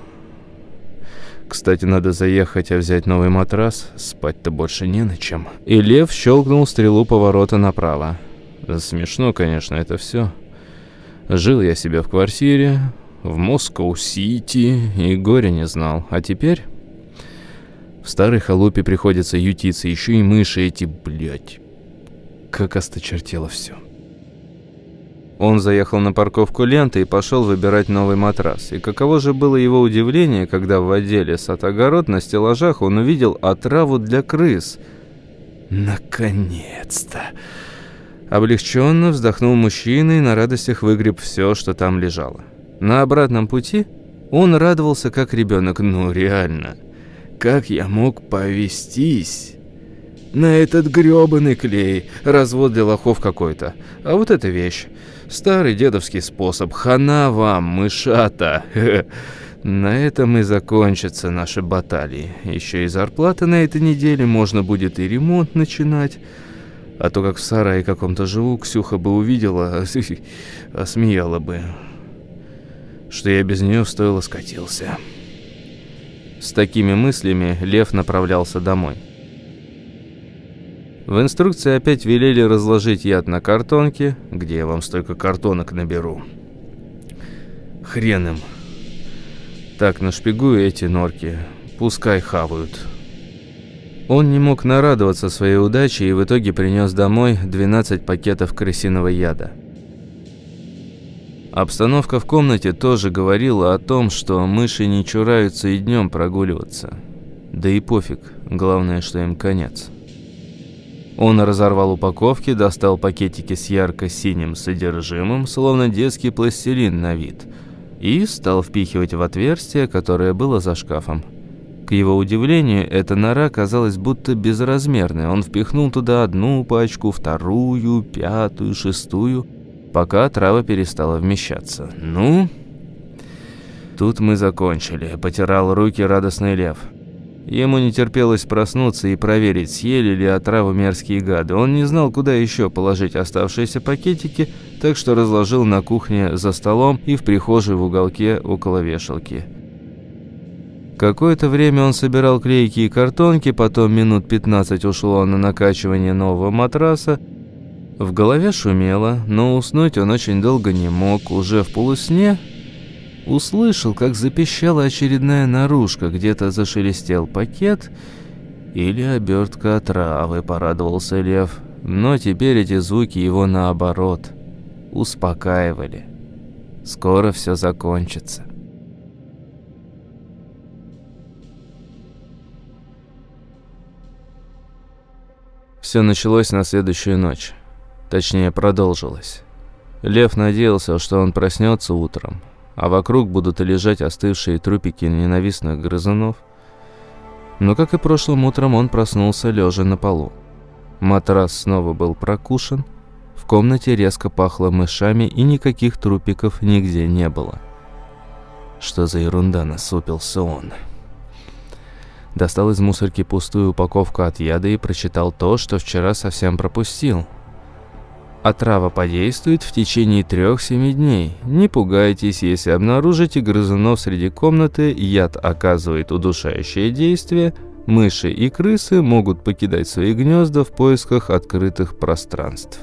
Speaker 2: Кстати, надо заехать, а взять новый матрас. Спать-то больше не на чем. И Лев щелкнул стрелу поворота направо. Смешно, конечно, это все. Жил я себе в квартире, в Москоу-Сити, и горя не знал. А теперь... В старой халупе приходится ютиться, еще и мыши эти, блядь. Как осточертело все. Он заехал на парковку ленты и пошел выбирать новый матрас. И каково же было его удивление, когда в отделе сад-огород на стеллажах он увидел отраву для крыс. Наконец-то! Облегченно вздохнул мужчина и на радостях выгреб все, что там лежало. На обратном пути он радовался как ребенок. Ну, реально, как я мог повестись? На этот грёбаный клей, развод для лохов какой-то. А вот эта вещь. Старый дедовский способ. Хана вам, мышата. На этом и закончатся наши баталии. Еще и зарплата на этой неделе, можно будет и ремонт начинать. А то как в сарае каком-то живу, Ксюха бы увидела, осмеяла бы. Что я без нее стоило скатился. С такими мыслями Лев направлялся домой. В инструкции опять велели разложить яд на картонке, где я вам столько картонок наберу. Хрен им. Так нашпигую эти норки, пускай хавают. Он не мог нарадоваться своей удаче и в итоге принес домой 12 пакетов крысиного яда. Обстановка в комнате тоже говорила о том, что мыши не чураются и днем прогуливаться. Да и пофиг, главное, что им конец. Он разорвал упаковки, достал пакетики с ярко-синим содержимым, словно детский пластилин на вид, и стал впихивать в отверстие, которое было за шкафом. К его удивлению, эта нора казалась будто безразмерной. Он впихнул туда одну пачку, вторую, пятую, шестую, пока трава перестала вмещаться. «Ну...» Тут мы закончили. Потирал руки радостный лев. Ему не терпелось проснуться и проверить, съели ли отраву мерзкие гады. Он не знал, куда еще положить оставшиеся пакетики, так что разложил на кухне за столом и в прихожей в уголке около вешалки. Какое-то время он собирал клейки и картонки, потом минут 15 ушло на накачивание нового матраса. В голове шумело, но уснуть он очень долго не мог. Уже в полусне Услышал, как запищала очередная наружка, где-то зашелестел пакет или обертка отравы, порадовался Лев. Но теперь эти звуки его наоборот успокаивали. Скоро все закончится. Все началось на следующую ночь. Точнее, продолжилось. Лев надеялся, что он проснется утром, а вокруг будут лежать остывшие трупики ненавистных грызунов. Но, как и прошлым утром, он проснулся лежа на полу. Матрас снова был прокушен, в комнате резко пахло мышами и никаких трупиков нигде не было. Что за ерунда, насупился он. Достал из мусорки пустую упаковку от яда и прочитал то, что вчера совсем пропустил – Отрава подействует в течение 3-7 дней. Не пугайтесь, если обнаружите грызунов среди комнаты, яд оказывает удушающее действие, мыши и крысы могут покидать свои гнезда в поисках открытых пространств.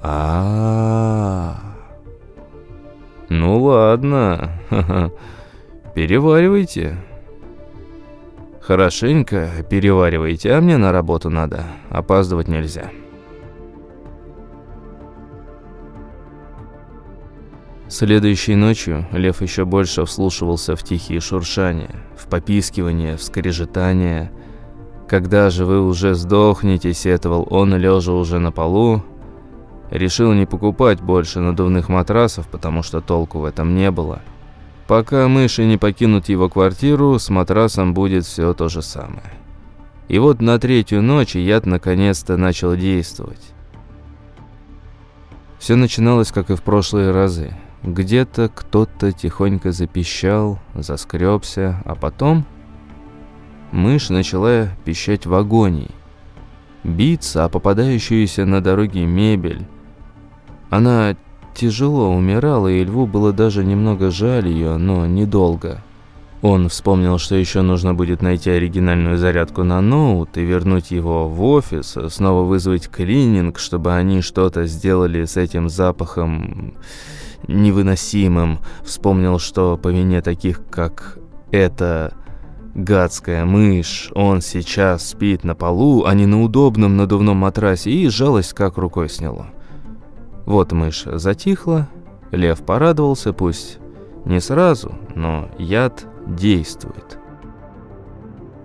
Speaker 2: а, -а, -а. Ну ладно, переваривайте. Хорошенько переваривайте, а мне на работу надо, опаздывать нельзя. Следующей ночью лев еще больше вслушивался в тихие шуршания, в попискивание, в скрежетание. «Когда же вы уже сдохнете?» – сетовал он, лежа уже на полу. Решил не покупать больше надувных матрасов, потому что толку в этом не было. Пока мыши не покинут его квартиру, с матрасом будет все то же самое. И вот на третью ночь яд наконец-то начал действовать. Все начиналось, как и в прошлые разы. Где-то кто-то тихонько запищал, заскребся, а потом мышь начала пищать в агонии, биться о попадающуюся на дороге мебель. Она тяжело умирала, и льву было даже немного жаль ее, но недолго. Он вспомнил, что еще нужно будет найти оригинальную зарядку на ноут и вернуть его в офис, снова вызвать клининг, чтобы они что-то сделали с этим запахом невыносимым. Вспомнил, что по вине таких, как эта гадская мышь, он сейчас спит на полу, а не на удобном надувном матрасе, и жалость как рукой сняло. Вот мышь затихла, лев порадовался, пусть не сразу, но яд действует.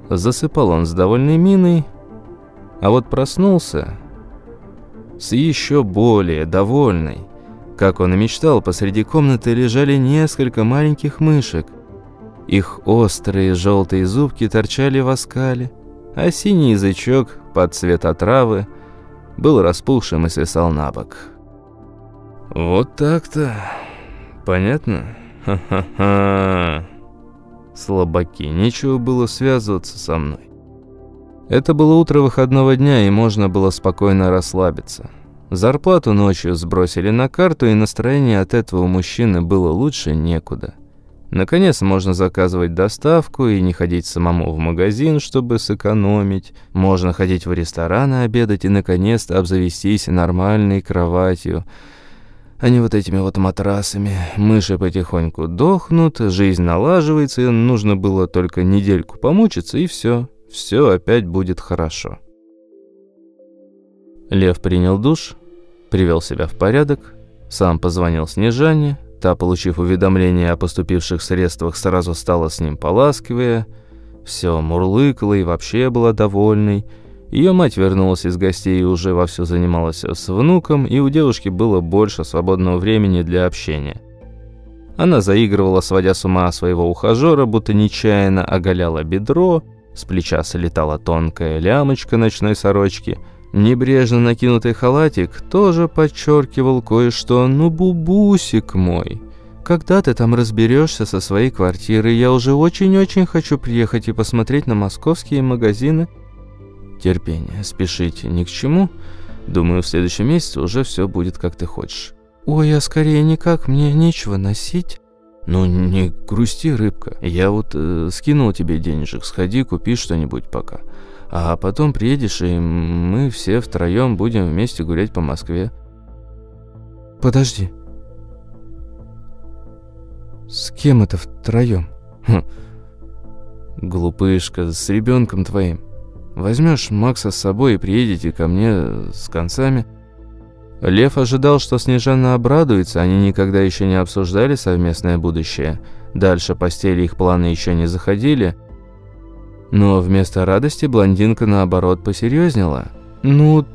Speaker 2: Засыпал он с довольной миной, а вот проснулся с еще более довольной. Как он и мечтал, посреди комнаты лежали несколько маленьких мышек. Их острые желтые зубки торчали в оскале, а синий язычок под цвет отравы был распухшим и свисал на бок. «Вот так-то. Понятно? Ха-ха-ха. Слабаки, нечего было связываться со мной. Это было утро выходного дня, и можно было спокойно расслабиться. Зарплату ночью сбросили на карту, и настроение от этого у мужчины было лучше некуда. Наконец можно заказывать доставку и не ходить самому в магазин, чтобы сэкономить. Можно ходить в рестораны обедать и наконец-то обзавестись нормальной кроватью, а не вот этими вот матрасами. Мыши потихоньку дохнут, жизнь налаживается, и нужно было только недельку помучиться, и все, все опять будет хорошо. Лев принял душ, привел себя в порядок, сам позвонил Снежане. Та, получив уведомление о поступивших средствах, сразу стала с ним поласкивая. Все мурлыкала и вообще была довольной. Ее мать вернулась из гостей и уже вовсю занималась с внуком, и у девушки было больше свободного времени для общения. Она заигрывала, сводя с ума своего ухажера, будто нечаянно оголяла бедро, с плеча слетала тонкая лямочка ночной сорочки – Небрежно накинутый халатик тоже подчеркивал кое-что. «Ну, бубусик мой, когда ты там разберешься со своей квартирой? Я уже очень-очень хочу приехать и посмотреть на московские магазины». Терпение, спешите ни к чему. Думаю, в следующем месяце уже все будет, как ты хочешь. «Ой, а скорее никак, мне нечего носить». «Ну, не грусти, рыбка. Я вот э, скинул тебе денежек, сходи, купи что-нибудь пока». А потом приедешь, и мы все втроем будем вместе гулять по Москве. Подожди. С кем это втроем? Хм. Глупышка, с ребенком твоим. Возьмешь Макса с собой и приедете ко мне с концами. Лев ожидал, что Снежана обрадуется, они никогда еще не обсуждали совместное будущее. Дальше постели их планы еще не заходили – но вместо радости блондинка наоборот посерьезнела. «Ну,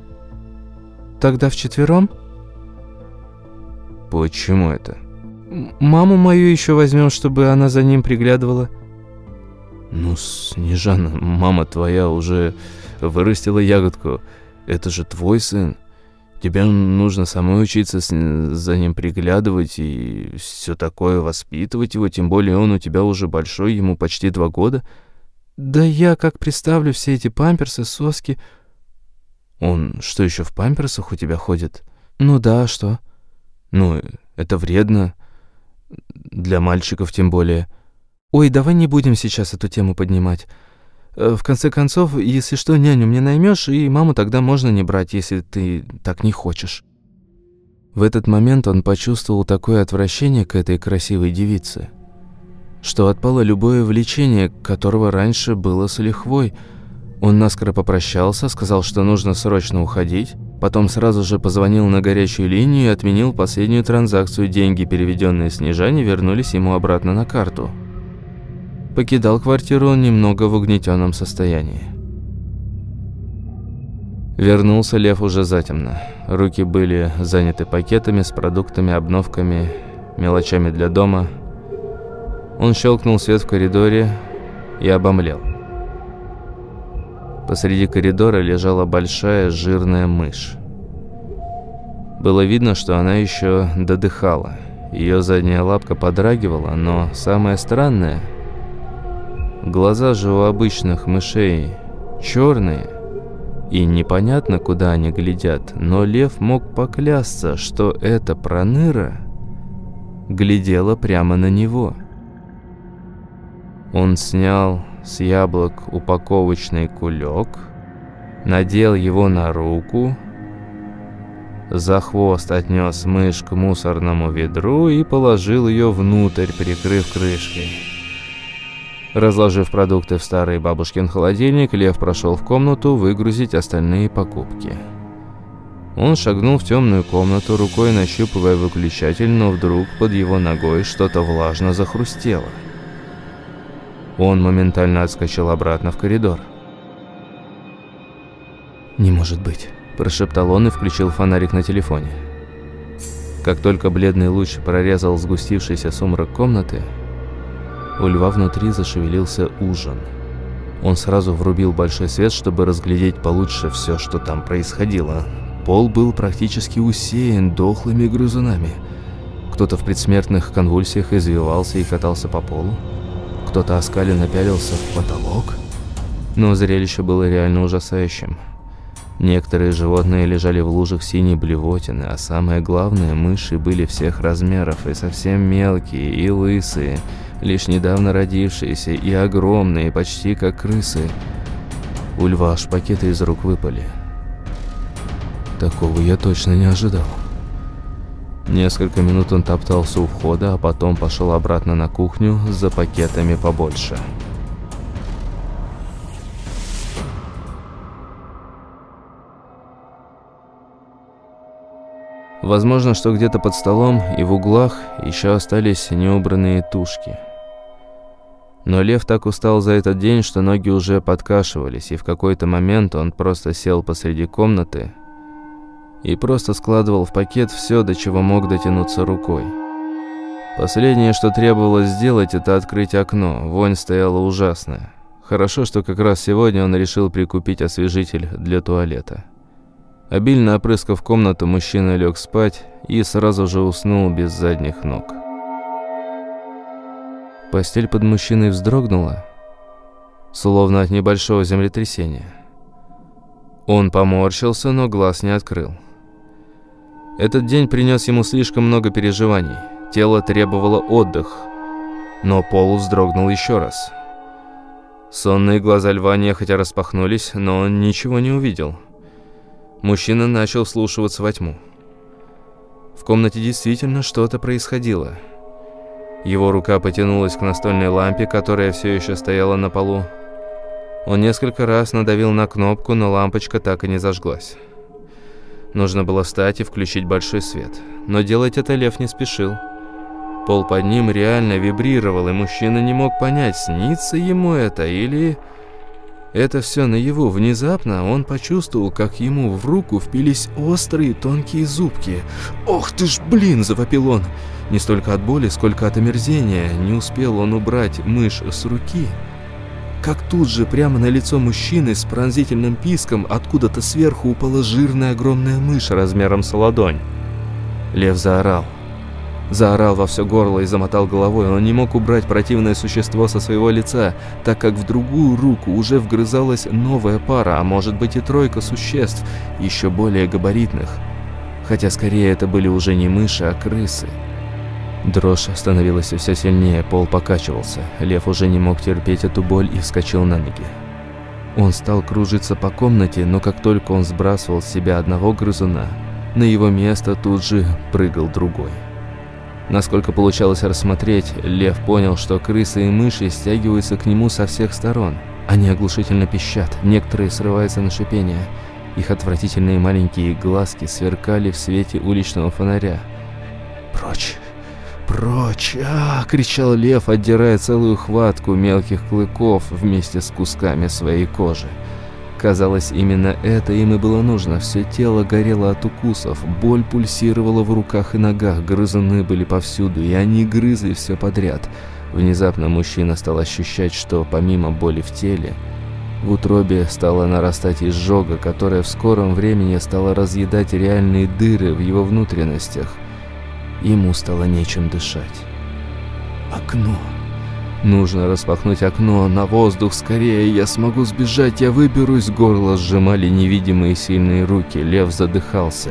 Speaker 2: тогда вчетвером?» «Почему это?» «Маму мою еще возьмем, чтобы она за ним приглядывала». «Ну, Снежана, мама твоя уже вырастила ягодку. Это же твой сын. Тебе нужно самой учиться за ним приглядывать и все такое, воспитывать его, тем более он у тебя уже большой, ему почти два года». Да я как представлю все эти памперсы, соски. Он что еще в памперсах у тебя ходит? Ну да, что? Ну, это вредно. Для мальчиков тем более. Ой, давай не будем сейчас эту тему поднимать. Э, в конце концов, если что, няню мне наймешь, и маму тогда можно не брать, если ты так не хочешь. В этот момент он почувствовал такое отвращение к этой красивой девице что отпало любое влечение, которого раньше было с лихвой. Он наскоро попрощался, сказал, что нужно срочно уходить, потом сразу же позвонил на горячую линию и отменил последнюю транзакцию. Деньги, переведенные Снежане, вернулись ему обратно на карту. Покидал квартиру он немного в угнетенном состоянии. Вернулся Лев уже затемно. Руки были заняты пакетами с продуктами, обновками, мелочами для дома – он щелкнул свет в коридоре и обомлел. Посреди коридора лежала большая жирная мышь. Было видно, что она еще додыхала. Ее задняя лапка подрагивала, но самое странное... Глаза же у обычных мышей черные, и непонятно, куда они глядят, но лев мог поклясться, что эта проныра глядела прямо на него. Он снял с яблок упаковочный кулек, надел его на руку, за хвост отнес мышь к мусорному ведру и положил ее внутрь, прикрыв крышкой. Разложив продукты в старый бабушкин холодильник, Лев прошел в комнату выгрузить остальные покупки. Он шагнул в темную комнату, рукой нащупывая выключатель, но вдруг под его ногой что-то влажно захрустело. Он моментально отскочил обратно в коридор. «Не может быть», – прошептал он и включил фонарик на телефоне. Как только бледный луч прорезал сгустившийся сумрак комнаты, у льва внутри зашевелился ужин. Он сразу врубил большой свет, чтобы разглядеть получше все, что там происходило. Пол был практически усеян дохлыми грызунами. Кто-то в предсмертных конвульсиях извивался и катался по полу. Кто-то оскаленно пялился в потолок. Но зрелище было реально ужасающим. Некоторые животные лежали в лужах синей блевотины, а самое главное, мыши были всех размеров, и совсем мелкие, и лысые, лишь недавно родившиеся, и огромные, почти как крысы. У льва аж пакеты из рук выпали. Такого я точно не ожидал. Несколько минут он топтался у входа, а потом пошел обратно на кухню за пакетами побольше. Возможно, что где-то под столом и в углах еще остались неубранные тушки. Но Лев так устал за этот день, что ноги уже подкашивались, и в какой-то момент он просто сел посреди комнаты и просто складывал в пакет все, до чего мог дотянуться рукой. Последнее, что требовалось сделать, это открыть окно. Вонь стояла ужасная. Хорошо, что как раз сегодня он решил прикупить освежитель для туалета. Обильно опрыскав комнату, мужчина лег спать и сразу же уснул без задних ног. Постель под мужчиной вздрогнула, словно от небольшого землетрясения. Он поморщился, но глаз не открыл. Этот день принес ему слишком много переживаний. Тело требовало отдых, но пол вздрогнул еще раз. Сонные глаза льва нехотя распахнулись, но он ничего не увидел – Мужчина начал вслушиваться во тьму. В комнате действительно что-то происходило. Его рука потянулась к настольной лампе, которая все еще стояла на полу. Он несколько раз надавил на кнопку, но лампочка так и не зажглась. Нужно было встать и включить большой свет. Но делать это Лев не спешил. Пол под ним реально вибрировал, и мужчина не мог понять, снится ему это или... Это все наяву. Внезапно он почувствовал, как ему в руку впились острые тонкие зубки. «Ох ты ж, блин!» – завопил он. Не столько от боли, сколько от омерзения. Не успел он убрать мышь с руки. Как тут же прямо на лицо мужчины с пронзительным писком откуда-то сверху упала жирная огромная мышь размером с ладонь. Лев заорал. Заорал во все горло и замотал головой. Он не мог убрать противное существо со своего лица, так как в другую руку уже вгрызалась новая пара, а может быть и тройка существ, еще более габаритных. Хотя скорее это были уже не мыши, а крысы. Дрожь становилась все сильнее, пол покачивался. Лев уже не мог терпеть эту боль и вскочил на ноги. Он стал кружиться по комнате, но как только он сбрасывал с себя одного грызуна, на его место тут же прыгал другой. Насколько получалось рассмотреть, Лев понял, что крысы и мыши стягиваются к нему со всех сторон. Они оглушительно пищат, некоторые срываются на шипение. Их отвратительные маленькие глазки сверкали в свете уличного фонаря. «Прочь! Прочь!» а, – кричал лев, отдирая целую хватку мелких клыков вместе с кусками своей кожи. Казалось, именно это им и было нужно. Все тело горело от укусов, боль пульсировала в руках и ногах, грызуны были повсюду, и они грызли все подряд. Внезапно мужчина стал ощущать, что помимо боли в теле, в утробе стала нарастать изжога, которая в скором времени стала разъедать реальные дыры в его внутренностях. Ему стало нечем дышать. Окно. Нужно распахнуть окно на воздух скорее, я смогу сбежать, я выберусь. Горло сжимали невидимые сильные руки, лев задыхался.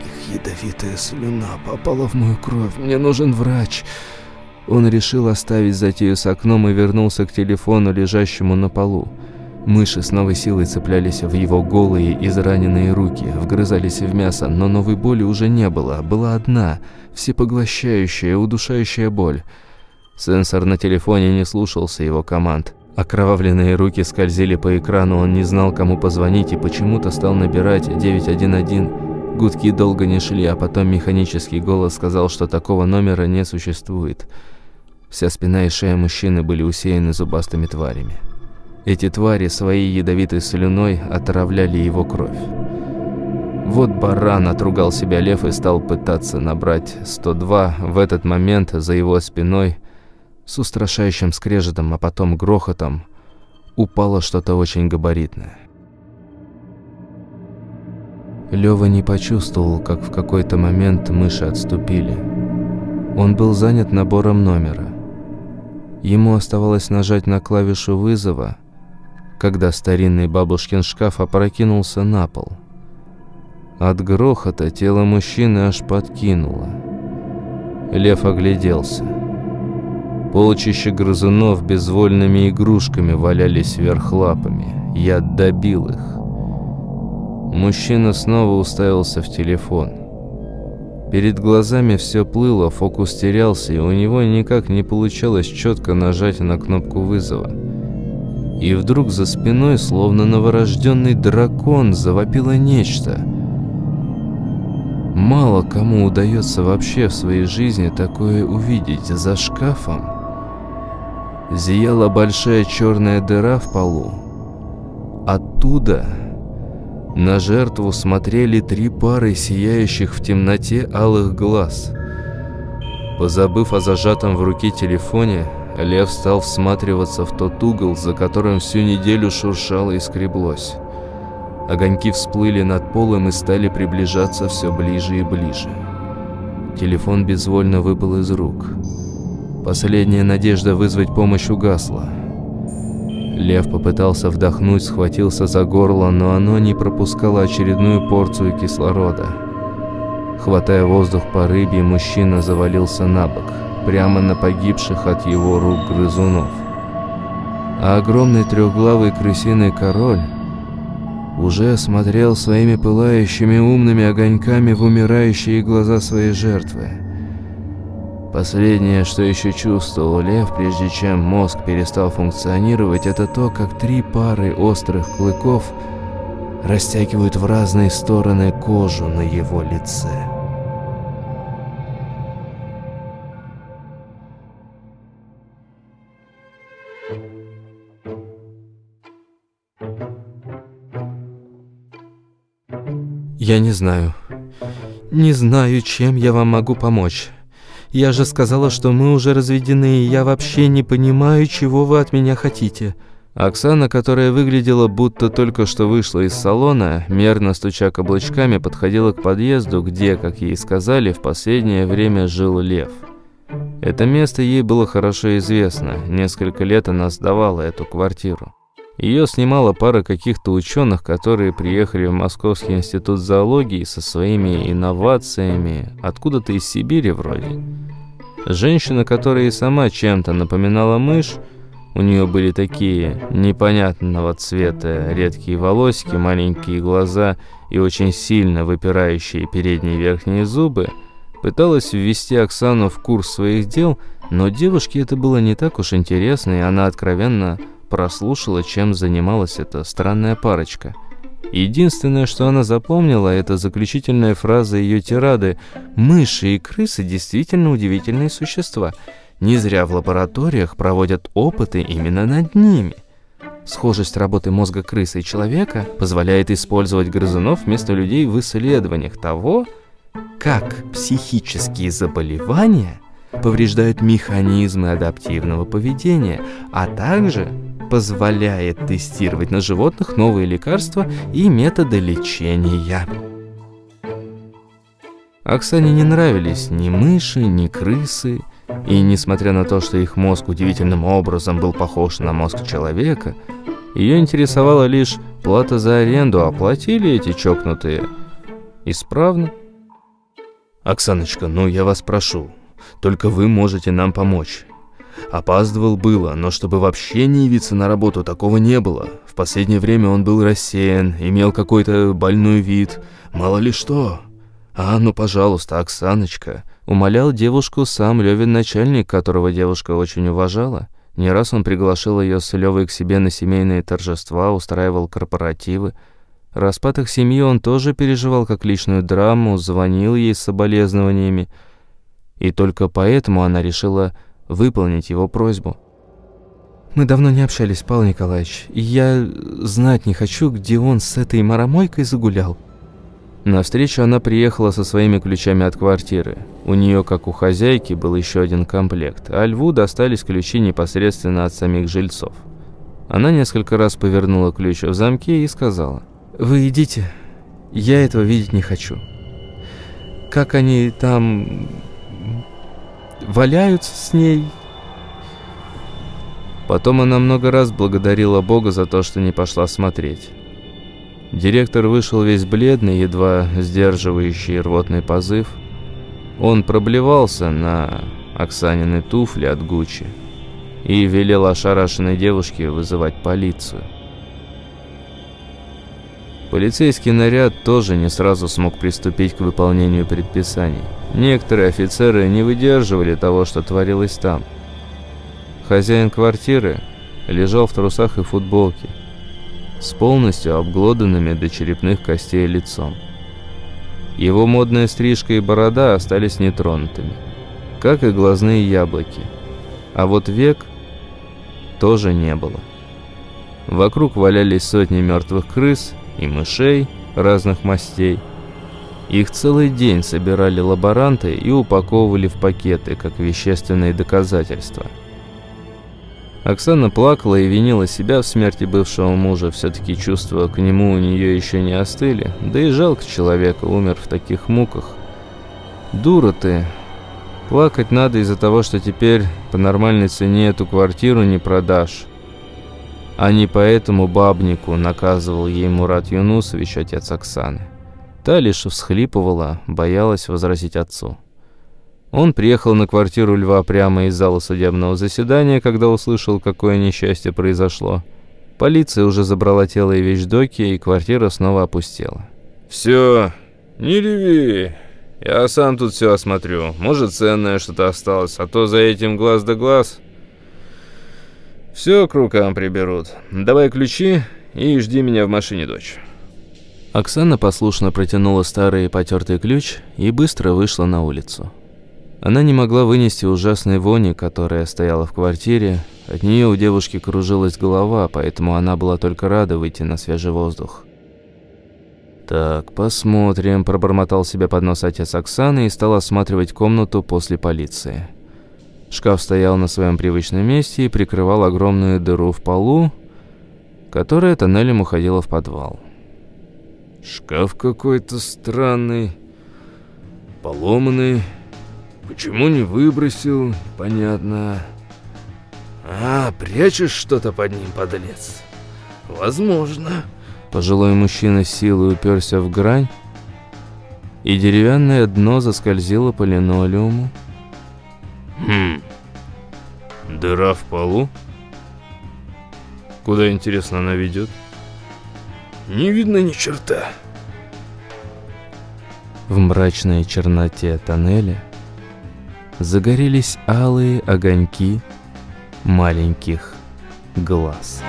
Speaker 2: Их ядовитая слюна попала в мою кровь, мне нужен врач. Он решил оставить затею с окном и вернулся к телефону, лежащему на полу. Мыши с новой силой цеплялись в его голые, израненные руки, вгрызались в мясо, но новой боли уже не было. Была одна, всепоглощающая, удушающая боль. Сенсор на телефоне не слушался его команд. Окровавленные руки скользили по экрану, он не знал, кому позвонить и почему-то стал набирать 911. Гудки долго не шли, а потом механический голос сказал, что такого номера не существует. Вся спина и шея мужчины были усеяны зубастыми тварями. Эти твари своей ядовитой слюной отравляли его кровь. Вот баран, отругал себя лев и стал пытаться набрать 102. В этот момент за его спиной с устрашающим скрежетом, а потом грохотом упало что-то очень габаритное. Лёва не почувствовал, как в какой-то момент мыши отступили. Он был занят набором номера. Ему оставалось нажать на клавишу вызова, когда старинный бабушкин шкаф опрокинулся на пол. От грохота тело мужчины аж подкинуло. Лев огляделся. Полчища грызунов безвольными игрушками валялись вверх лапами. Я добил их. Мужчина снова уставился в телефон. Перед глазами все плыло, фокус терялся, и у него никак не получалось четко нажать на кнопку вызова. И вдруг за спиной, словно новорожденный дракон, завопило нечто. Мало кому удается вообще в своей жизни такое увидеть. За шкафом зияла большая черная дыра в полу. Оттуда на жертву смотрели три пары сияющих в темноте алых глаз. Позабыв о зажатом в руке телефоне, Лев стал всматриваться в тот угол, за которым всю неделю шуршало и скреблось. Огоньки всплыли над полом и стали приближаться все ближе и ближе. Телефон безвольно выпал из рук. Последняя надежда вызвать помощь угасла. Лев попытался вдохнуть, схватился за горло, но оно не пропускало очередную порцию кислорода. Хватая воздух по рыбе, мужчина завалился на бок, прямо на погибших от его рук грызунов. А огромный трехглавый крысиный король уже смотрел своими пылающими умными огоньками в умирающие глаза своей жертвы. Последнее, что еще чувствовал Лев, прежде чем мозг перестал функционировать, это то, как три пары острых клыков растягивают в разные стороны кожу на его лице.
Speaker 5: Я не знаю. Не знаю, чем я вам могу помочь. Я же сказала, что мы уже разведены, и я вообще не понимаю, чего вы от меня хотите».
Speaker 2: Оксана, которая выглядела, будто только что вышла из салона, мерно стуча каблучками, подходила к подъезду, где, как ей сказали, в последнее время жил Лев. Это место ей было хорошо известно, несколько лет она сдавала эту квартиру. Ее снимала пара каких-то ученых, которые приехали в Московский институт зоологии со своими инновациями, откуда-то из Сибири вроде. Женщина, которая и сама чем-то напоминала мышь, у нее были такие непонятного цвета редкие волосики, маленькие глаза и очень сильно выпирающие передние верхние зубы, пыталась ввести Оксану в курс своих дел, но девушке это было не так уж интересно, и она откровенно прослушала, чем занималась эта странная парочка. Единственное, что она запомнила, это заключительная фраза ее тирады «Мыши и крысы действительно удивительные существа. Не зря в лабораториях проводят опыты именно над ними». Схожесть работы мозга крысы и человека позволяет использовать грызунов вместо людей в исследованиях того, как психические заболевания повреждают механизмы адаптивного поведения, а также позволяет тестировать на животных новые лекарства и методы лечения. Оксане не нравились ни мыши, ни крысы, и несмотря на то, что их мозг удивительным образом был похож на мозг человека, ее интересовала лишь плата за аренду, а платили эти чокнутые исправно. «Оксаночка, ну я вас прошу, только вы можете нам помочь. Опаздывал было, но чтобы вообще не явиться на работу, такого не было. В последнее время он был рассеян, имел какой-то больной вид. Мало ли что. А, ну, пожалуйста, Оксаночка. Умолял девушку сам Левин начальник, которого девушка очень уважала. Не раз он приглашал ее с Левой к себе на семейные торжества, устраивал корпоративы.
Speaker 5: Распад их семьи он тоже переживал как личную драму, звонил ей с соболезнованиями, и только поэтому она решила выполнить его просьбу. «Мы давно не общались, Павел Николаевич, и я знать не хочу, где он с этой маромойкой загулял». На встречу она приехала со своими ключами от квартиры. У нее, как у хозяйки, был еще один комплект, а Льву достались ключи непосредственно от самих жильцов. Она несколько раз повернула ключ в замке и сказала, «Вы идите, я этого видеть не хочу. Как они там валяются с ней...» Потом она много раз благодарила Бога за то, что не пошла смотреть. Директор вышел весь бледный, едва сдерживающий рвотный позыв. Он проблевался на Оксанины туфли от Гуччи и велел ошарашенной девушке вызывать полицию. Полицейский наряд тоже не сразу смог приступить к выполнению предписаний. Некоторые офицеры не выдерживали того, что творилось там. Хозяин квартиры лежал в трусах и футболке, с полностью обглоданными до черепных костей лицом. Его модная стрижка и борода остались нетронутыми, как и глазные яблоки. А вот век тоже не было. Вокруг валялись сотни мертвых крыс и мышей разных мастей. Их целый день собирали лаборанты и упаковывали в пакеты, как вещественные доказательства – Оксана плакала и винила себя в смерти бывшего мужа, все-таки чувства к нему у нее еще не остыли, да и жалко человека, умер в таких муках. «Дура ты!» Плакать надо из-за того, что теперь по нормальной цене эту квартиру не продашь. А не по этому бабнику наказывал ей Мурат Юнусович, отец Оксаны. Та лишь всхлипывала, боялась возразить отцу. Он приехал на квартиру Льва прямо из зала судебного заседания, когда услышал, какое несчастье произошло. Полиция уже забрала тело и вещдоки, и квартира снова опустела.
Speaker 2: «Все, не реви. Я сам тут все осмотрю. Может, ценное что-то осталось, а то за этим глаз да глаз. Все к рукам приберут. Давай ключи и жди меня в машине, дочь».
Speaker 5: Оксана послушно протянула старый потертый ключ и быстро вышла на улицу. Она не могла вынести ужасной вони, которая стояла в квартире. От нее у девушки кружилась голова, поэтому она была только рада выйти на свежий воздух. «Так, посмотрим», – пробормотал себе под нос отец Оксаны и стал осматривать комнату после полиции. Шкаф стоял на своем привычном месте и прикрывал огромную дыру в полу, которая тоннелем уходила в подвал.
Speaker 2: «Шкаф какой-то странный, поломанный». Почему не выбросил, понятно. А, прячешь что-то под ним, подлец? Возможно.
Speaker 5: Пожилой мужчина силой уперся в грань, и деревянное дно заскользило по линолеуму.
Speaker 2: Хм, дыра в полу? Куда, интересно, она ведет? Не видно ни черта.
Speaker 5: В мрачной черноте тоннеля загорелись алые огоньки маленьких глаз.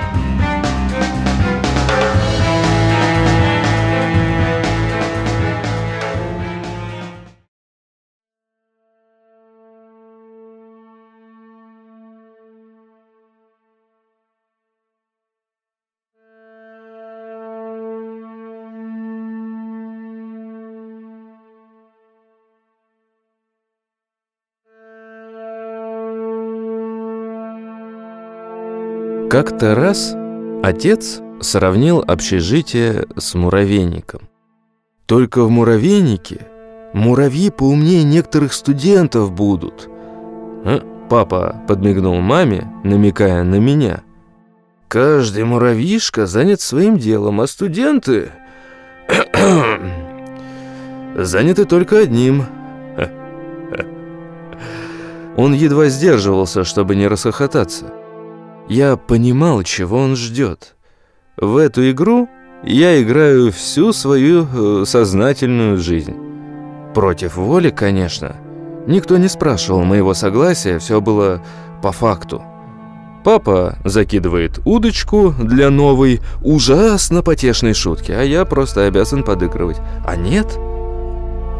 Speaker 5: Как-то раз отец сравнил общежитие с муравейником. Только в муравейнике муравьи поумнее некоторых студентов будут. А? Папа подмигнул маме, намекая на меня. Каждый муравьишка занят своим делом, а студенты заняты только одним. Он едва сдерживался, чтобы не расхохотаться. Я понимал, чего он ждет. В эту игру я играю всю свою э, сознательную жизнь. Против воли, конечно. Никто не спрашивал моего согласия, все было по факту. Папа закидывает удочку для новой, ужасно потешной шутки, а я просто обязан подыгрывать. А нет?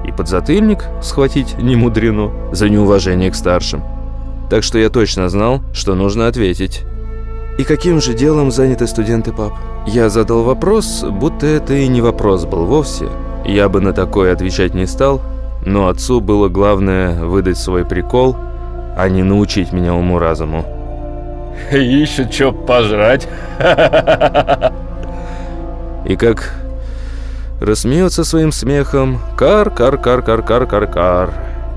Speaker 5: И подзатыльник схватить не мудрено за неуважение к старшим. Так что я точно знал, что нужно ответить. «И каким же делом заняты студенты, пап?» Я задал вопрос, будто это и не вопрос был вовсе. Я бы на такое отвечать не стал, но отцу было главное выдать свой прикол, а не научить меня уму-разуму.
Speaker 2: Ищут что пожрать.
Speaker 5: И как рассмеется своим смехом «кар-кар-кар-кар-кар-кар-кар».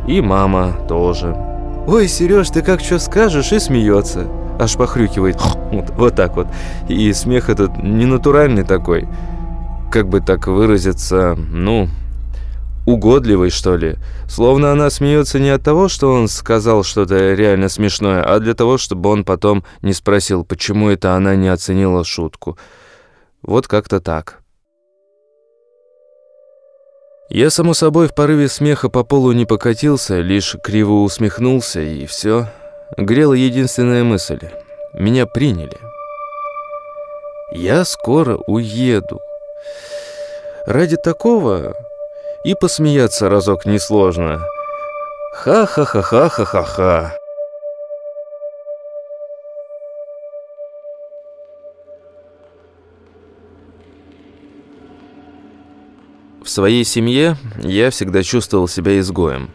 Speaker 5: И мама тоже. «Ой, Сереж, ты как что скажешь?» и смеется. Аж похрюкивает. Вот, вот так вот. И смех этот ненатуральный такой. Как бы так выразиться, ну, угодливый, что ли. Словно она смеется не от того, что он сказал что-то реально смешное, а для того, чтобы он потом не спросил, почему это она не оценила шутку. Вот как-то так. Я, само собой, в порыве смеха по полу не покатился, лишь криво усмехнулся, и все. Грела единственная мысль. Меня приняли. Я скоро уеду. Ради такого и посмеяться разок несложно. Ха-ха-ха-ха-ха-ха-ха. В своей семье я всегда чувствовал себя изгоем.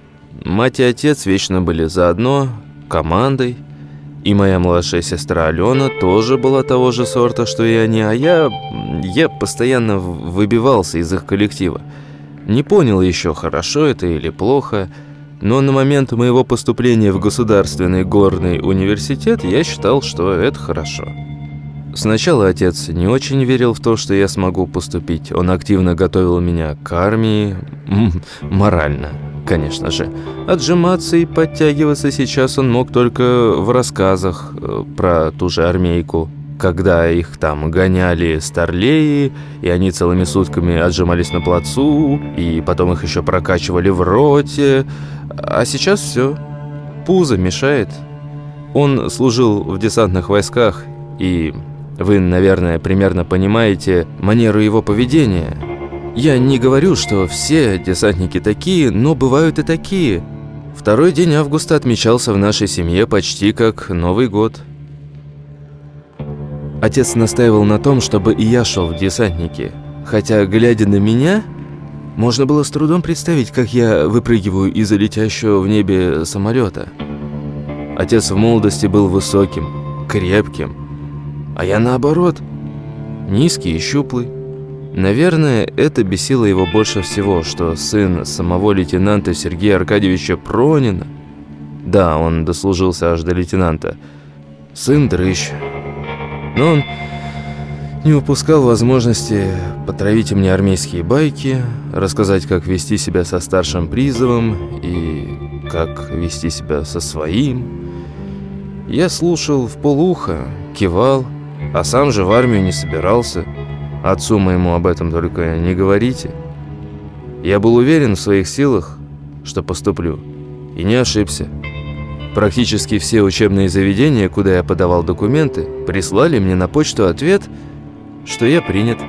Speaker 5: Мать и отец вечно были заодно, командой. И моя младшая сестра Алена тоже была того же сорта, что и они, а я... я постоянно выбивался из их коллектива. Не понял еще, хорошо это или плохо, но на момент моего поступления в Государственный горный университет я считал, что это хорошо. Сначала отец не очень верил в то, что я смогу поступить. Он активно готовил меня к армии, морально, конечно же. Отжиматься и подтягиваться сейчас он мог только в рассказах э, про ту же армейку когда их там гоняли старлеи, и они целыми сутками отжимались на плацу, и потом их еще прокачивали в роте. А сейчас все. Пузо мешает. Он служил в десантных войсках, и вы, наверное, примерно понимаете манеру его поведения. Я не говорю, что все десантники такие, но бывают и такие. Второй день августа отмечался в нашей семье почти как Новый год. Отец настаивал на том, чтобы и я шел в десантники. Хотя, глядя на меня, можно было с трудом представить, как я выпрыгиваю из летящего в небе самолета. Отец в молодости был высоким, крепким, а я наоборот, низкий и щуплый. Наверное, это бесило его больше всего, что сын самого лейтенанта Сергея Аркадьевича Пронина, да, он дослужился аж до лейтенанта, сын дрыщ, но он не упускал возможности потравить мне армейские байки, рассказать, как вести себя со старшим призовом и как вести себя со своим. Я слушал в полуха, кивал, а сам же в армию не собирался. Отцу моему об этом только не говорите. Я был уверен в своих силах, что поступлю, и не ошибся. Практически все учебные заведения, куда я подавал документы, прислали мне на почту ответ, что я принят.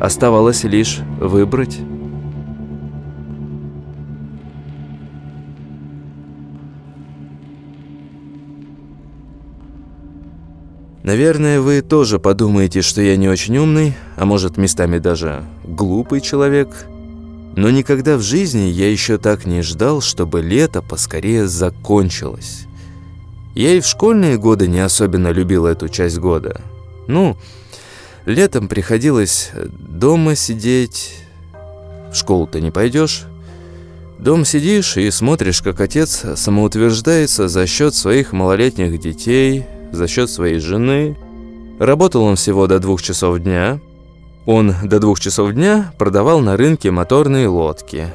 Speaker 5: Оставалось лишь выбрать. Наверное, вы тоже подумаете, что я не очень умный, а может местами даже глупый человек – но никогда в жизни я еще так не ждал, чтобы лето поскорее закончилось. Я и в школьные годы не особенно любил эту часть года. Ну, летом приходилось дома сидеть, в школу-то не пойдешь. Дом сидишь и смотришь, как отец самоутверждается за счет своих малолетних детей, за счет своей жены. Работал он всего до двух часов дня, он до двух часов дня продавал на рынке моторные лодки.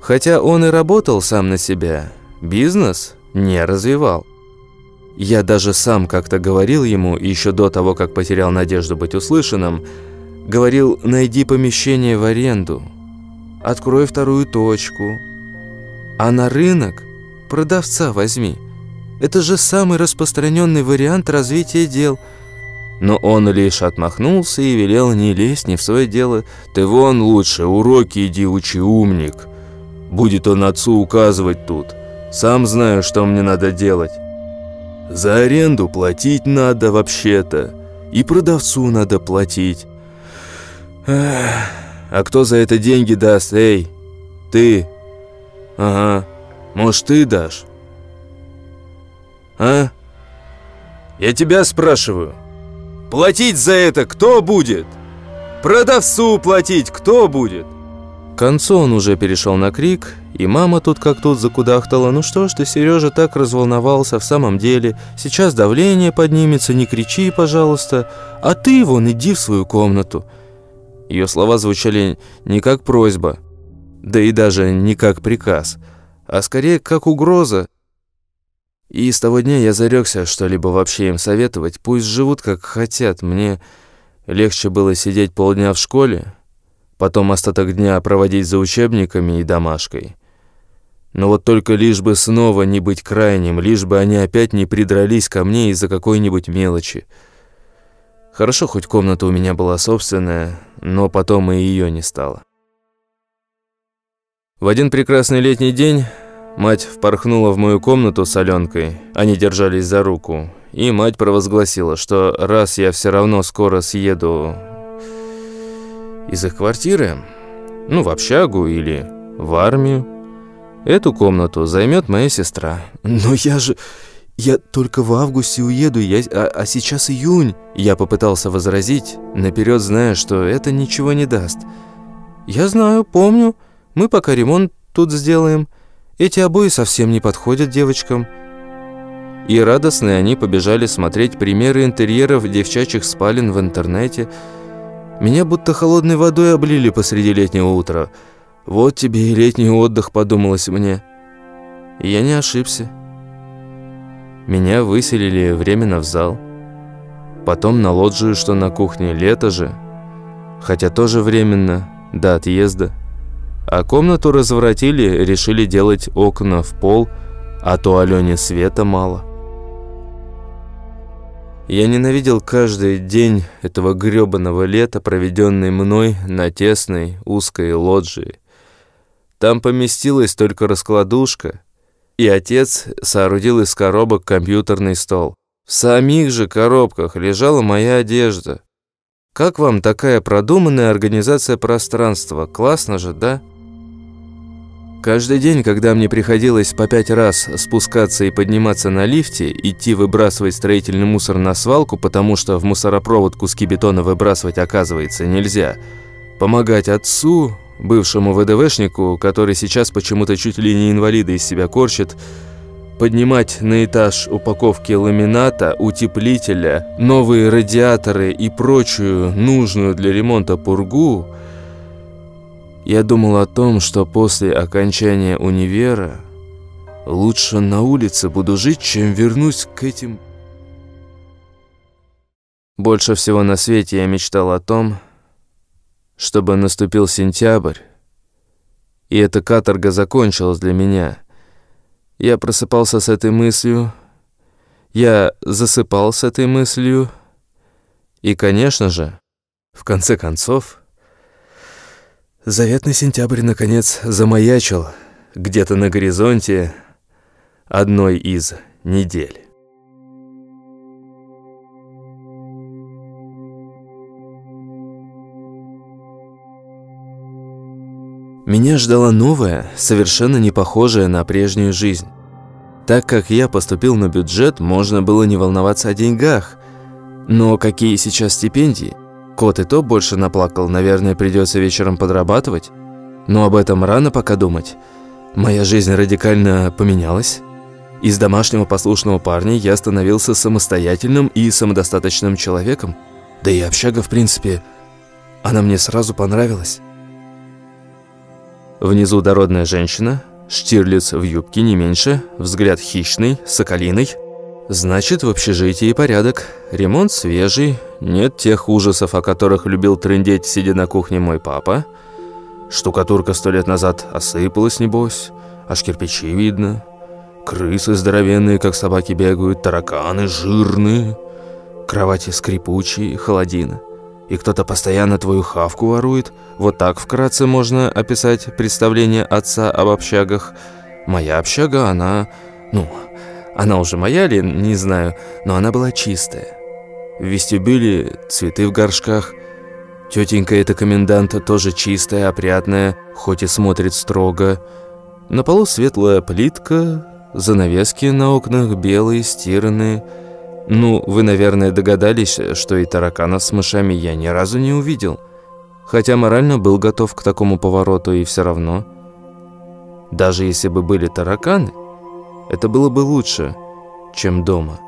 Speaker 5: Хотя он и работал сам на себя, бизнес не развивал. Я даже сам как-то говорил ему, еще до того, как потерял надежду быть услышанным, говорил «найди помещение в аренду, открой вторую точку, а на рынок продавца возьми». Это же самый распространенный вариант развития дел. Но он лишь отмахнулся и велел не лезть не в свое дело.
Speaker 2: Ты вон лучше уроки иди учи, умник. Будет он отцу указывать тут. Сам знаю, что мне надо делать. За аренду платить надо вообще-то. И продавцу надо платить. Эх, а кто за это деньги даст, эй? Ты? Ага. Может, ты дашь? А? Я тебя спрашиваю. Платить за это кто будет? Продавцу платить кто будет?
Speaker 5: К концу он уже перешел на крик, и мама тут как тут закудахтала. «Ну что ж ты, Сережа, так разволновался в самом деле? Сейчас давление поднимется, не кричи, пожалуйста. А ты вон иди в свою комнату». Ее слова звучали не как просьба, да и даже не как приказ, а скорее как угроза. И с того дня я зарекся что-либо вообще им советовать. Пусть живут как хотят. Мне легче было сидеть полдня в школе, потом остаток дня проводить за учебниками и домашкой. Но вот только лишь бы снова не быть крайним, лишь бы они опять не придрались ко мне из-за какой-нибудь мелочи. Хорошо, хоть комната у меня была собственная, но потом и ее не стало. В один прекрасный летний день мать впорхнула в мою комнату с Аленкой, они держались за руку, и мать провозгласила, что раз я все равно скоро съеду из их квартиры, ну, в общагу или в армию. Эту комнату займет моя сестра. Но я же... Я только в августе уеду, я, а, а сейчас июнь. Я попытался возразить, наперед зная, что это ничего не даст. Я знаю, помню. Мы пока ремонт тут сделаем. Эти обои совсем не подходят девочкам. И радостные они побежали смотреть примеры интерьеров девчачьих спален в интернете, меня будто холодной водой облили посреди летнего утра. Вот тебе и летний отдых, подумалось мне. И я не ошибся. Меня выселили временно в зал. Потом на лоджию, что на кухне, лето же. Хотя тоже временно, до отъезда. А комнату разворотили, решили делать окна в пол, а то Алене света мало. Я ненавидел каждый день этого грёбаного лета, проведенный мной на тесной узкой лоджии. Там поместилась только раскладушка, и отец соорудил из коробок компьютерный стол. В самих же коробках лежала моя одежда. Как вам такая продуманная организация пространства? Классно же, да? Каждый день, когда мне приходилось по пять раз спускаться и подниматься на лифте, идти выбрасывать строительный мусор на свалку, потому что в мусоропровод куски бетона выбрасывать, оказывается, нельзя, помогать отцу, бывшему ВДВшнику, который сейчас почему-то чуть ли не инвалида из себя корчит, поднимать на этаж упаковки ламината, утеплителя, новые радиаторы и прочую нужную для ремонта пургу – я думал о том, что после окончания универа лучше на улице буду жить, чем вернусь к этим... Больше всего на свете я мечтал о том, чтобы наступил сентябрь, и эта каторга закончилась для меня. Я просыпался с этой мыслью, я засыпал с этой мыслью, и, конечно же, в конце концов... Заветный сентябрь, наконец, замаячил где-то на горизонте одной из недель. Меня ждала новая, совершенно не похожая на прежнюю жизнь. Так как я поступил на бюджет, можно было не волноваться о деньгах. Но какие сейчас стипендии? Кот и то больше наплакал, наверное, придется вечером подрабатывать. Но об этом рано пока думать. Моя жизнь радикально поменялась. Из домашнего послушного парня я становился самостоятельным и самодостаточным человеком. Да и общага, в принципе, она мне сразу понравилась. Внизу дородная женщина, штирлиц в юбке не меньше, взгляд хищный, соколиный – Значит, в общежитии порядок. Ремонт свежий, нет тех ужасов, о которых любил трындеть, сидя на кухне мой папа. Штукатурка сто лет назад осыпалась, небось, аж кирпичи видно. Крысы здоровенные, как собаки бегают, тараканы жирные, кровати скрипучие, холодина. И кто-то постоянно твою хавку ворует. Вот так вкратце можно описать представление отца об общагах. Моя общага, она... Ну, она уже моя ли, не знаю, но она была чистая. В вестибюле цветы в горшках. Тетенька эта коменданта тоже чистая, опрятная, хоть и смотрит строго. На полу светлая плитка, занавески на окнах белые, стиранные. Ну, вы, наверное, догадались, что и таракана с мышами я ни разу не увидел. Хотя морально был готов к такому повороту и все равно. Даже если бы были тараканы, это было бы лучше, чем дома.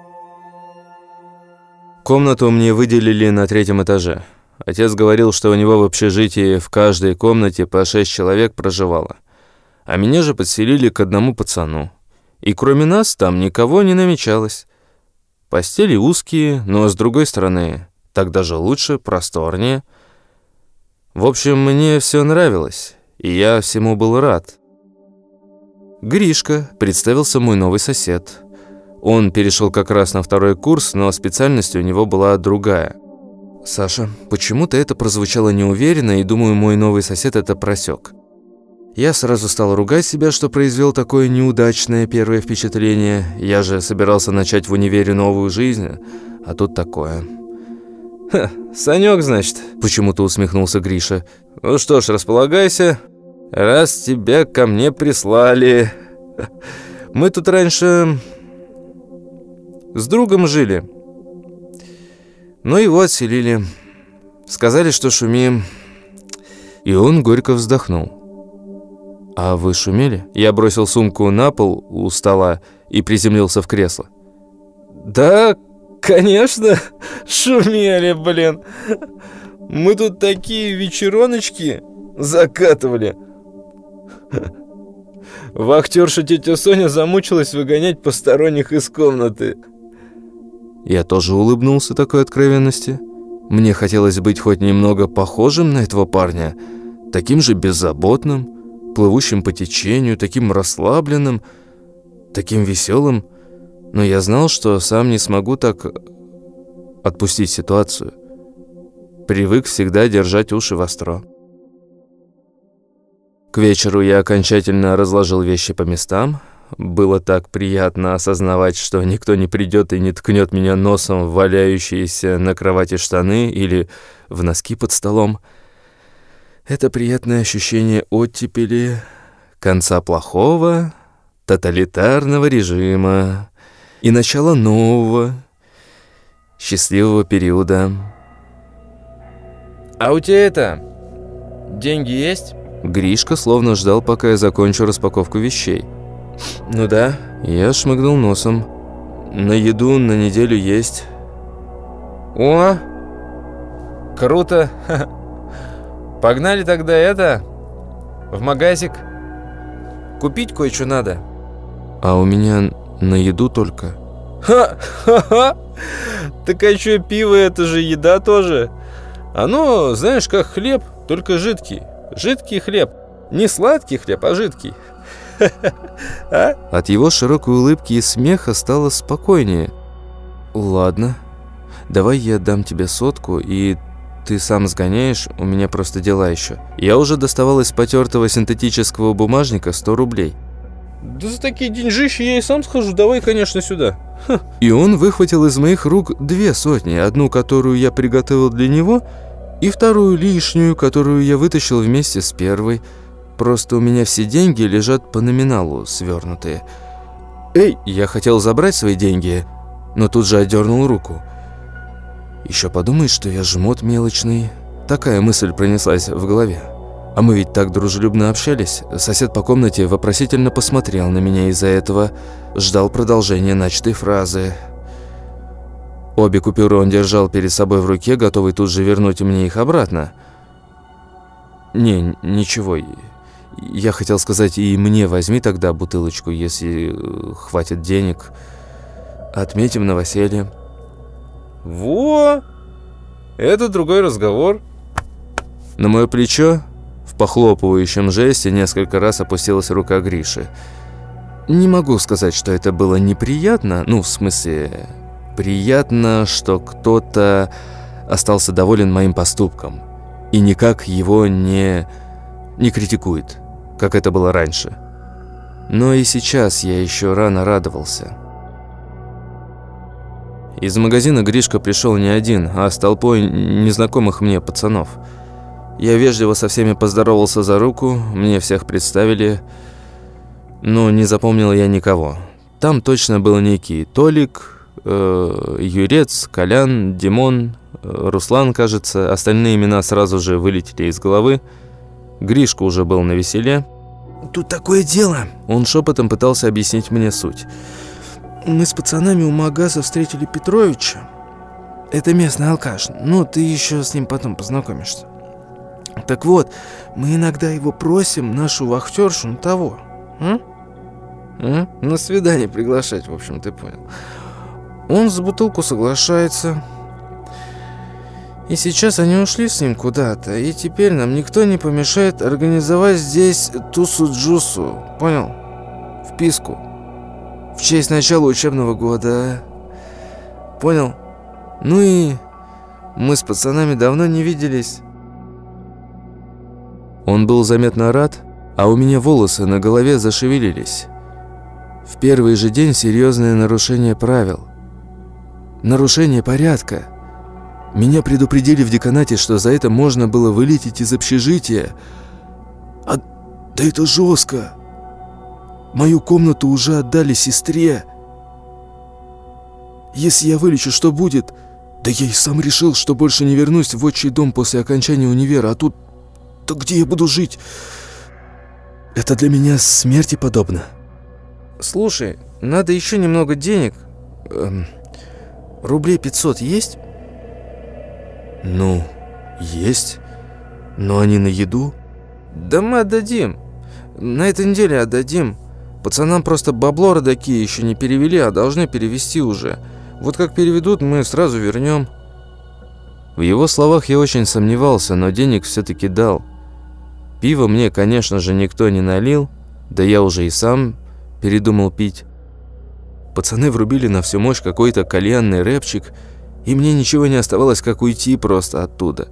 Speaker 5: Комнату мне выделили на третьем этаже. Отец говорил, что у него в общежитии в каждой комнате по шесть человек проживало. А меня же подселили к одному пацану. И кроме нас там никого не намечалось. Постели узкие, но с другой стороны, так даже лучше, просторнее. В общем, мне все нравилось, и я всему был рад. Гришка представился мой новый сосед. Он перешел как раз на второй курс, но специальность у него была другая. «Саша, почему-то это прозвучало неуверенно, и думаю, мой новый сосед это просек. Я сразу стал ругать себя, что произвел такое неудачное первое впечатление. Я же собирался начать в универе новую жизнь, а тут такое. «Ха, Санёк, значит?» – почему-то усмехнулся Гриша. «Ну что ж, располагайся, раз тебя ко мне прислали. Мы тут раньше с другом жили, но его отселили. Сказали, что шумим». И он горько вздохнул. «А вы шумели?» Я бросил сумку на пол у стола и приземлился в кресло.
Speaker 2: «Да, конечно, шумели, блин. Мы тут такие вечероночки закатывали. Вахтерша тетя Соня замучилась выгонять посторонних из комнаты».
Speaker 5: Я тоже улыбнулся такой откровенности. Мне хотелось быть хоть немного похожим на этого парня, таким же беззаботным, плывущим по течению, таким расслабленным, таким веселым, но я знал, что сам не смогу так отпустить ситуацию. Привык всегда держать уши востро. К вечеру я окончательно разложил вещи по местам. Было так приятно осознавать, что никто не придет и не ткнет меня носом в валяющиеся на кровати штаны или в носки под столом. Это приятное ощущение оттепели, конца плохого, тоталитарного режима и начала нового, счастливого периода.
Speaker 2: «А у тебя это... деньги есть?»
Speaker 5: Гришка словно ждал, пока я закончу распаковку вещей.
Speaker 2: «Ну да».
Speaker 5: Я шмыгнул носом. «На еду на неделю есть».
Speaker 2: «О, круто!» Погнали тогда это... В магазик. Купить кое-что надо.
Speaker 5: А у меня на еду только.
Speaker 2: Ха-ха-ха! Так а что, пиво это же еда тоже? Оно, знаешь, как хлеб, только жидкий. Жидкий хлеб. Не сладкий хлеб, а жидкий.
Speaker 5: а? От его широкой улыбки и смеха стало спокойнее. Ладно, давай я дам тебе сотку, и ты сам сгоняешь, у меня просто дела еще. Я уже доставал из потертого синтетического бумажника 100 рублей.
Speaker 2: Да за такие деньжищи я и сам схожу, давай, конечно, сюда.
Speaker 5: Ха. И он выхватил из моих рук две сотни, одну, которую я приготовил для него, и вторую лишнюю, которую я вытащил вместе с первой. Просто у меня все деньги лежат по номиналу, свернутые. Эй, я хотел забрать свои деньги, но тут же отдернул руку. Еще подумает, что я жмот мелочный. Такая мысль пронеслась в голове. А мы ведь так дружелюбно общались. Сосед по комнате вопросительно посмотрел на меня из-за этого, ждал продолжения начатой фразы. Обе купюры он держал перед собой в руке, готовый тут же вернуть мне их обратно. Не, ничего. Я хотел сказать, и мне возьми тогда бутылочку, если э, хватит денег. Отметим новоселье.
Speaker 2: Во! Это другой разговор.
Speaker 5: На мое плечо в похлопывающем жесте несколько раз опустилась рука Гриши. Не могу сказать, что это было неприятно, ну, в смысле, приятно, что кто-то остался доволен моим поступком и никак его не, не критикует, как это было раньше. Но и сейчас я еще рано радовался. Из магазина Гришка пришел не один, а с толпой незнакомых мне пацанов. Я вежливо со всеми поздоровался за руку, мне всех представили – но не запомнил я никого. Там точно был некий Толик, Юрец, Колян, Димон, э, Руслан, кажется. Остальные имена сразу же вылетели из головы. Гришка уже был на веселе.
Speaker 3: «Тут такое дело!»
Speaker 5: Он шепотом пытался объяснить мне суть.
Speaker 3: «Мы с пацанами у Магаза встретили Петровича. Это местный алкаш. Ну, ты еще с ним потом познакомишься. Так вот, мы иногда его просим, нашу вахтершу, ну того. М?
Speaker 5: А? На свидание приглашать, в общем, ты понял.
Speaker 3: Он за бутылку соглашается. И сейчас они ушли с ним куда-то, и теперь нам никто не помешает организовать здесь тусу-джусу, понял? Вписку. В честь начала учебного года. Понял? Ну и мы с пацанами давно не виделись.
Speaker 5: Он был заметно рад, а у меня волосы на голове зашевелились. В первый же день серьезное нарушение правил. Нарушение порядка. Меня предупредили в деканате, что за это можно было вылететь из общежития. А да это жестко. Мою комнату уже отдали сестре. Если я вылечу, что будет? Да я и сам решил, что больше не вернусь в отчий дом после окончания универа, а тут... то где я буду жить? Это для меня смерти подобно.
Speaker 3: Слушай, надо еще немного денег. Эм, рублей 500 есть?
Speaker 5: Ну, есть. Но они на еду.
Speaker 3: Да мы отдадим. На этой неделе отдадим. Пацанам просто бабло родаки еще не перевели, а должны перевести уже. Вот как переведут, мы сразу вернем.
Speaker 5: В его словах я очень сомневался, но денег все-таки дал. Пиво мне, конечно же, никто не налил, да я уже и сам передумал пить. Пацаны врубили на всю мощь какой-то кальянный рэпчик, и мне ничего не оставалось, как уйти просто оттуда.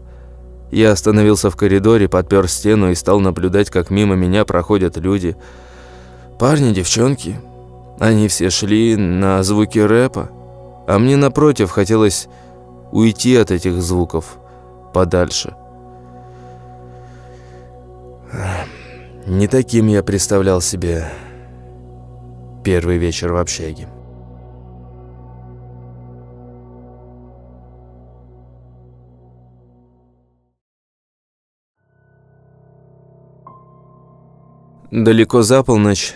Speaker 5: Я остановился в коридоре, подпер стену и стал наблюдать, как мимо меня проходят люди. Парни, девчонки. Они все шли на звуки рэпа, а мне, напротив, хотелось уйти от этих звуков подальше. Не таким я представлял себе первый вечер в общаге. Далеко за полночь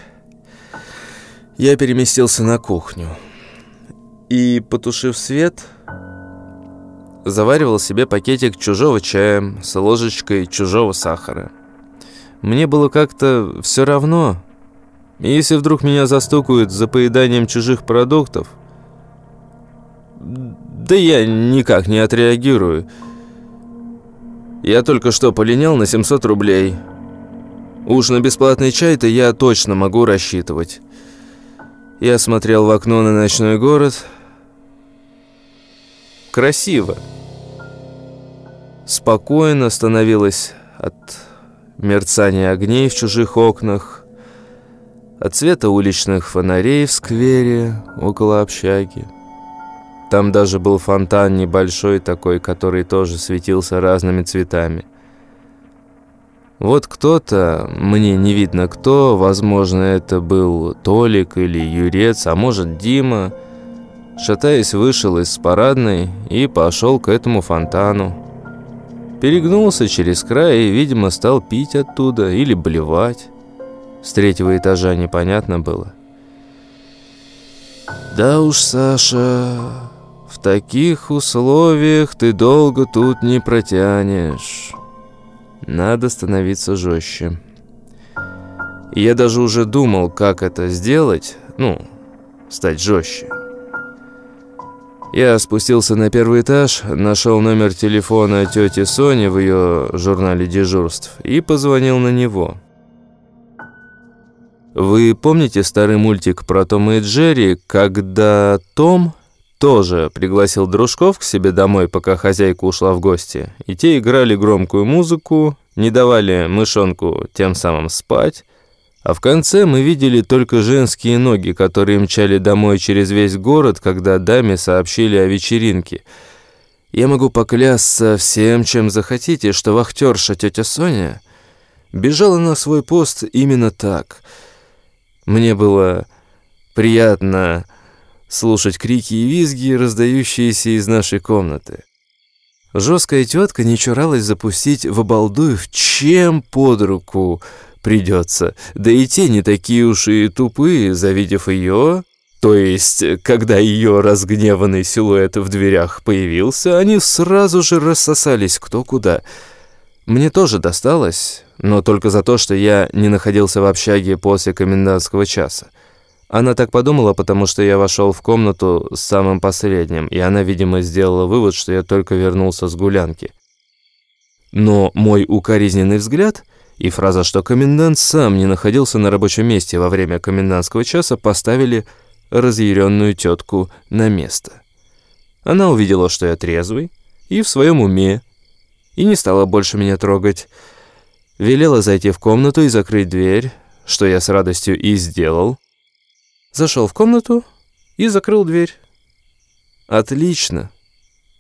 Speaker 5: я переместился на кухню и, потушив свет, заваривал себе пакетик чужого чая с ложечкой чужого сахара. Мне было как-то все равно. если вдруг меня застукают за поеданием чужих продуктов, да я никак не отреагирую. Я только что полинял на 700 рублей. Уж на бесплатный чай-то я точно могу рассчитывать. Я смотрел в окно на ночной город. Красиво. Спокойно становилось от мерцание огней в чужих окнах, от цвета уличных фонарей в сквере около общаги. Там даже был фонтан небольшой такой, который тоже светился разными цветами. Вот кто-то, мне не видно кто, возможно, это был Толик или Юрец, а может Дима, шатаясь, вышел из парадной и пошел к этому фонтану. Перегнулся через край и, видимо, стал пить оттуда или блевать. С третьего этажа непонятно было. «Да уж, Саша, в таких условиях ты долго тут не протянешь. Надо становиться жестче». я даже уже думал, как это сделать, ну, стать жестче. Я спустился на первый этаж, нашел номер телефона тети Сони в ее журнале дежурств и позвонил на него. Вы помните старый мультик про Тома и Джерри, когда Том тоже пригласил дружков к себе домой, пока хозяйка ушла в гости, и те играли громкую музыку, не давали мышонку тем самым спать, а в конце мы видели только женские ноги, которые мчали домой через весь город, когда даме сообщили о вечеринке. Я могу поклясться всем, чем захотите, что вахтерша тетя Соня бежала на свой пост именно так. Мне было приятно слушать крики и визги, раздающиеся из нашей комнаты. Жесткая тетка не чуралась запустить в обалдуев чем под руку придется. Да и те не такие уж и тупые, завидев ее... То есть, когда ее разгневанный силуэт в дверях появился, они сразу же рассосались кто куда. Мне тоже досталось, но только за то, что я не находился в общаге после комендантского часа. Она так подумала, потому что я вошел в комнату с самым последним, и она, видимо, сделала вывод, что я только вернулся с гулянки. Но мой укоризненный взгляд и фраза, что комендант сам не находился на рабочем месте во время комендантского часа, поставили разъяренную тетку на место. Она увидела, что я трезвый и в своем уме, и не стала больше меня трогать. Велела зайти в комнату и закрыть дверь, что я с радостью и сделал. Зашел в комнату и закрыл дверь. Отлично.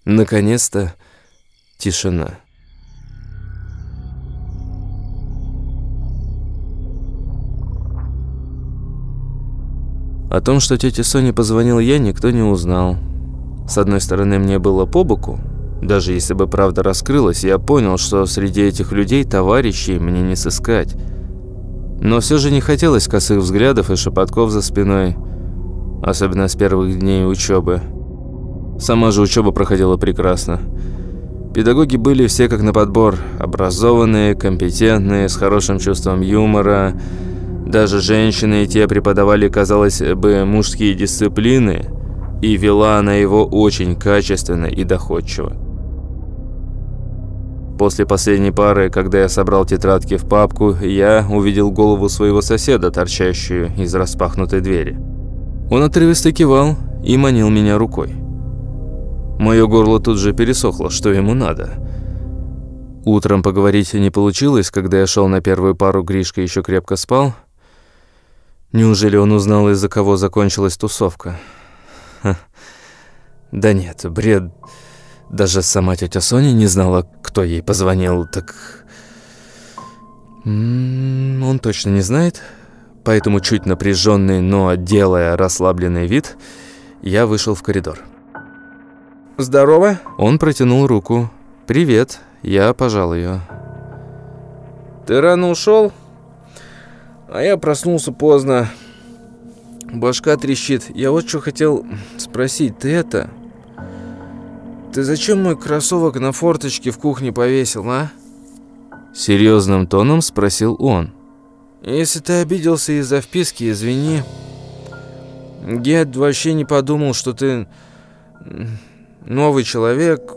Speaker 5: Наконец-то тишина. О том, что тете Соне позвонил я, никто не узнал. С одной стороны, мне было по боку. Даже если бы правда раскрылась, я понял, что среди этих людей товарищей мне не сыскать. Но все же не хотелось косых взглядов и шепотков за спиной, особенно с первых дней учебы. Сама же учеба проходила прекрасно. Педагоги были все как на подбор, образованные, компетентные, с хорошим чувством юмора. Даже женщины и те преподавали, казалось бы, мужские дисциплины, и вела она его очень качественно и доходчиво. После последней пары, когда я собрал тетрадки в папку, я увидел голову своего соседа, торчащую из распахнутой двери. Он отрывисто кивал и манил меня рукой. Мое горло тут же пересохло, что ему надо. Утром поговорить не получилось, когда я шел на первую пару, Гришка еще крепко спал. Неужели он узнал, из-за кого закончилась тусовка? Ха. Да нет, бред... Даже сама тетя Соня не знала, кто ей позвонил, так... Он точно не знает, поэтому чуть напряженный, но делая расслабленный вид, я вышел в коридор.
Speaker 2: «Здорово!»
Speaker 5: Он протянул руку. «Привет!» Я пожал ее.
Speaker 2: «Ты рано ушел?» «А я проснулся поздно. Башка трещит. Я вот что хотел спросить. Ты это...» «Ты зачем мой кроссовок на форточке в кухне повесил, а?»
Speaker 5: Серьезным тоном спросил он.
Speaker 2: «Если ты обиделся из-за вписки, извини. Я вообще не подумал, что ты новый человек.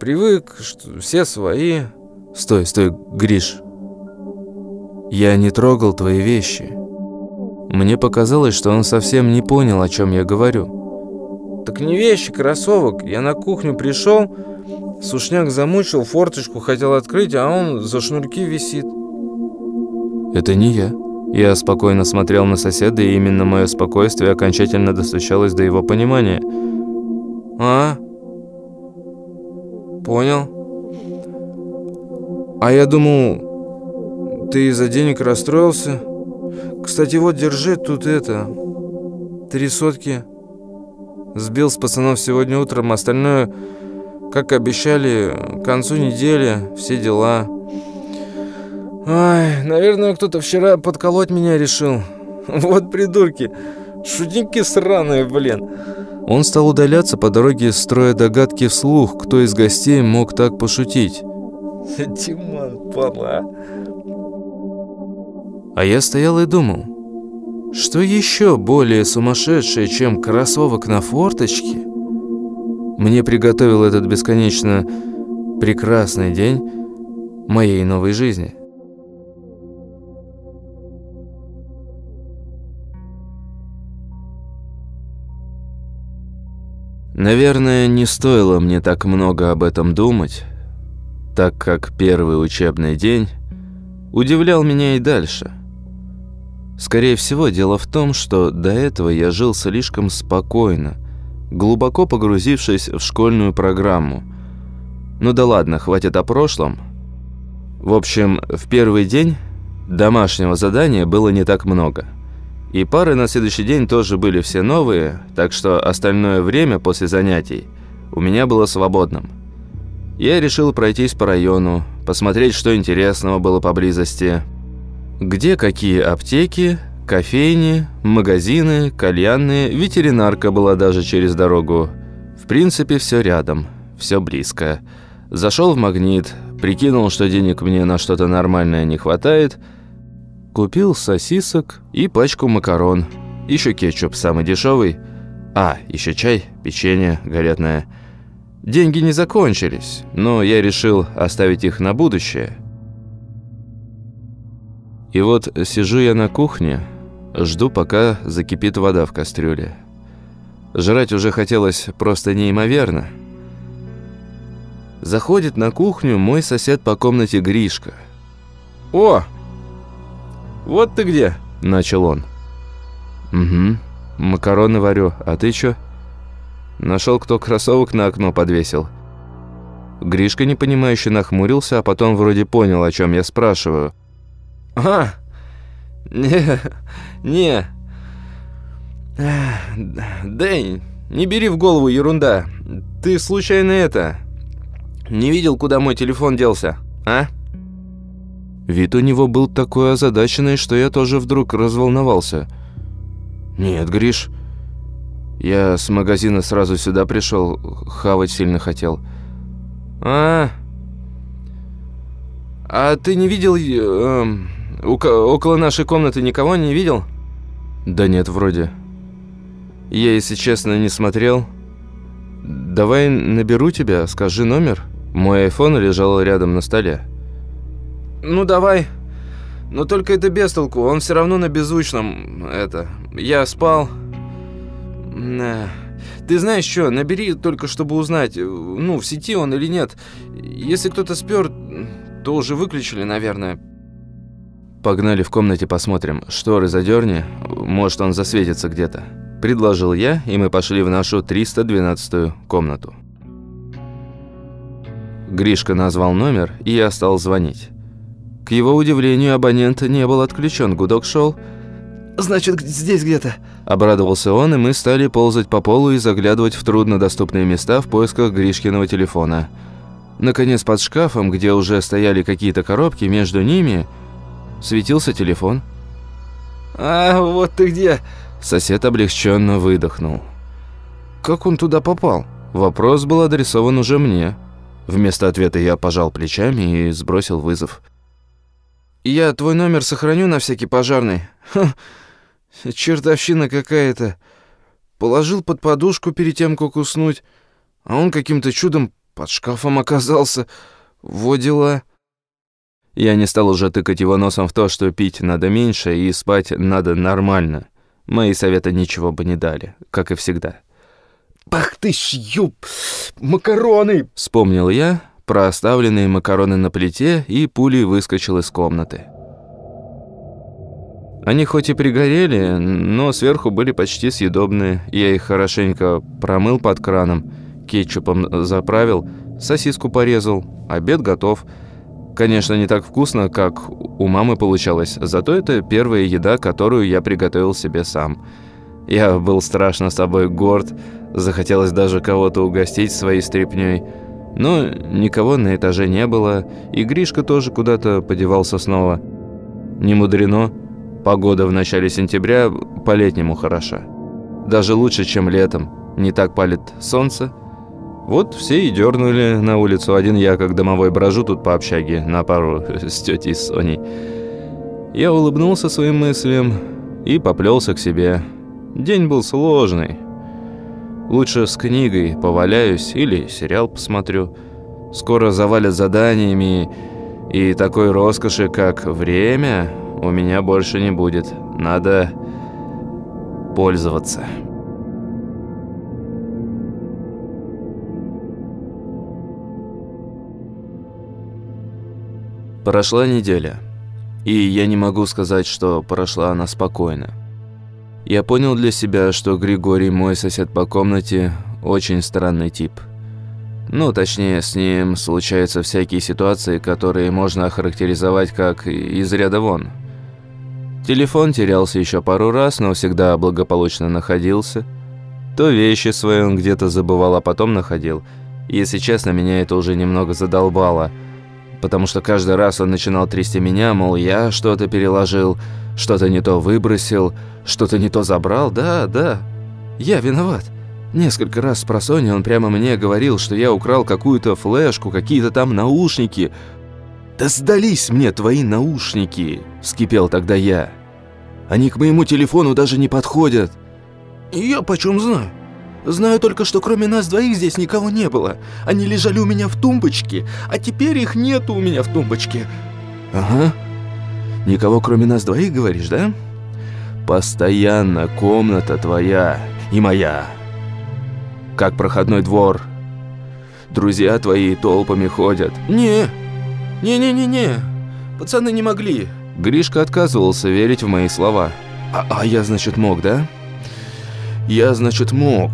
Speaker 2: Привык, что все свои».
Speaker 5: «Стой, стой, Гриш. Я не трогал твои вещи». Мне показалось, что он совсем не понял, о чем я говорю.
Speaker 2: Так не вещи, кроссовок. Я на кухню пришел, сушняк замучил, форточку хотел открыть, а он за шнурки висит.
Speaker 5: Это не я. Я спокойно смотрел на соседа, и именно мое спокойствие окончательно достучалось до его понимания.
Speaker 2: А? Понял. А я думал, ты из-за денег расстроился. Кстати, вот держи тут это, три сотки. Сбил с пацанов сегодня утром, остальное, как обещали, к концу недели, все дела. Ай, наверное, кто-то вчера подколоть меня решил. Вот придурки, шутники сраные, блин.
Speaker 5: Он стал удаляться по дороге, строя догадки вслух, кто из гостей мог так пошутить.
Speaker 2: Диман, падла.
Speaker 5: А я стоял и думал... Что еще более сумасшедшее, чем кроссовок на форточке? Мне приготовил этот бесконечно прекрасный день моей новой жизни. Наверное, не стоило мне так много об этом думать, так как первый учебный день удивлял меня и дальше – Скорее всего, дело в том, что до этого я жил слишком спокойно, глубоко погрузившись в школьную программу. Ну да ладно, хватит о прошлом. В общем, в первый день домашнего задания было не так много – и пары на следующий день тоже были все новые, так что остальное время после занятий у меня было свободным. Я решил пройтись по району, посмотреть, что интересного было поблизости. Где какие аптеки, кофейни, магазины, кальянные, ветеринарка была даже через дорогу. В принципе, все рядом, все близко. Зашел в магнит, прикинул, что денег мне на что-то нормальное не хватает – Купил сосисок и пачку макарон. Еще кетчуп самый дешевый. А, еще чай, печенье горятное. Деньги не закончились, но я решил оставить их на будущее. И вот сижу я на кухне, жду, пока закипит вода в кастрюле. Жрать уже хотелось просто неимоверно. Заходит на кухню мой сосед по комнате Гришка. «О, «Вот ты где!» – начал он. «Угу, макароны варю, а ты чё?» Нашел, кто кроссовок на окно подвесил. Гришка непонимающе нахмурился, а потом вроде понял, о чем я спрашиваю. «А, не, не, Дэнь, не бери в голову ерунда. Ты случайно это... Не видел, куда мой телефон делся, а?» Вид у него был такой озадаченный, что я тоже вдруг разволновался. «Нет, Гриш, я с магазина сразу сюда пришел, хавать сильно хотел». «А, а ты не видел... Э, около нашей комнаты никого не видел?» «Да нет, вроде. Я, если честно, не смотрел. Давай наберу тебя, скажи номер». Мой айфон лежал рядом на столе. «Ну, давай. Но только это без толку, он все равно на беззвучном, это... Я спал...» «Ты знаешь что, набери только, чтобы узнать, ну, в сети он или нет. Если кто-то спер, то уже выключили, наверное». «Погнали в комнате посмотрим. Шторы задерни, может, он засветится где-то». Предложил я, и мы пошли в нашу 312-ю комнату. Гришка назвал номер, и я стал звонить. К его удивлению, абонент не был отключен, гудок шел. «Значит, здесь где-то», – обрадовался он, и мы стали ползать по полу и заглядывать в труднодоступные места в поисках Гришкиного телефона. Наконец, под шкафом, где уже стояли какие-то коробки, между ними светился телефон. «А, вот ты где!» Сосед облегченно выдохнул. «Как он туда попал?» Вопрос был адресован уже мне. Вместо ответа я пожал плечами и сбросил вызов. Я твой номер сохраню на всякий пожарный. Ха, чертовщина какая-то. Положил под подушку перед тем, как уснуть, а он каким-то чудом под шкафом оказался. Во дела. Я не стал уже тыкать его носом в то, что пить надо меньше и спать надо нормально. Мои советы ничего бы не дали, как и всегда.
Speaker 3: «Ах ты ж, Макароны!»
Speaker 5: Вспомнил я, про оставленные макароны на плите и пулей выскочил из комнаты. Они хоть и пригорели, но сверху были почти съедобные. Я их хорошенько промыл под краном, кетчупом заправил, сосиску порезал, обед готов. Конечно, не так вкусно, как у мамы получалось, зато это первая еда, которую я приготовил себе сам. Я был страшно собой горд, захотелось даже кого-то угостить своей стряпнёй. Но никого на этаже не было, и Гришка тоже куда-то подевался снова. Не мудрено, погода в начале сентября по-летнему хороша. Даже лучше, чем летом, не так палит солнце. Вот все и дернули на улицу, один я, как домовой, брожу тут по общаге на пару с тетей Соней. Я улыбнулся своим мыслям и поплелся к себе. День был сложный, Лучше с книгой поваляюсь или сериал посмотрю. Скоро завалят заданиями, и такой роскоши, как время, у меня больше не будет. Надо пользоваться». Прошла неделя, и я не могу сказать, что прошла она спокойно. Я понял для себя, что Григорий, мой сосед по комнате, очень странный тип. Ну, точнее, с ним случаются всякие ситуации, которые можно охарактеризовать как из ряда вон. Телефон терялся еще пару раз, но всегда благополучно находился. То вещи свои он где-то забывал, а потом находил. Если честно, меня это уже немного задолбало – потому что каждый раз он начинал трясти меня, мол, я что-то переложил, что-то не то выбросил, что-то не то забрал. Да, да, я виноват. Несколько раз с просони он прямо мне говорил, что я украл какую-то флешку, какие-то там наушники. «Да сдались мне твои наушники!» – вскипел тогда я. «Они к моему телефону даже не подходят». «Я почем знаю?» Знаю только, что кроме нас двоих здесь никого не было. Они лежали у меня в тумбочке, а теперь их нету у меня в тумбочке. Ага. Никого кроме нас двоих, говоришь, да? Постоянно комната твоя и моя. Как проходной двор. Друзья твои толпами ходят. Не, не-не-не-не. Пацаны не могли. Гришка отказывался верить в мои слова. А, а я, значит, мог, да? Я, значит, мог.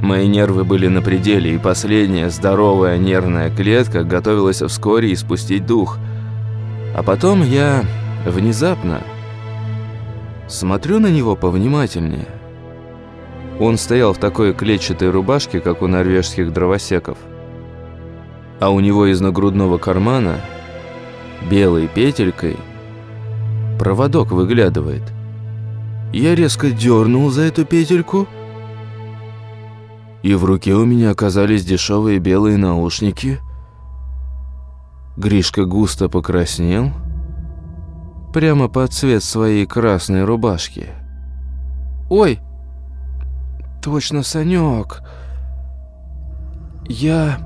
Speaker 5: Мои нервы были на пределе, и последняя здоровая нервная клетка готовилась вскоре испустить дух. А потом я внезапно смотрю на него повнимательнее. Он стоял в такой клетчатой рубашке, как у норвежских дровосеков. А у него из нагрудного кармана белой петелькой проводок выглядывает. Я резко дернул за эту петельку – и в руке у меня оказались дешевые белые наушники. Гришка густо покраснел, прямо под цвет своей красной рубашки. «Ой, точно, Санек, я...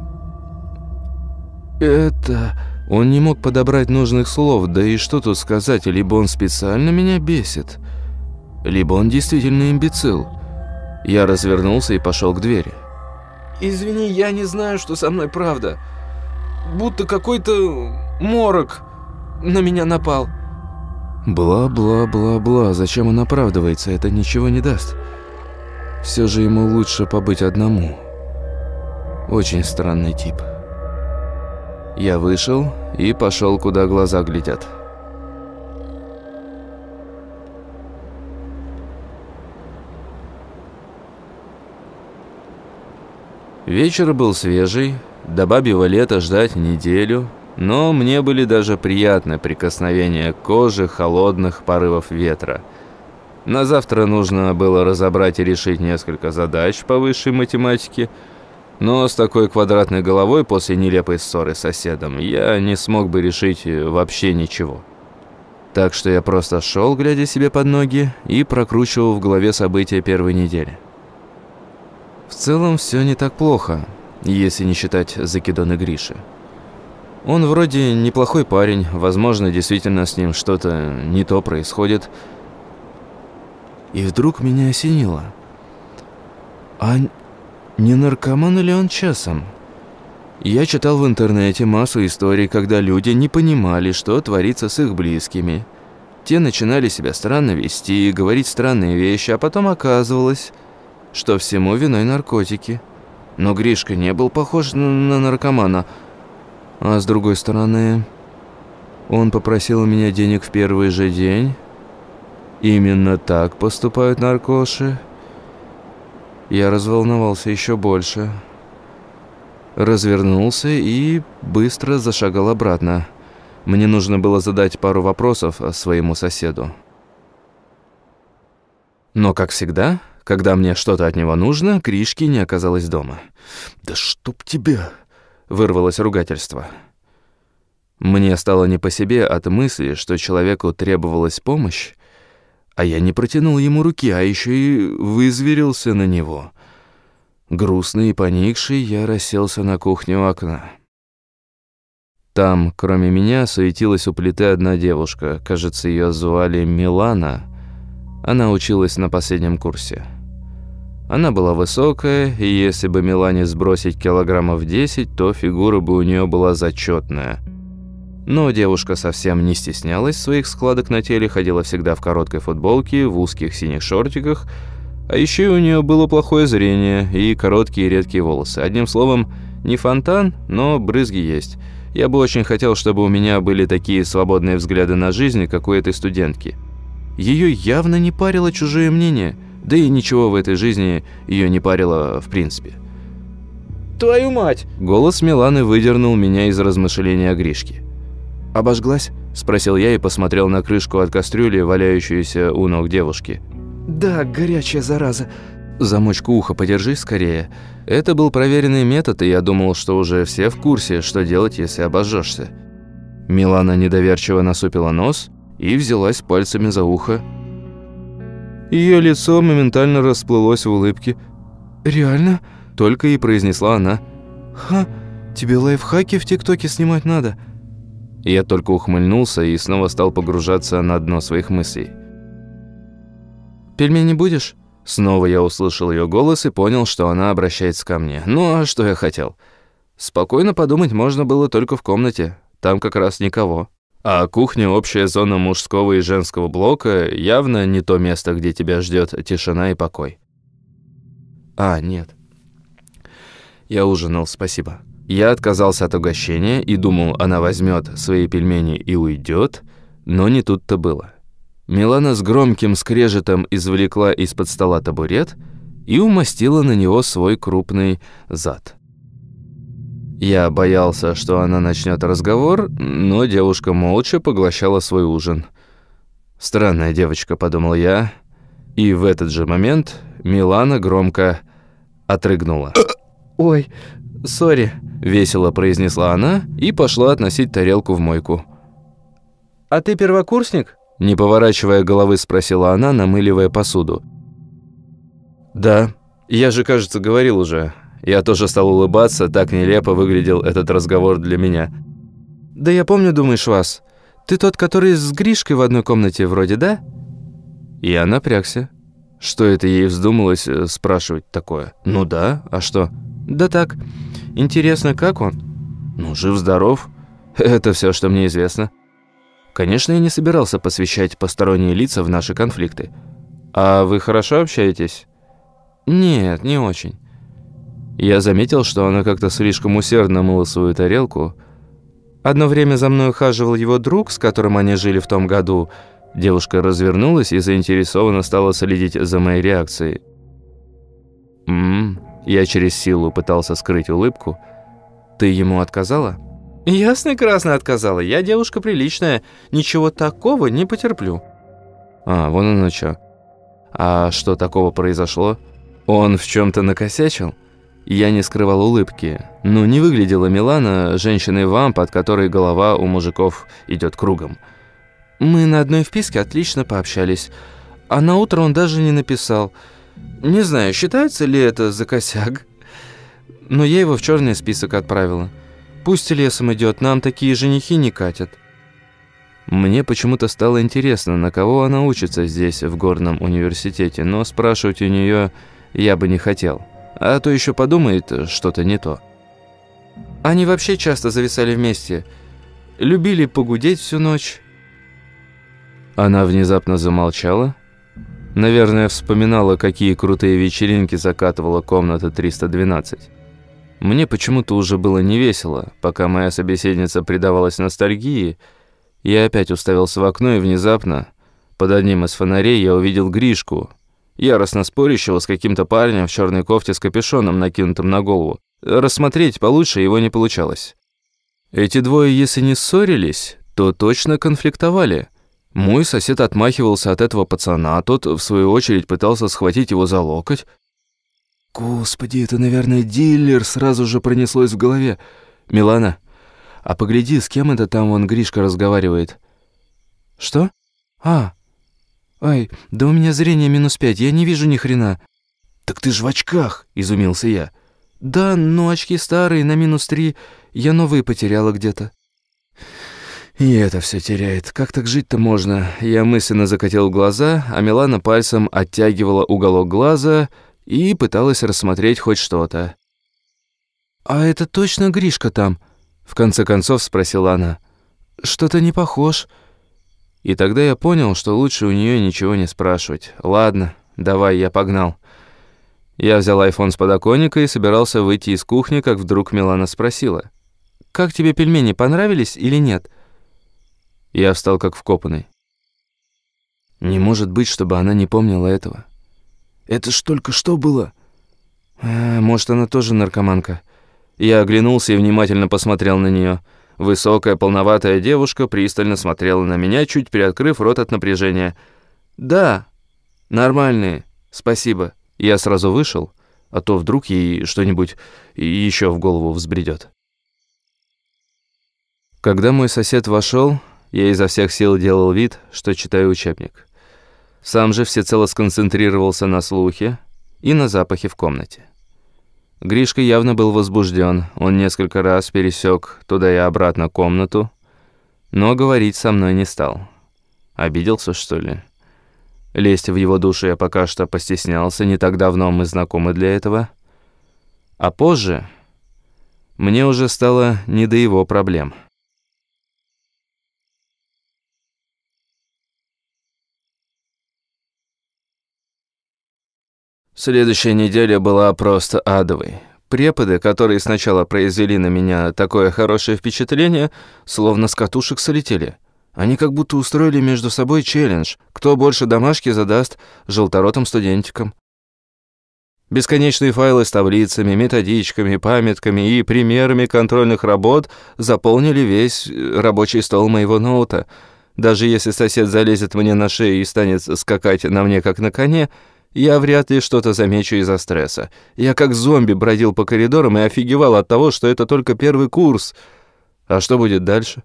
Speaker 5: это...» Он не мог подобрать нужных слов, да и что тут сказать, либо он специально меня бесит, либо он действительно имбецил. Я развернулся и пошел к двери. «Извини, я не знаю, что со мной правда. Будто какой-то морок на меня напал». Бла-бла-бла-бла. Зачем он оправдывается? Это ничего не даст. Все же ему лучше побыть одному. Очень странный тип. Я вышел и пошел, куда глаза глядят. Вечер был свежий, до бабьего лета ждать неделю, но мне были даже приятны прикосновения кожи холодных порывов ветра. На завтра нужно было разобрать и решить несколько задач по высшей математике, но с такой квадратной головой после нелепой ссоры с соседом я не смог бы решить вообще ничего. Так что я просто шел, глядя себе под ноги, и прокручивал в голове события первой недели. В целом все не так плохо, если не считать закидоны Гриши. Он вроде неплохой парень, возможно, действительно с ним что-то не то происходит. И вдруг меня осенило. А не наркоман ли он часом? Я читал в интернете массу историй, когда люди не понимали, что творится с их близкими. Те начинали себя странно вести, говорить странные вещи, а потом оказывалось, что всему виной наркотики. Но Гришка не был похож на наркомана. А с другой стороны, он попросил у меня денег в первый же день. Именно так поступают наркоши. Я разволновался еще больше. Развернулся и быстро зашагал обратно. Мне нужно было задать пару вопросов своему соседу. Но, как всегда, когда мне что-то от него нужно, Кришки не оказалось дома. «Да чтоб тебя!» — вырвалось ругательство. Мне стало не по себе от мысли, что человеку требовалась помощь, а я не протянул ему руки, а еще и вызверился на него. Грустный и поникший, я расселся на кухне у окна. Там, кроме меня, суетилась у плиты одна девушка. Кажется, ее звали Милана. Она училась на последнем курсе. Она была высокая, и если бы Милане сбросить килограммов 10, то фигура бы у нее была зачетная. Но девушка совсем не стеснялась своих складок на теле, ходила всегда в короткой футболке, в узких синих шортиках, а еще у нее было плохое зрение и короткие редкие волосы. Одним словом, не фонтан, но брызги есть. Я бы очень хотел, чтобы у меня были такие свободные взгляды на жизнь, как у этой студентки. Ее явно не парило чужое мнение, да и ничего в этой жизни ее не парило в принципе.
Speaker 3: «Твою мать!»
Speaker 5: Голос Миланы выдернул меня из размышления о Гришке. «Обожглась?» – спросил я и посмотрел на крышку от кастрюли, валяющуюся у ног девушки.
Speaker 3: «Да, горячая зараза».
Speaker 5: «Замочку уха подержи скорее». Это был проверенный метод, и я думал, что уже все в курсе, что делать, если обожжешься. Милана недоверчиво насупила нос и взялась пальцами за ухо. Ее лицо моментально расплылось в улыбке.
Speaker 3: «Реально?»
Speaker 5: – только и произнесла она.
Speaker 3: «Ха, тебе лайфхаки в ТикТоке снимать надо».
Speaker 5: Я только ухмыльнулся и снова стал погружаться на дно своих мыслей.
Speaker 3: «Пельмени будешь?»
Speaker 5: Снова я услышал ее голос и понял, что она обращается ко мне. Ну, а что я хотел? Спокойно подумать можно было только в комнате. Там как раз никого. А кухня – общая зона мужского и женского блока, явно не то место, где тебя ждет тишина и покой. А, нет. Я ужинал, спасибо. Я отказался от угощения и думал, она возьмет свои пельмени и уйдет, но не тут-то было. Милана с громким скрежетом извлекла из-под стола табурет и умастила на него свой крупный зад. Я боялся, что она начнет разговор, но девушка молча поглощала свой ужин. «Странная девочка», — подумал я, и в этот же момент Милана громко отрыгнула.
Speaker 3: «Ой, сори», –
Speaker 5: весело произнесла она и пошла относить тарелку в мойку.
Speaker 3: «А ты первокурсник?»
Speaker 5: – не поворачивая головы, спросила она, намыливая посуду. «Да, я же, кажется, говорил уже. Я тоже стал улыбаться, так нелепо выглядел этот разговор для меня».
Speaker 3: «Да я помню, думаешь, вас. Ты тот, который с Гришкой в одной комнате вроде, да?»
Speaker 5: Я напрягся. Что это ей вздумалось э, спрашивать такое? «Ну да, а что?»
Speaker 3: «Да так. Интересно, как он?»
Speaker 5: «Ну, жив-здоров. Это все, что мне известно». Конечно, я не собирался посвящать посторонние лица в наши конфликты. «А вы хорошо общаетесь?»
Speaker 3: «Нет, не очень».
Speaker 5: Я заметил, что она как-то слишком усердно мыла свою тарелку.
Speaker 3: Одно время за мной ухаживал его друг, с которым они жили в том году.
Speaker 5: Девушка развернулась и заинтересованно стала следить за моей реакцией. «Ммм, я через силу пытался скрыть улыбку. «Ты ему отказала?»
Speaker 3: «Ясно и красно отказала. Я девушка приличная. Ничего такого не потерплю».
Speaker 5: «А, вон оно что. А что такого произошло? Он в чем-то накосячил?» Я не скрывал улыбки. Ну, не выглядела Милана женщиной-вамп, от которой голова у мужиков идет кругом.
Speaker 3: Мы на одной вписке отлично пообщались. А на утро он даже не написал. Не знаю, считается ли это за косяк, но я его в черный список отправила. Пусть лесом идет, нам такие женихи не катят.
Speaker 5: Мне почему-то стало интересно, на кого она учится здесь, в горном университете, но спрашивать у нее я бы не хотел. А то еще подумает что-то не то.
Speaker 3: Они вообще часто зависали вместе. Любили погудеть всю ночь.
Speaker 5: Она внезапно замолчала, Наверное, вспоминала, какие крутые вечеринки закатывала комната 312. Мне почему-то уже было не весело, пока моя собеседница предавалась ностальгии. Я опять уставился в окно и внезапно, под одним из фонарей, я увидел Гришку, яростно спорящего с каким-то парнем в черной кофте с капюшоном, накинутым на голову. Рассмотреть получше его не получалось. Эти двое, если не ссорились, то точно конфликтовали – мой сосед отмахивался от этого пацана, а тот, в свою очередь, пытался схватить его за локоть.
Speaker 3: «Господи, это, наверное, дилер!» Сразу же пронеслось в голове.
Speaker 5: «Милана, а погляди, с кем это там вон Гришка разговаривает?»
Speaker 3: «Что? А, ай, да у меня зрение минус пять, я не вижу ни хрена».
Speaker 5: «Так ты ж в очках!» – изумился я.
Speaker 3: «Да, но очки старые, на минус три, я новые потеряла где-то».
Speaker 5: И это все теряет. Как так жить-то можно? Я мысленно закатил глаза, а Милана пальцем оттягивала уголок глаза и пыталась рассмотреть хоть что-то.
Speaker 3: «А это точно Гришка там?» В конце концов спросила она.
Speaker 5: что-то не похож». И тогда я понял, что лучше у нее ничего не спрашивать. «Ладно, давай, я погнал». Я взял айфон с подоконника и собирался выйти из кухни, как вдруг Милана спросила. «Как тебе пельмени, понравились или нет?» Я встал как вкопанный. Не может быть, чтобы она не помнила этого. Это ж только что было. А, может, она тоже наркоманка. Я оглянулся и внимательно посмотрел на нее. Высокая, полноватая девушка пристально смотрела на меня, чуть приоткрыв рот от напряжения. «Да, нормальные, спасибо». Я сразу вышел, а то вдруг ей что-нибудь еще в голову взбредет. Когда мой сосед вошел, я изо всех сил делал вид, что читаю учебник. Сам же всецело сконцентрировался на слухе и на запахе в комнате. Гришка явно был возбужден. Он несколько раз пересек туда и обратно комнату, но говорить со мной не стал. Обиделся, что ли? Лезть в его душу я пока что постеснялся, не так давно мы знакомы для этого. А позже мне уже стало не до его проблем. Следующая неделя была просто адовой. Преподы, которые сначала произвели на меня такое хорошее впечатление, словно с катушек солетели. Они как будто устроили между собой челлендж, кто больше домашки задаст желторотым студентикам. Бесконечные файлы с таблицами, методичками, памятками и примерами контрольных работ заполнили весь рабочий стол моего ноута. Даже если сосед залезет мне на шею и станет скакать на мне как на коне – я вряд ли что-то замечу из-за стресса. Я как зомби бродил по коридорам и офигевал от того, что это только первый курс. А что будет дальше?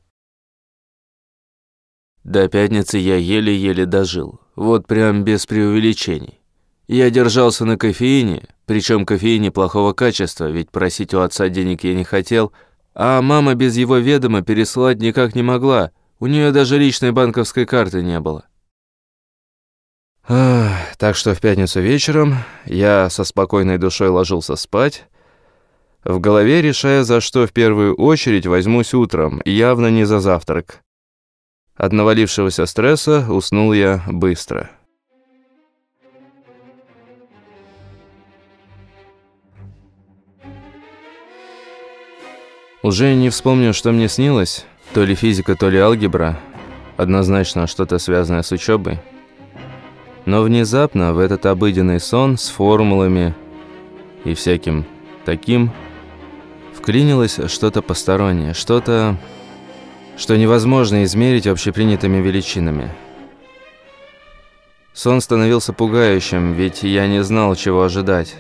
Speaker 5: До пятницы я еле-еле дожил. Вот прям без преувеличений. Я держался на кофеине, причем кофеине плохого качества, ведь просить у отца денег я не хотел, а мама без его ведома переслать никак не могла. У нее даже личной банковской карты не было. Так что в пятницу вечером я со спокойной душой ложился спать, в голове решая, за что в первую очередь возьмусь утром, явно не за завтрак. От навалившегося стресса уснул я быстро. Уже не вспомню, что мне снилось, то ли физика, то ли алгебра, однозначно что-то связанное с учебой. Но внезапно в этот обыденный сон с формулами и всяким таким вклинилось что-то постороннее, что-то, что невозможно измерить общепринятыми величинами. Сон становился пугающим, ведь я не знал, чего ожидать.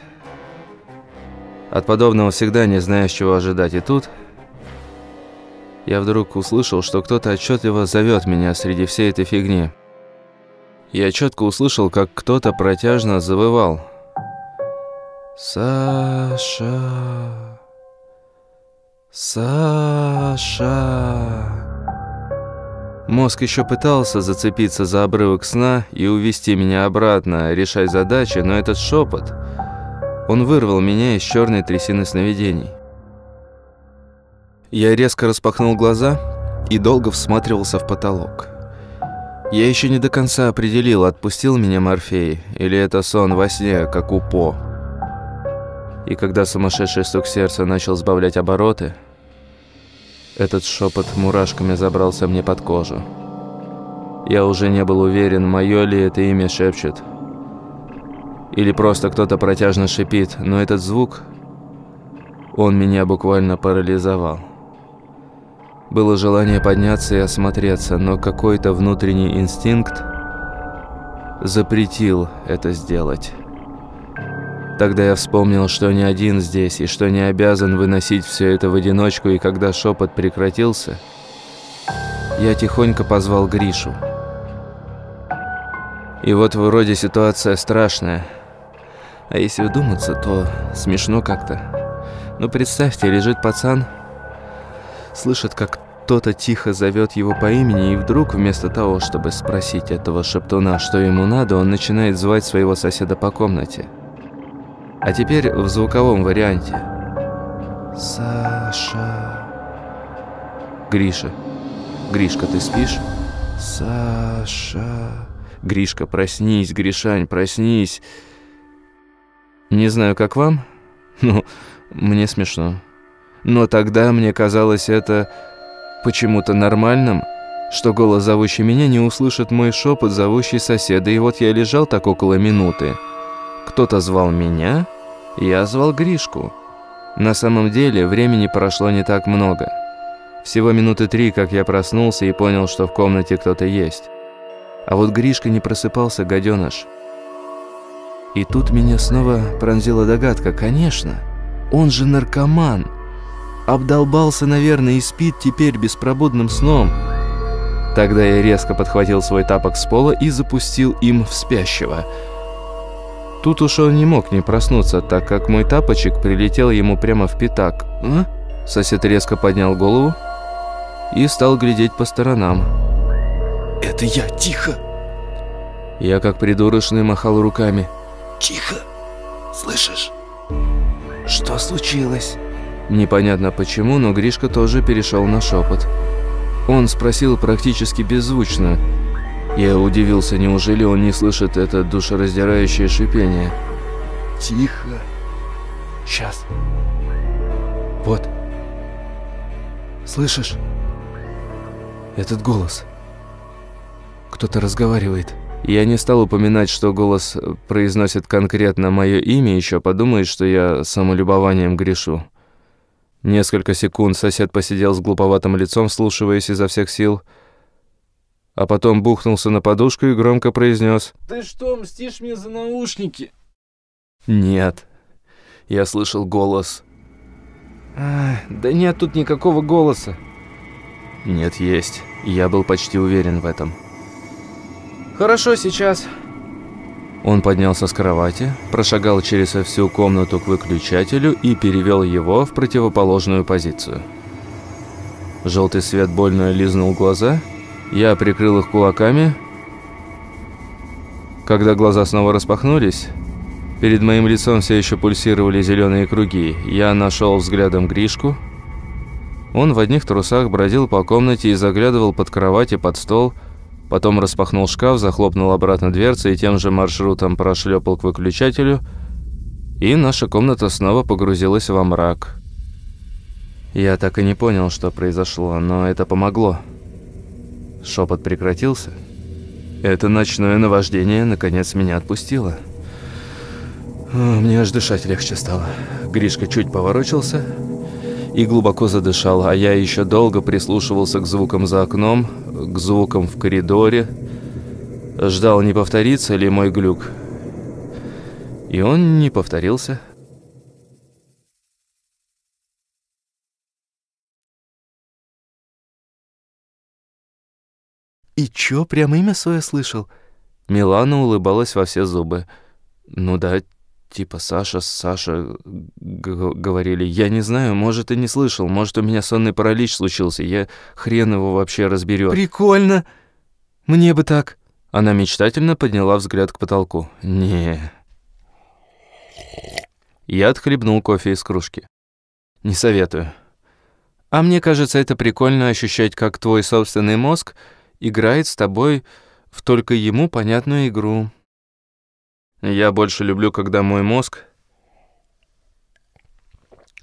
Speaker 5: От подобного всегда не знаешь, чего ожидать. И тут я вдруг услышал, что кто-то отчетливо зовет меня среди всей этой фигни. Я четко услышал, как кто-то протяжно завывал. «Саша! Саша!» Мозг еще пытался зацепиться за обрывок сна и увести меня обратно, решать задачи, но этот шепот, он вырвал меня из черной трясины сновидений. Я резко распахнул глаза и долго всматривался в потолок. Я еще не до конца определил, отпустил меня Морфей, или это сон во сне, как у По. И когда сумасшедший стук сердца начал сбавлять обороты, этот шепот мурашками забрался мне под кожу. Я уже не был уверен, мое ли это имя шепчет. Или просто кто-то протяжно шипит, но этот звук, он меня буквально парализовал. Было желание подняться и осмотреться, но какой-то внутренний инстинкт запретил это сделать. Тогда я вспомнил, что не один здесь и что не обязан выносить все это в одиночку, и когда шепот прекратился, я тихонько позвал Гришу. И вот вроде ситуация страшная, а если вдуматься, то смешно как-то. Ну представьте, лежит пацан слышит, как кто-то тихо зовет его по имени, и вдруг, вместо того, чтобы спросить этого шептуна, что ему надо, он начинает звать своего соседа по комнате. А теперь в звуковом варианте. «Саша...» «Гриша, «Гришка, ты спишь?» «Саша...» «Гришка, проснись, Гришань, проснись!» Не знаю, как вам, но мне смешно. Но тогда мне казалось это почему-то нормальным, что голос, зовущий меня, не услышит мой шепот, зовущий соседа. И вот я лежал так около минуты. Кто-то звал меня, я звал Гришку. На самом деле, времени прошло не так много. Всего минуты три, как я проснулся и понял, что в комнате кто-то есть. А вот Гришка не просыпался, гаденыш. И тут меня снова пронзила догадка. Конечно, он же наркоман. Обдолбался, наверное, и спит теперь беспробудным сном. Тогда я резко подхватил свой тапок с пола и запустил им в спящего. Тут уж он не мог не проснуться, так как мой тапочек прилетел ему прямо в пятак. «А?» Сосед резко поднял голову и стал глядеть по сторонам.
Speaker 3: «Это я, тихо!»
Speaker 5: Я как придурочный махал руками.
Speaker 3: Тихо! Слышишь? Что случилось?
Speaker 5: Непонятно почему, но Гришка тоже перешел на шепот. Он спросил практически беззвучно. Я удивился, неужели он не слышит это душераздирающее шипение.
Speaker 3: Тихо. Сейчас. Вот. Слышишь? Этот голос. Кто-то разговаривает.
Speaker 5: Я не стал упоминать, что голос произносит конкретно мое имя, еще подумает, что я самолюбованием грешу. Несколько секунд сосед посидел с глуповатым лицом, слушаясь изо всех сил, а потом бухнулся на подушку и громко произнес.
Speaker 2: «Ты что, мстишь мне за наушники?»
Speaker 5: «Нет». Я слышал голос.
Speaker 2: А, «Да нет тут никакого голоса».
Speaker 5: «Нет, есть. Я был почти уверен в этом».
Speaker 2: «Хорошо, сейчас».
Speaker 5: Он поднялся с кровати, прошагал через всю комнату к выключателю и перевел его в противоположную позицию. Желтый свет больно лизнул глаза. Я прикрыл их кулаками. Когда глаза снова распахнулись, перед моим лицом все еще пульсировали зеленые круги. Я нашел взглядом Гришку. Он в одних трусах бродил по комнате и заглядывал под кровать и под стол, Потом распахнул шкаф, захлопнул обратно дверцы и тем же маршрутом прошлепал к выключателю, и наша комната снова погрузилась во мрак. Я так и не понял, что произошло, но это помогло. Шепот прекратился. Это ночное наваждение наконец меня отпустило. Мне аж дышать легче стало. Гришка чуть поворочился и глубоко задышал, а я еще долго прислушивался к звукам за окном, к звукам в коридоре, ждал, не повторится ли мой глюк. И он не повторился.
Speaker 3: «И чё, прям имя свое слышал?»
Speaker 5: Милана улыбалась во все зубы. «Ну да, типа Саша, Саша говорили. Я не знаю, может, и не слышал, может, у меня сонный паралич случился, я хрен его вообще разберет.
Speaker 3: Прикольно. Мне бы так.
Speaker 5: Она мечтательно подняла взгляд к потолку. Не. Я отхлебнул кофе из кружки. Не советую. А мне кажется, это прикольно ощущать, как твой собственный мозг играет с тобой в только ему понятную игру. Я больше люблю, когда мой мозг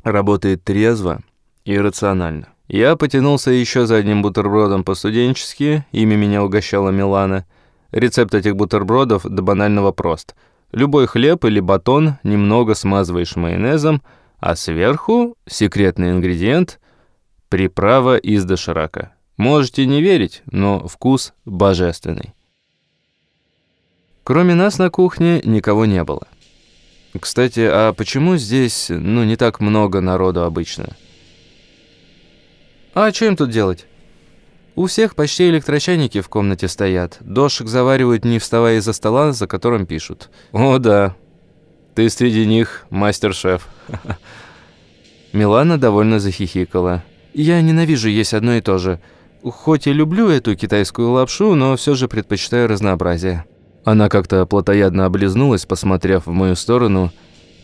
Speaker 5: работает трезво и рационально. Я потянулся еще за одним бутербродом по-студенчески, ими меня угощала Милана. Рецепт этих бутербродов до банального прост. Любой хлеб или батон немного смазываешь майонезом, а сверху секретный ингредиент – приправа из доширака. Можете не верить, но вкус божественный. Кроме нас на кухне никого не было. Кстати, а почему здесь, ну, не так много народу обычно? А что им тут делать? У всех почти электрочайники в комнате стоят. Дошек заваривают, не вставая из-за стола, за которым пишут. О, да. Ты среди них мастер-шеф. Милана довольно захихикала. Я ненавижу есть одно и то же. Хоть и люблю эту китайскую лапшу, но все же предпочитаю разнообразие. Она как-то плотоядно облизнулась, посмотрев в мою сторону,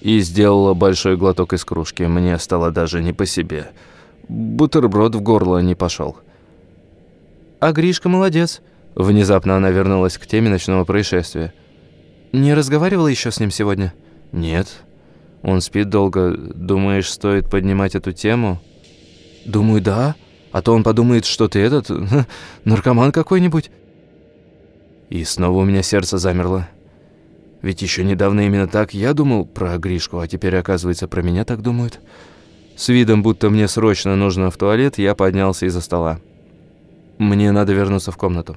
Speaker 5: и сделала большой глоток из кружки. Мне стало даже не по себе. Бутерброд в горло не пошел. А Гришка молодец. Внезапно она вернулась к теме ночного происшествия. Не разговаривала еще с ним сегодня? Нет. Он спит долго. Думаешь, стоит поднимать эту тему? Думаю, да. А то он подумает, что ты этот... наркоман какой-нибудь. И снова у меня сердце замерло. Ведь еще недавно именно так я думал про Гришку, а теперь, оказывается, про меня так думают. С видом, будто мне срочно нужно в туалет, я поднялся из-за стола. Мне надо вернуться в комнату.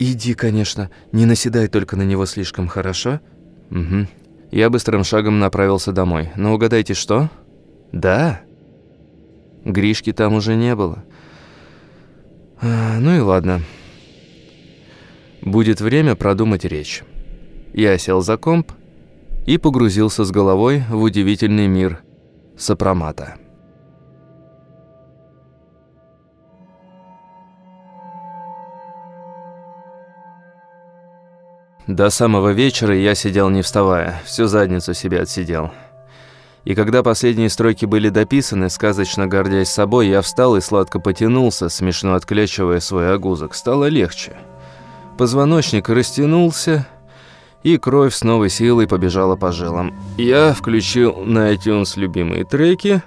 Speaker 5: «Иди, конечно. Не наседай только на него слишком, хорошо?» «Угу». Я быстрым шагом направился домой. «Но угадайте, что?» «Да». Гришки там уже не было. А, ну и ладно. Будет время продумать речь. Я сел за комп и погрузился с головой в удивительный мир сопромата. До самого вечера я сидел не вставая, всю задницу себе отсидел. И когда последние строки были дописаны, сказочно гордясь собой, я встал и сладко потянулся, смешно отклячивая свой огузок. Стало легче. Позвоночник растянулся, и кровь с новой силой побежала по жилам. Я включил на iTunes любимые треки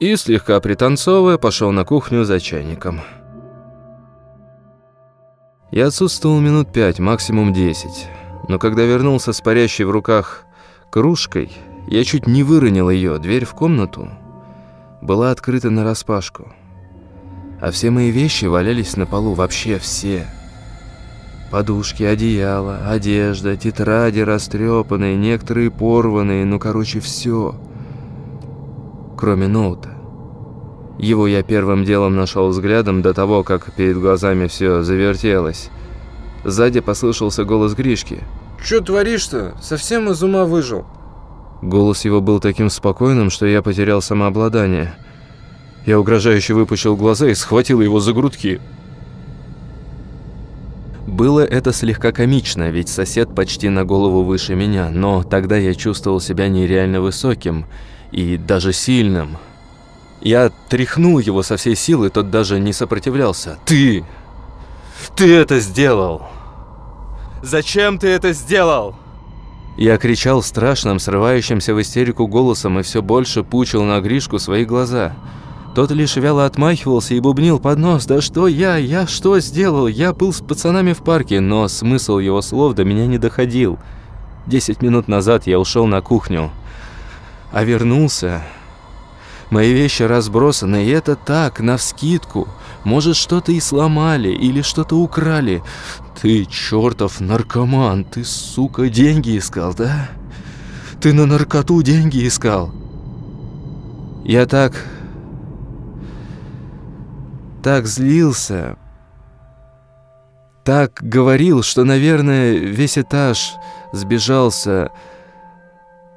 Speaker 5: и, слегка пританцовывая, пошел на кухню за чайником. Я отсутствовал минут пять, максимум десять. Но когда вернулся с парящей в руках кружкой, я чуть не выронил ее. Дверь в комнату была открыта нараспашку. А все мои вещи валялись на полу, вообще все. Подушки, одеяло, одежда, тетради растрепанные, некоторые порванные, ну, короче, все. Кроме ноута. Его я первым делом нашел взглядом до того, как перед глазами все завертелось. Сзади послышался голос Гришки.
Speaker 4: «Чё творишь-то? Совсем из ума выжил?»
Speaker 5: Голос его был таким спокойным, что я потерял самообладание. Я угрожающе выпучил глаза и схватил его за грудки. Было это слегка комично, ведь сосед почти на голову выше меня, но тогда я чувствовал себя нереально высоким и даже сильным. Я тряхнул его со всей силы, тот даже не сопротивлялся. «Ты! Ты это сделал! Зачем ты это сделал?» Я кричал страшным, срывающимся в истерику голосом и все больше пучил на Гришку свои глаза. Тот лишь вяло отмахивался и бубнил под нос. «Да что я? Я что сделал? Я был с пацанами в парке!» Но смысл его слов до меня не доходил. Десять минут назад я ушел на кухню. А вернулся... Мои вещи разбросаны, и это так, навскидку. Может, что-то и сломали, или что-то украли. Ты чертов наркоман, ты, сука, деньги искал, да? Ты на наркоту деньги искал. Я так... Так злился. Так говорил, что, наверное, весь этаж сбежался.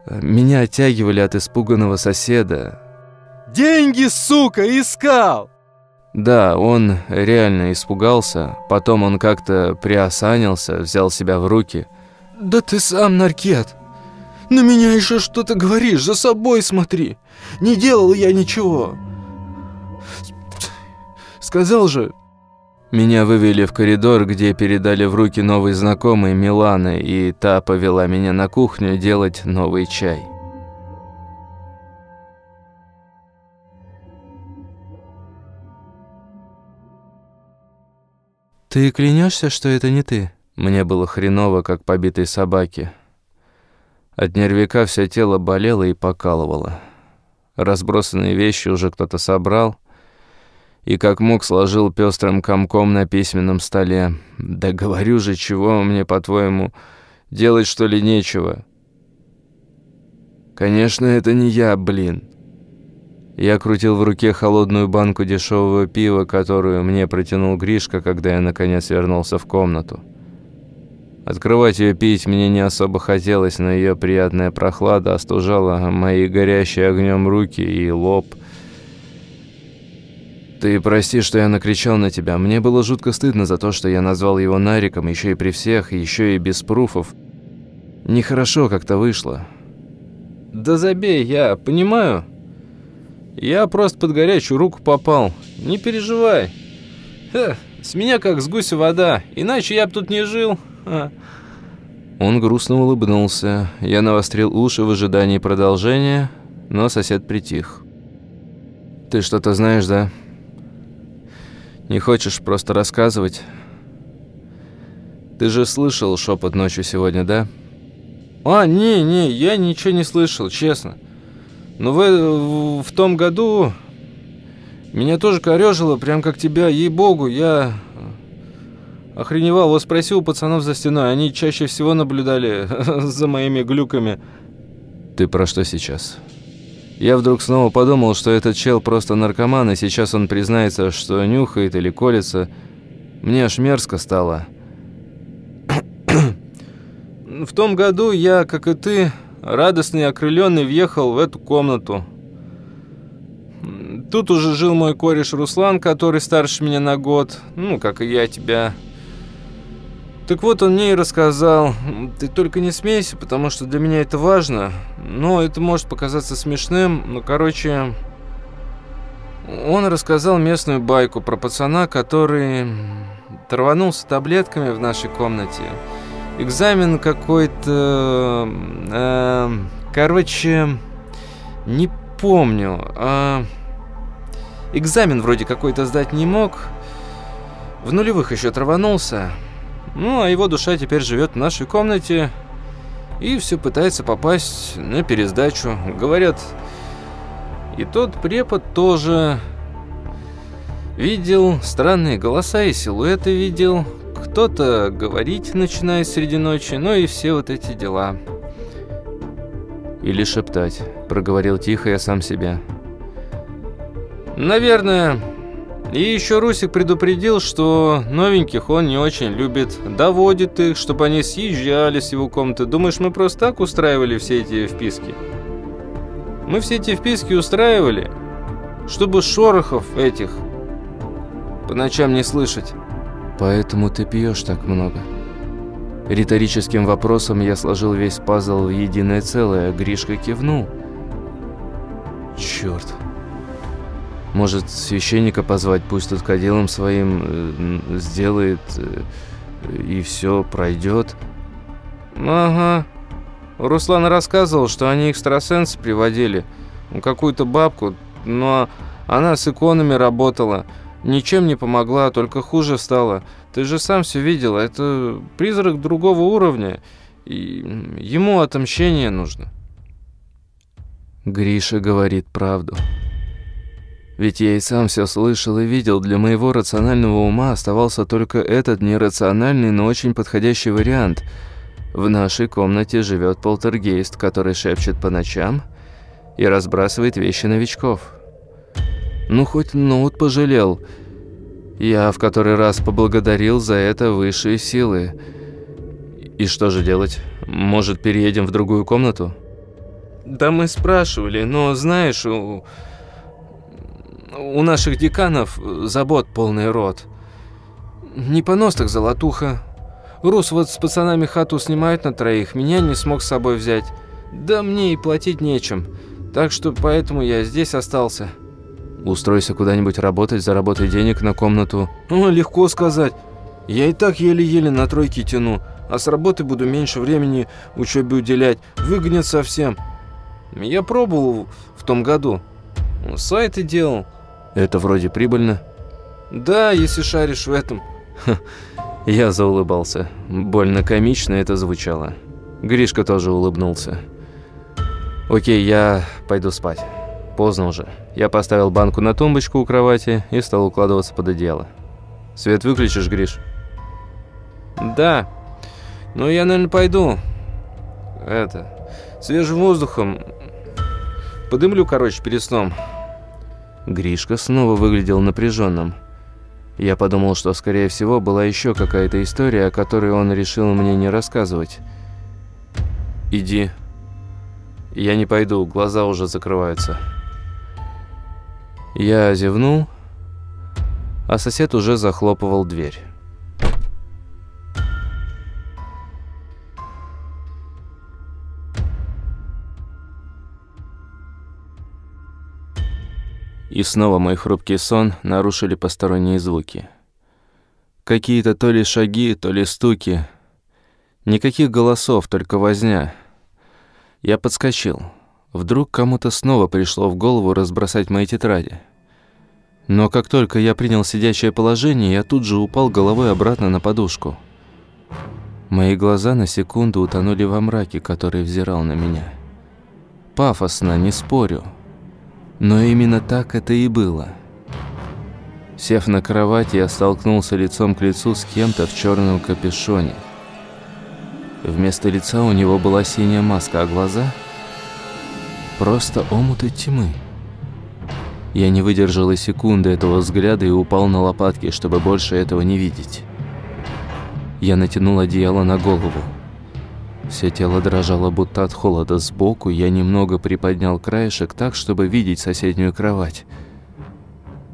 Speaker 5: Меня оттягивали от испуганного соседа.
Speaker 4: «Деньги, сука, искал!»
Speaker 5: Да, он реально испугался. Потом он как-то приосанился, взял себя в руки.
Speaker 4: «Да ты сам наркет! На меня еще что-то говоришь, за собой смотри! Не делал я ничего!» Сказал же...
Speaker 5: Меня вывели в коридор, где передали в руки новый знакомый Миланы, и та повела меня на кухню делать новый чай. «Ты клянешься, что это не ты?» Мне было хреново, как побитой собаке. От нервика все тело болело и покалывало. Разбросанные вещи уже кто-то собрал и как мог сложил пестрым комком на письменном столе. «Да говорю же, чего мне, по-твоему, делать что ли нечего?» «Конечно, это не я, блин. Я крутил в руке холодную банку дешевого пива, которую мне протянул Гришка, когда я наконец вернулся в комнату. Открывать ее пить мне не особо хотелось, но ее приятная прохлада остужала мои горящие огнем руки и лоб. «Ты прости, что я накричал на тебя. Мне было жутко стыдно за то, что я назвал его Нариком, еще и при всех, еще и без пруфов. Нехорошо как-то вышло».
Speaker 2: «Да забей, я понимаю». Я просто под горячую руку попал. Не переживай. Ха,
Speaker 5: С меня как с гуся вода, иначе я б тут не жил. А. Он грустно улыбнулся. Я навострил уши в ожидании продолжения, но сосед притих. «Ты что-то знаешь, да? Не хочешь просто рассказывать? Ты же слышал шепот ночью сегодня, да?» «А, не, не, я ничего не слышал, честно. Но в, в том году меня тоже корёжило, прям как тебя, ей-богу, я охреневал. Вот спросил у пацанов за стеной, они чаще всего наблюдали за моими глюками. Ты про что сейчас? Я вдруг снова подумал, что этот чел просто наркоман, и сейчас он признается, что нюхает или колется. Мне аж мерзко стало. В том году я, как и ты, радостный и окрылённый, въехал в эту комнату. Тут уже жил мой кореш Руслан, который старше меня на год, ну, как и я тебя. Так вот, он мне и рассказал. Ты только не смейся, потому что для меня это важно. Но это может показаться смешным, но, короче... Он рассказал местную байку про пацана, который траванулся таблетками в нашей комнате. Экзамен какой-то... Э, короче, не помню. Э, Экзамен вроде какой-то сдать не мог. В нулевых еще траванулся. Ну, а его душа теперь живет в нашей комнате и все пытается попасть на пересдачу. Говорят, и тот препод тоже видел странные голоса и силуэты видел. Кто-то говорить начинает среди ночи, ну и все вот эти дела. Или шептать, проговорил тихо я сам себе. Наверное. И еще Русик предупредил, что новеньких он не очень любит. Доводит их, чтобы они съезжали с его комнаты. Думаешь, мы просто так устраивали все эти вписки? Мы все эти вписки устраивали, чтобы шорохов этих по ночам не слышать. Поэтому ты пьешь так много. Риторическим вопросом я сложил весь пазл в единое целое, Гришка кивнул. Черт. Может, священника позвать, пусть тут кадилом своим э, сделает, э, и все пройдет. Ага. Руслан рассказывал, что они экстрасенс приводили. Какую-то бабку, но она с иконами работала. Ничем не помогла, только хуже стало. Ты же сам все видел, это призрак другого уровня. И ему отомщение нужно. Гриша говорит правду. Ведь я и сам все слышал и видел, для моего рационального ума оставался только этот нерациональный, но очень подходящий вариант. В нашей комнате живет полтергейст, который шепчет по ночам и разбрасывает вещи новичков. Ну, хоть ноут пожалел. Я в который раз поблагодарил за это высшие силы. И что же делать? Может, переедем в другую комнату? Да мы спрашивали, но знаешь, у... У наших деканов забот полный рот. Не понос так золотуха. Рус вот с пацанами хату снимает на троих, меня не смог с собой взять. Да мне и платить нечем. Так что поэтому я здесь остался. Устройся куда-нибудь работать, заработай денег на комнату. Ну, легко сказать. Я и так еле-еле на тройке тяну, а с работы буду меньше времени учебе уделять. Выгонят совсем. Я пробовал в том году. Сайты делал. Это вроде прибыльно. Да, если шаришь в этом. Я заулыбался. Больно комично это звучало. Гришка тоже улыбнулся. Окей, я пойду спать. Поздно уже. Я поставил банку на тумбочку у кровати и стал укладываться под одеяло. Свет выключишь, Гриш? Да. Ну, я, наверное, пойду. Это... Свежим воздухом. Подымлю, короче, перед сном. Гришка снова выглядел напряженным. Я подумал, что, скорее всего, была еще какая-то история, о которой он решил мне не рассказывать. «Иди. Я не пойду, глаза уже закрываются». Я зевнул, а сосед уже захлопывал дверь. И снова мой хрупкий сон нарушили посторонние звуки. Какие-то то ли шаги, то ли стуки. Никаких голосов, только возня. Я подскочил. Вдруг кому-то снова пришло в голову разбросать мои тетради. Но как только я принял сидящее положение, я тут же упал головой обратно на подушку. Мои глаза на секунду утонули во мраке, который взирал на меня. Пафосно, не спорю. Но именно так это и было. Сев на кровати, я столкнулся лицом к лицу с кем-то в черном капюшоне. Вместо лица у него была синяя маска, а глаза – просто омуты тьмы. Я не выдержал и секунды этого взгляда и упал на лопатки, чтобы больше этого не видеть. Я натянул одеяло на голову. Все тело дрожало, будто от холода сбоку. Я немного приподнял краешек так, чтобы видеть соседнюю кровать.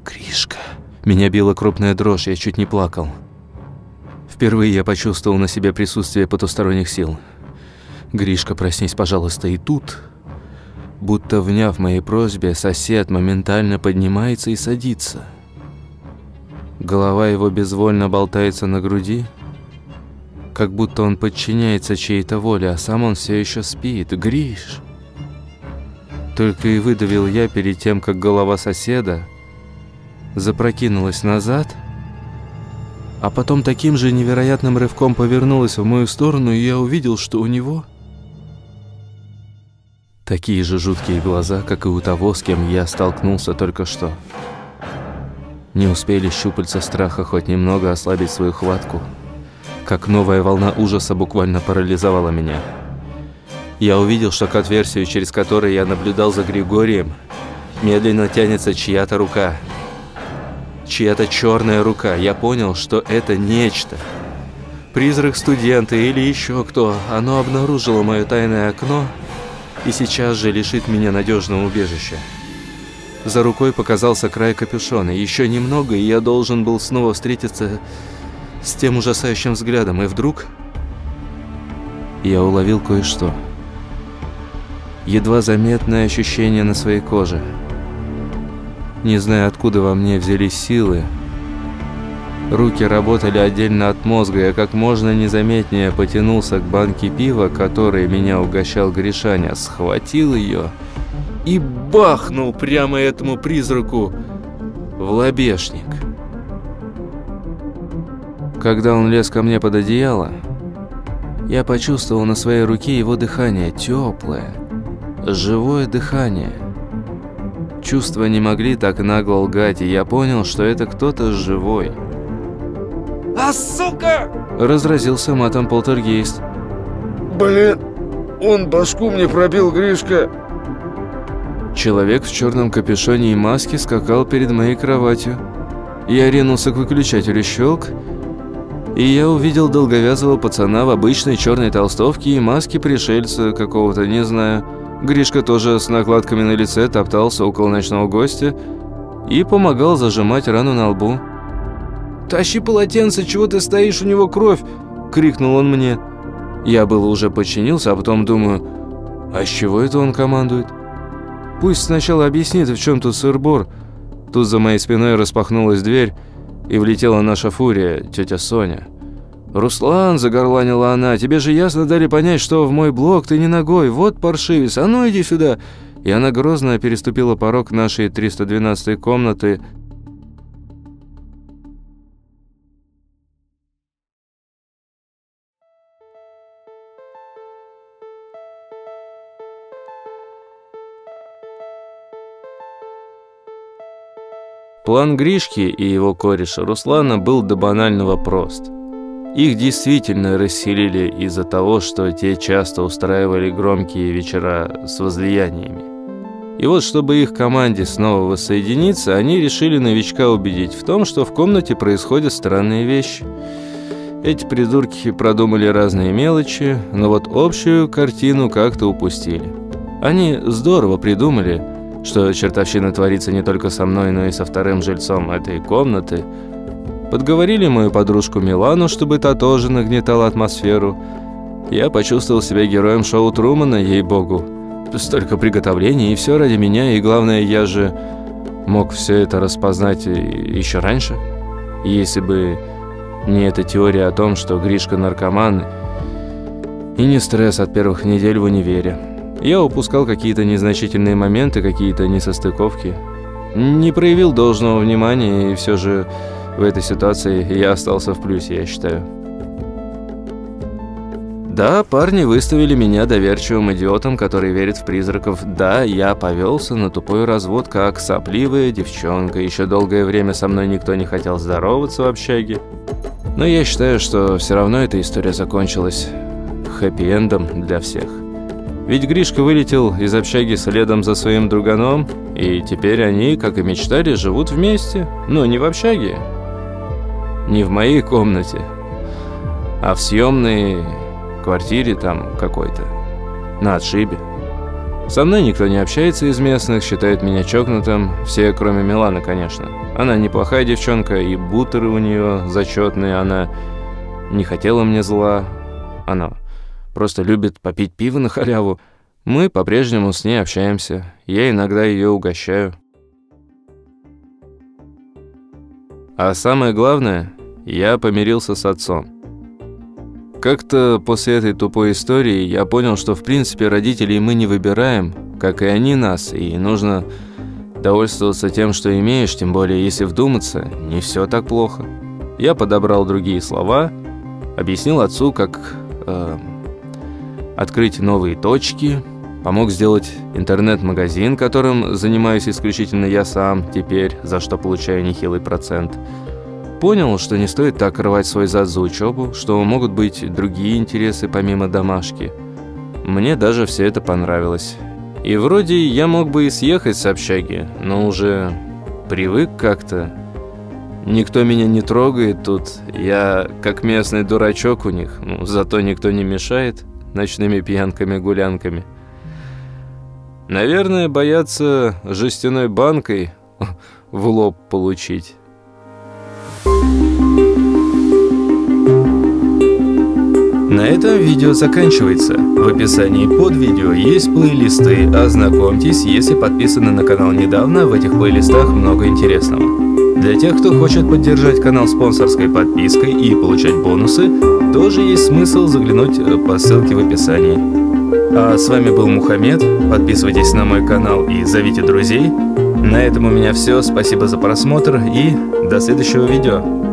Speaker 5: «Гришка!» Меня била крупная дрожь, я чуть не плакал. Впервые я почувствовал на себе присутствие потусторонних сил. «Гришка, проснись, пожалуйста!» И тут Будто вняв моей просьбе, сосед моментально поднимается и садится. Голова его безвольно болтается на груди, как будто он подчиняется чьей-то воле, а сам он все еще спит. Гриш! Только и выдавил я перед тем, как голова соседа запрокинулась назад, а потом таким же невероятным рывком повернулась в мою сторону, и я увидел, что у него Такие же жуткие глаза, как и у того, с кем я столкнулся только что. Не успели щупальца страха хоть немного ослабить свою хватку, как новая волна ужаса буквально парализовала меня. Я увидел, что к отверстию, через которое я наблюдал за Григорием, медленно тянется чья-то рука. Чья-то черная рука. Я понял, что это нечто. Призрак студента или еще кто. Оно обнаружило мое тайное окно и сейчас же лишит меня надежного убежища. За рукой показался край капюшона. Еще немного, и я должен был снова встретиться с тем ужасающим взглядом. И вдруг я уловил кое-что. Едва заметное ощущение на своей коже. Не знаю, откуда во мне взялись силы, Руки работали отдельно от мозга, я как можно незаметнее потянулся к банке пива, которой меня угощал Гришаня, схватил ее и бахнул прямо этому призраку в лобешник. Когда он лез ко мне под одеяло, я почувствовал на своей руке его дыхание, теплое, живое дыхание. Чувства не могли так нагло лгать, и я понял, что это кто-то живой.
Speaker 4: А, сука!
Speaker 5: Разразился матом полтергейст.
Speaker 4: Блин, он башку мне пробил, Гришка.
Speaker 5: Человек в черном капюшоне и маске скакал перед моей кроватью. Я ринулся к выключателю щелк, и я увидел долговязого пацана в обычной черной толстовке и маске пришельца какого-то, не знаю. Гришка тоже с накладками на лице топтался около ночного гостя и помогал зажимать рану на лбу. «Тащи полотенце, чего ты стоишь, у него кровь!» – крикнул он мне. Я было уже подчинился, а потом думаю, а с чего это он командует? Пусть сначала объяснит, в чем тут сыр-бор. Тут за моей спиной распахнулась дверь, и влетела наша фурия, тетя Соня. «Руслан», – загорланила она, – «тебе же ясно дали понять, что в мой блок ты не ногой. Вот паршивец, а ну иди сюда!» И она грозно переступила порог нашей 312 комнаты, План Гришки и его кореша Руслана был до банального прост. Их действительно расселили из-за того, что те часто устраивали громкие вечера с возлияниями. И вот, чтобы их команде снова воссоединиться, они решили новичка убедить в том, что в комнате происходят странные вещи. Эти придурки продумали разные мелочи, но вот общую картину как-то упустили. Они здорово придумали – что чертовщина творится не только со мной, но и со вторым жильцом этой комнаты. Подговорили мою подружку Милану, чтобы та тоже нагнетала атмосферу. Я почувствовал себя героем шоу Трумана, ей-богу. Столько приготовлений, и все ради меня, и главное, я же мог все это распознать еще раньше. Если бы ни эта теория о том, что Гришка наркоман, и не стресс от первых недель в универе. Я упускал какие-то незначительные моменты, какие-то несостыковки. Не проявил должного внимания, и все же в этой ситуации я остался в плюсе, я считаю. Да, парни выставили меня доверчивым идиотом, который верит в призраков. Да, я повелся на тупой развод, как сопливая девчонка. Еще долгое время со мной никто не хотел здороваться в общаге. Но я считаю, что все равно эта история закончилась хэппи-эндом для всех. Ведь Гришка вылетел из общаги следом за своим друганом, и теперь они, как и мечтали, живут вместе. Но не в общаге, не в моей комнате, а в съемной квартире там какой-то, на отшибе. Со мной никто не общается из местных, считают меня чокнутым, все кроме Миланы, конечно. Она неплохая девчонка, и бутеры у нее зачетные, она не хотела мне зла, она просто любит попить пиво на халяву. Мы по-прежнему с ней общаемся, я иногда ее угощаю. А самое главное, я помирился с отцом. Как-то после этой тупой истории я понял, что в принципе родителей мы не выбираем, как и они нас, и нужно довольствоваться тем, что имеешь, тем более если вдуматься, не все так плохо. Я подобрал другие слова, объяснил отцу, как э, открыть новые точки, помог сделать интернет-магазин, которым занимаюсь исключительно я сам теперь, за что получаю нехилый процент – Понял, что не стоит так рвать свой зад за учебу, что могут быть другие интересы помимо домашки. Мне даже все это понравилось. И вроде я мог бы и съехать с общаги, но уже привык как-то. Никто меня не трогает тут, я как местный дурачок у них, ну, зато никто не мешает ночными пьянками-гулянками. Наверное, боятся жестяной банкой в лоб получить.
Speaker 2: На этом видео заканчивается. В описании под видео есть плейлисты, ознакомьтесь, если подписаны на канал недавно, в этих плейлистах много интересного. Для тех, кто хочет поддержать канал спонсорской подпиской и получать бонусы, тоже есть смысл заглянуть э, по ссылке в описании. А с вами был Мухаммед, подписывайтесь на мой канал и зовите друзей. На этом у меня все, спасибо за просмотр и до следующего видео.